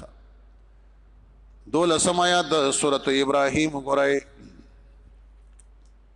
دولسم آیات د سورۃ ابراهیم وګورئ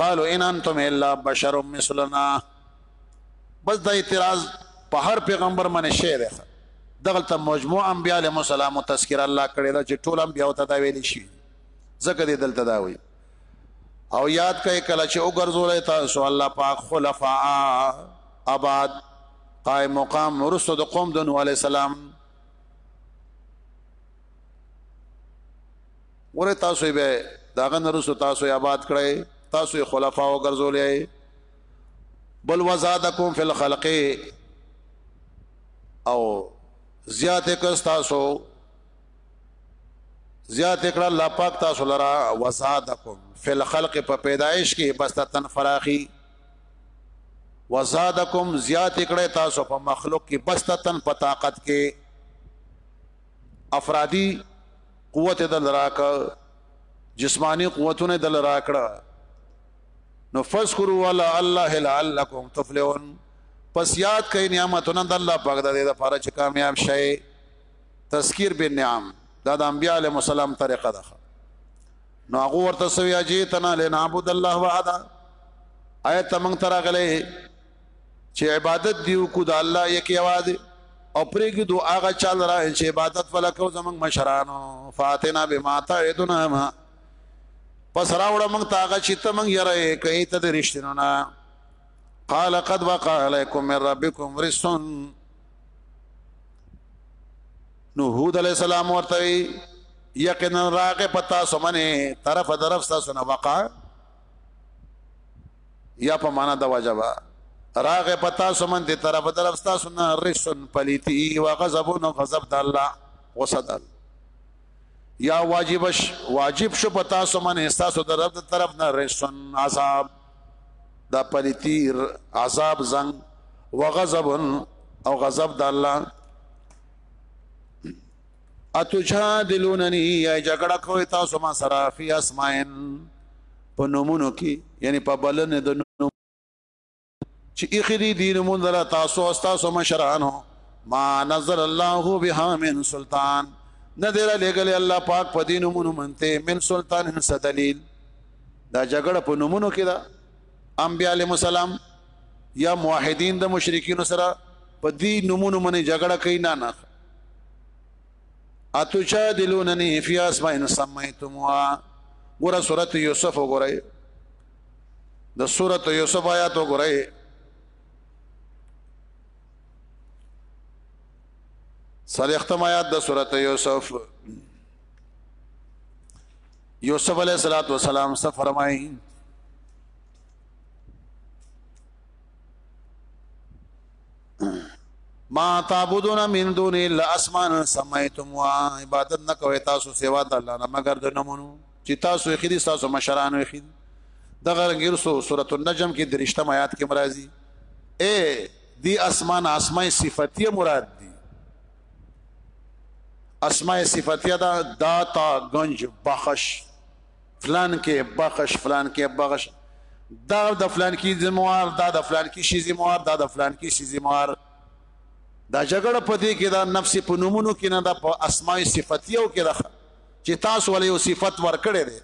قالو ان انتم الا بشر مثلنا بس دا اعتراض په هر پیغمبر باندې شعر دی دغه ته مجموع انبیاء علیهم السلام تذکر الله کړی دا چې ټول انبیاء ته دا ویل شي زکه دې دلته دا وی او یاد کړئ کله چې وګرځولای تاسو الله پاک خلفاء آباد قائم مقام ورسو د قوم د نوح علی السلام ګوره تاسو یې به داغه نرسو تاسو یې آباد کړئ تاسو یې خلفا او ګرځولې بل وزادکم فی الخلق او زیات کس تاسو زیات کړه الله پاک تاسو لرا وزادکم فی الخلق په پیدایش کې بس تن فراخي وزادکم زیات کړه تاسو په مخلوق کې بس تن په طاقت کې افرادی قوت یې دل راکړ جسمانی قوتونه یې دل راکړ نو فذكروا ولا الله لعلكم تفلحون پس یاد کئ نعمتونه د الله پاک د دې لپاره چې کامیاب شئ تذکیر بالنعم دا د انبیاء علیهم السلام طریقه ده نو هغه ورته سویا جی تنا لنعبد الله وحده آیت موږ ترغلې چې عبادت دی وکړو د الله یک یوازې او پرېږي دو هغه چا لره چې عبادت ولکو زمنګ مشرانو فاتنا بما تعدنا ما پس راوړه موږ ته هغه چې ته موږ یره کوي ته د رښتینو نه قال قد وقع عليكم من ربكم رس نو هود علی السلام ورته یقینا راغه پتا سمنه طرف طرف تاسو نه وقع یا په معنا د وجبا راغه پتا سمن دي طرف طرف ستا سنا رسن پلیتی و غضب نو غضب د الله وصدل یا واجب واجب شو پتا سمن احساس د رب طرف نه رسن عذاب دا پلیتی عذاب زنګ و غضب او غضب د الله اتجادلوننی یا جګړه کوي تاسو ما سره فی اسماءن په نومونو کې یعنی په بلنه د نوم چې اخری دین مون دلا تاسو او تاسو مشرانو ما نزل الله بها من سلطان نذر لګل الله پاک په دین مون منته من سلطان هنس دلیل دا جګړه په نومونو کې دا انبیاء علیهم السلام یا موحدین د مشرکین سره په دې نمونه منې جګړه کوي نه نه اتجادلوننی فی اسماء سمیتموها ګوره سورته یوسف وګوره د سورته یوسف آیات وګوره سلیختم آیات د سورته یوسف یوسف علیہ الصلوۃ والسلام څه فرمایي ما تعبدون من دون الا اسمان سميتم وا عبادت نه کوي تاسو سوا د الله نه مگر د نمونو چې تاسو یې خري تاسو مشران یې خري د غرنګیر سو سورۃ النجم کې درشتم آیات کې مرাজি اے دی اسمان اسماء صفاتیه مراد دی اسماء صفاتیه دا داتا گنج بخش فلان کې بخش فلان کې بخش دا د فلان کې زموار دا د فلان کې شي زموار دا د فلان کې شي زموار دا جګړه په دې کې دا نفس په نومونو کې نه دا په اسماء صفاتیو کې راخه چې تاسو ولې یو صفت ورکړې ده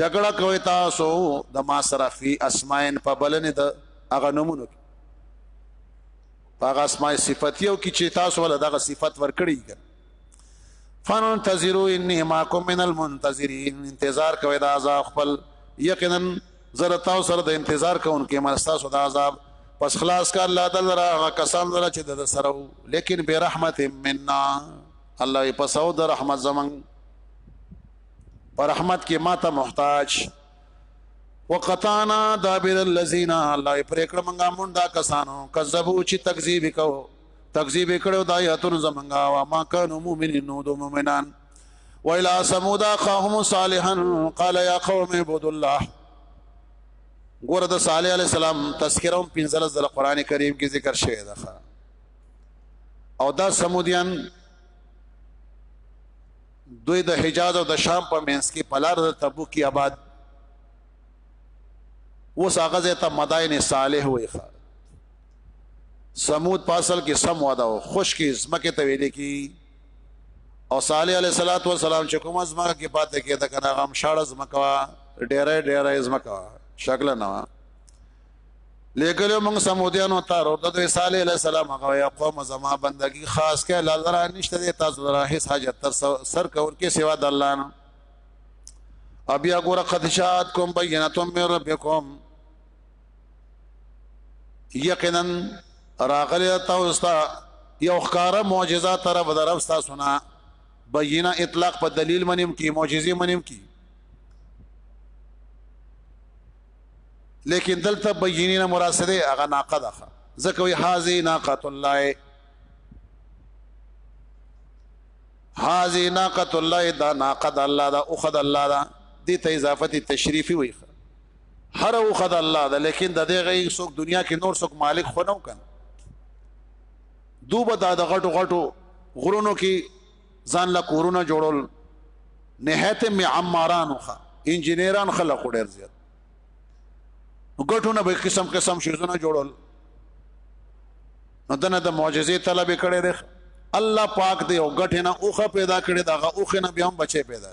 جګړه کوي تاسو د ما سره فی اسماءن په بلنه د هغه نمونه هغه اسماء صفاتیو کې چې تاسو ول دغه صفت ورکړي فننتظروا اني معكم من المنتظرين انتظار کوي دا عذاب خپل یقینا زره تاسو سره د انتظار کوونکې ما تاسو د عذاب پس خلاص کا الله تعالی را کسان را چې د سره لیکن به رحمت منا الله په سو د رحمت زمنګ پر رحمت کې ما ته محتاج وقطانا دابر الذين الله پر کړه منګه مونږه کسانو کذبو چې تکذیب کو تکذیب کړو د آیاتونو زمونږه وا ما کانو مؤمنین نو د مؤمنان ویلا سمود اخهم صالحا قال یا قوم اعبدوا الله ګوره د صالح علی السلام تذکرہ هم پنځله د قران کریم کې ذکر شوی ده او دا سمودیان دوی د حجاز او د شام په منځ کې پلار د تبوک کی آباد وساغه ته مدائن صالح وې سمود په اصل کې سم واده او خشکی زمکه ته ویل کی او صالح علیه صلوات و سلام چې کوم زمکه کې پاتې کې دا کنه غم شاړه زمکه وا ډېرې ډېرې زمکه شکل نه وا لیکلو موږ سمودیانو ته ورته د صالح علیه السلام هغه یا قوم زما بندگی خاص کې الله درا نشته دې تاسو درا هیڅ حاجت تر سر کور کې سوا د الله نه ابیا ګور قدشات کوم بیناتم من ربکم یقینا راغلی تاسو ته یو ښکارا معجزه طرف درف تاسو نه بینه اطلاق په دلیل منیم کی معجزه منیم کی لیکن دلته بینه نه مراد سره هغه ناقه ده ځکه وی هاذی ناقۃ الله هاذی ناقۃ الله دا ناقۃ الله دا اخذ الله دا دې ته اضافه تشریفی وی هر اوخه د الله ده لیکن د دې غي څوک دنیا کې نور څوک مالک خو نه وکړ دوبه د غټو غټو غرونو کې ځان لا کورونه جوړول نهایت می عماران خو انجنیران خلق ډیر زیات غټونه به قسم قسم شیزونه جوړول نو دنه د معجزې طلب کړي ده الله پاک دې او غټنه اوخه پیدا کړي داغه اوخه نه بیا هم بچي پیدا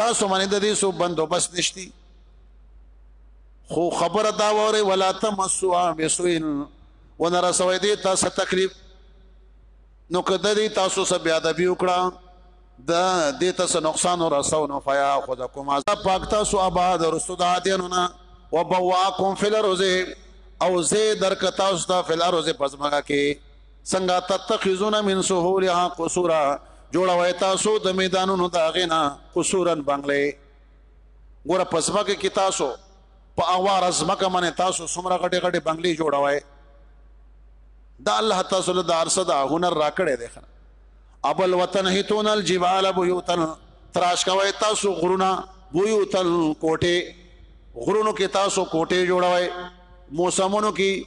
تاسو باندې د دې سو بندوبست نشتی خو خبره دا وره ولا تمسوا بسوین ونرسوي دې تاسو تکلیف نو کده دې تاسو سره بیا د بیو کړه دا دې تاسو نقصان ورسو نو فیا خذکم عذاب پاک تاسو آباد رسول عادینونه وبواکم فی الارض او زه درک تاسو ته فی الارض پزماګه کې څنګه تتخذون من سهولها قصورا جوړوي تاسو د میدانونو دا غینا قصورن بنگلې ګوره پسمکه کې تاسو په اوار ازمکه منه تاسو سمره غټه غټه بنگلې جوړوي دا الله تاسو له دارسه دا هنر راکړې دی ابل وطن هیتون الجبال بيوتن تراش کوي تاسو غرونه بيوتن کوټه غرونو کې تاسو کوټه جوړوي موسمونو کې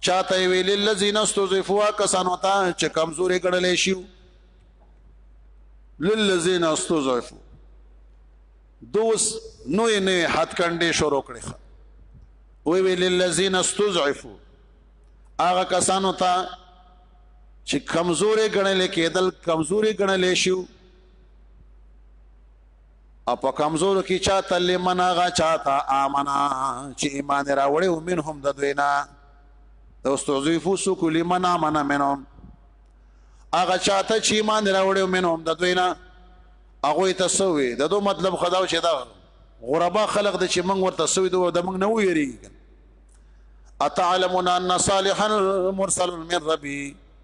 چاته یې ویل الذين استضعفوا کسانو ته چې کمزوري ګڼل شي للذين استضعفوا دوس نوې نوې حد کنده شروع کړې وی وی للذین استضعفوا هغه کسانو ته چې کمزورې ګڼل کېدل کمزوري ګڼل شي او په کمزورو کې چاته لمن هغه چاته آمنا چې ایمان راوړې او من هم د دوی نه د استوزیفو سو کلی من آمنا منهم هغه چاته چې ایمان راوړې او من هم د دوی نه هغه ته سوې د دوه مطلب خداو چې دا غربا خلق د چې موږ ورته سوې دوه د موږ نه ویری اتعلمون ان صالحا مرسل من ربي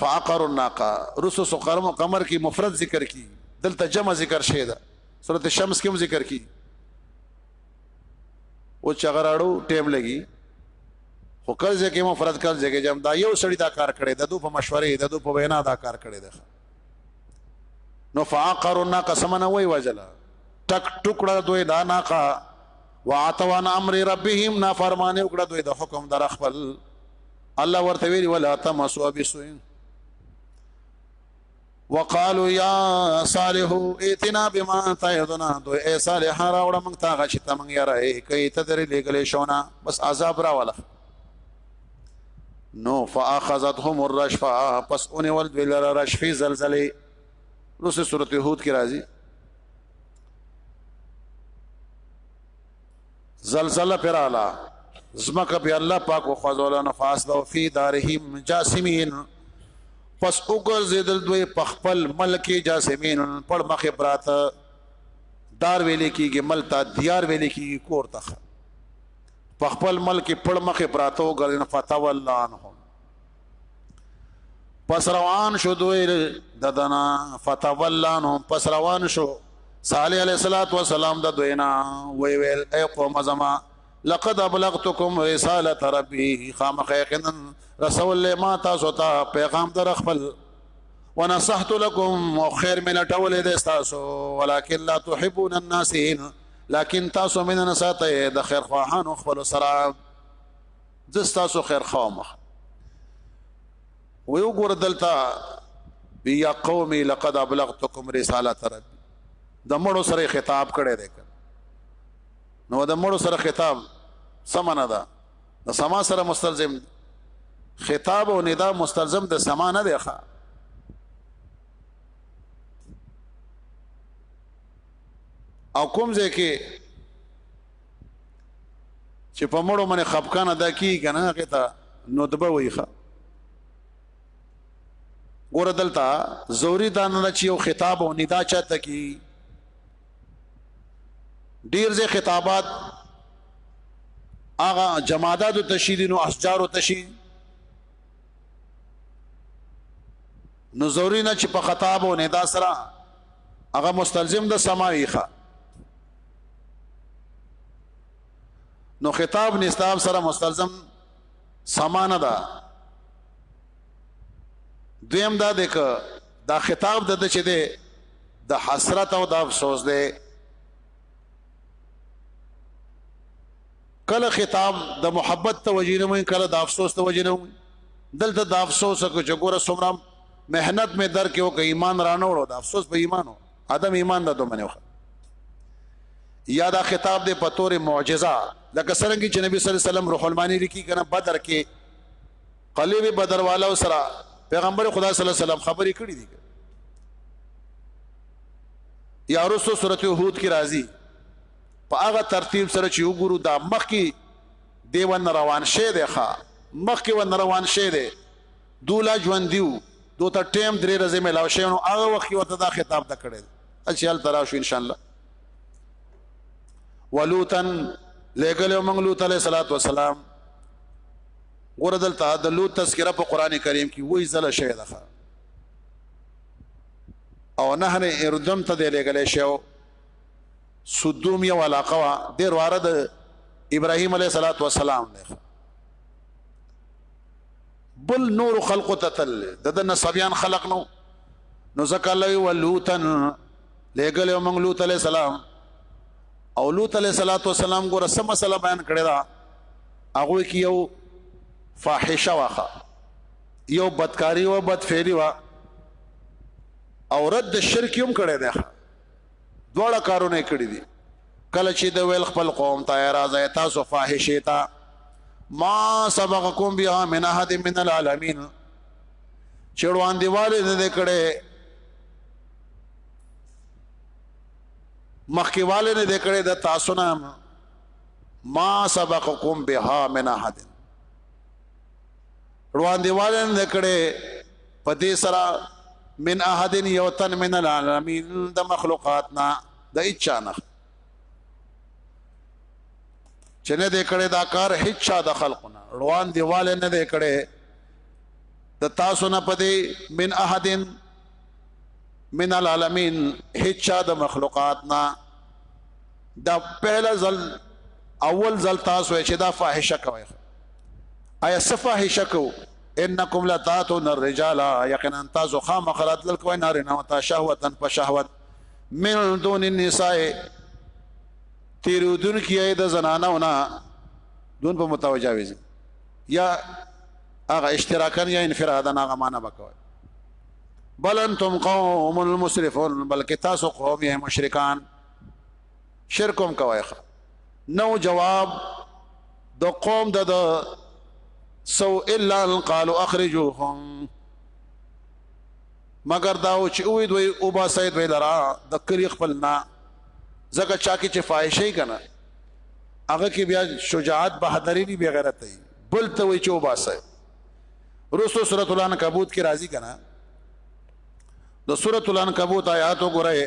فاقر الناقه رسو سقر مو قمر کی مفرد ذکر کی دلته جمع ذکر شه ده سورته شمس کې ذکر کی او چغراړو ټیم لګي خو کله ځکه مفرد کله ځکه جام دا یو سړی دا کار کړي د دوه په مشورې د دوه په وینا دا کار کړي ده نو فاقر الناقه سمنه وای وجلا ټک ټوکړه دوی دا ناقه وعتوان امر ربهم نافرمانه وکړه دوی د حکم در خپل الله ورته ویلي ولا تمسوا بسوء وقالو یا صالح اتنا بما تعذنا دو اے صالح راوړه موږ تا غچ ته موږ یاره کوي ته درې لګلې شونه بس عذاب راواله نو فاخذتهم الرشفه پس اونې ول دوی لره رشفه زلزلې نو سه سورته هود کې راځي زلزله پر اعلی زمکه به الله پاک او خدای نه فاس دو فی دارهم جاسمین پس وګرځیدل دوی په خپل ملک جاسمین پر مخ پراته دار ویلې کیږي ملتا دیار ویلې کیږي کور تخ په خپل ملک پر مخ پراته وګرځیدل فتاوالله عنهم پس روان شو دوی ددنا فتولانو پس روان شو صالح علیہ الصلات والسلام د دوینا وی ویل ای قوم زما لقد ابلغتكم رساله ربي خامخ یقینا رسول له ما تاسو ته پیغام در خپل ونصحت لكم وخير من ټول دې تاسو ولكن لا تحبون الناس لكن تاسو من نساته د خیر خواهان خپل سره زه ستاسو خیر خوا مخ ویو ګور دلته وی یا قومي لقد ابلغتکم رسالت ربي د مړو سره خطاب کړي دی نو د مړو سره خطاب سمانه ده د سما سره مستلزم خطاب او ندا مستلزم د سما نه دی ښا او کوم ځکه چې په مړو باندې خپکان ادا کی کنه هغه ته ندبه ویخه ګور دلته زوري دا نه چې یو خطاب او ندا چاته کی ډیر زه خطابات هغه جمادات او تشیدین او اشجار او تشید نو زوري نه چې په خطاب او ندا سره هغه مستلزم د سماویخه نو خطاب نستاب سره مستلزم سمانه ده دویم دا ده که دا خطاب د چې ده د حسرت او د افسوس ده کله خطاب د محبت ته وجینه مې کله د افسوس ته وجینه دلته د افسوس کو چې ګوره سمرام مهنت مې در کې او ایمان رانه وړو د افسوس په ایمانو ادم ایمان دا دومنه وخت یا دا خطاب دی په تور معجزه لکه څنګه چې نبی صلی الله علیه وسلم روح المانی لیکي کنه بدر کې قلیب بدر والا سره پیغمبر خدا صلی الله علیه وسلم خبرې کړې دي یا رسو سورته هود کې راځي په هغه ترتیب سره چې وګورو دا مخ کې دیوان روان شه دی ښا مخ کې ون روان شه دی دو لا ژوندي وو دو ته ټیم درې ورځې ملاو شوی نو هغه وخت ورته دا خطاب د کړی اچي هلته راشو ان شاء الله ولوتن لګل موږ لوط علیه الصلاۃ والسلام ګور دلته د لوط تذکرہ په قران کریم کې وای زله شوی ده او نه نه اردم ته دی لګل شو سدوم یو علاقه وا ډیر واره د ابراهیم علیه الصلاۃ والسلام نه بل نور خلقو ته تل د د نسبیان خلق نو نو ځکه الله وی ولوتن لګل یو موږ لوط علی السلام او لوط علی صلوات و سلام ګور سم مسله بیان کړی دا هغه کې یو فاحشه واخه یو بدکاری و بدفعلی و او رد شرک هم کړی دی دواړه کارونه کړی دي کله چې د ویل خپل قوم ته راځي تاسو فاحشه تا ما سبقکم بها من احد من العالمین چړوان دیواله نه کړي مخکیواله نه کړي د تاسو نام ما سبقکم بها من احد رواندیواله نه کړي په دې سره من احد یوتن من العالمین د مخلوقاتنا د اچانه چې نه دې کړي دا کار هیڅ چا د خلقونه روان دیواله نه دې کړي د تاسو نه پدې من احد من العالمین هیڅ چا د مخلوقاتنا دا پهلا ځل اول ځل تاسو چې دا فاحشه کوي ایا صفاحشه کو انکم لتاتون الرجال یقینا تاسو خامخرات لل کوی نار نه تا شهوتن په شهوت من دون النساء تیرو دن کیه د زنانو نه دون په متوجاویز یا هغه اشتراکن یا انفرادن هغه معنا وکوي بل انتم قوم المسرفون بلکې تاسو قوم یې مشرکان شرک هم کوي نو جواب د قوم د سو الا ان قالوا اخرجوهم مگر دا او چې وې دوی او با سید وی لرا د کلی خپل نه زکه چا کې چې فاحشه کنا هغه کې بیا شجاعت بهادری نه بغیرت دی بل ته وی چې او با سید رسو سورۃ العنکبوت کې راضی کنا د سورۃ العنکبوت آیات وګورئ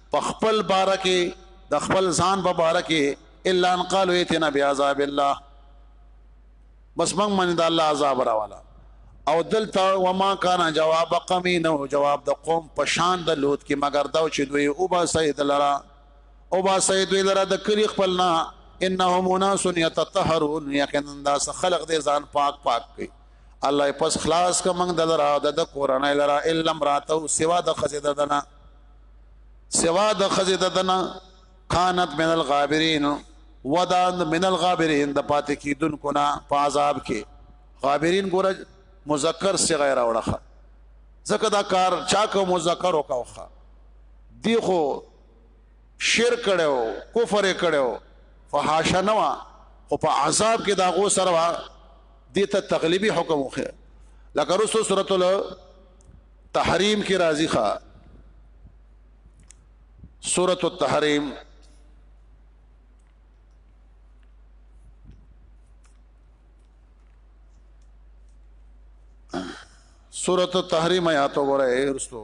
په خپل باره کې د خپل ځان په باره کې الا ان قالوا اتنا بعذاب الله بس موږ باندې د الله عذاب راواله او دلته وما کان جواب قومي نو جواب د قوم په شان د لوط کې مگر دا چې دوی او با سید لرا او با سید دوی لرا د کلی خپل نه انهم اناس يتطهرون یقینا دا خلق دې ځان پاک پاک کوي الله پس خلاص کا موږ دلرا د قران لرا الا امراته سوا د خزیددنه سوا د خزې د دنا کانت من الغابرین وداند من الغابرین د پاتې کیدونکو نه په عذاب کې غابرین ګور مذکر سی غیر اوړه ځکه دا کار چا کو مذکر وکاوخه دی خو شر کړو کفر کړو فحاشا نوا خو په عذاب کې دا غو سره دي ته تغلیبي حکم وخه لکه رسو سورۃ تحریم کې راځي ښا سورۃ التحریم سورۃ التحریم آیات وګورئ ورسو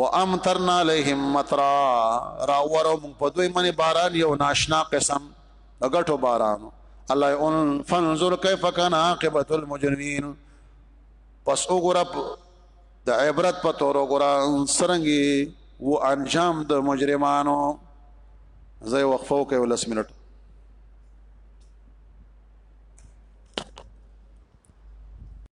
وامطرنا عليهم مطرا راورو موږ په دوی باندې باران یو ناشنا قسم د غټو بارانو الله ان فنظر كيف كان عاقبه المجرمين پس وګوره د عبرت په تور وګوره سرنګي و انجام د مجرمانو زي وقفو کې ولس منټ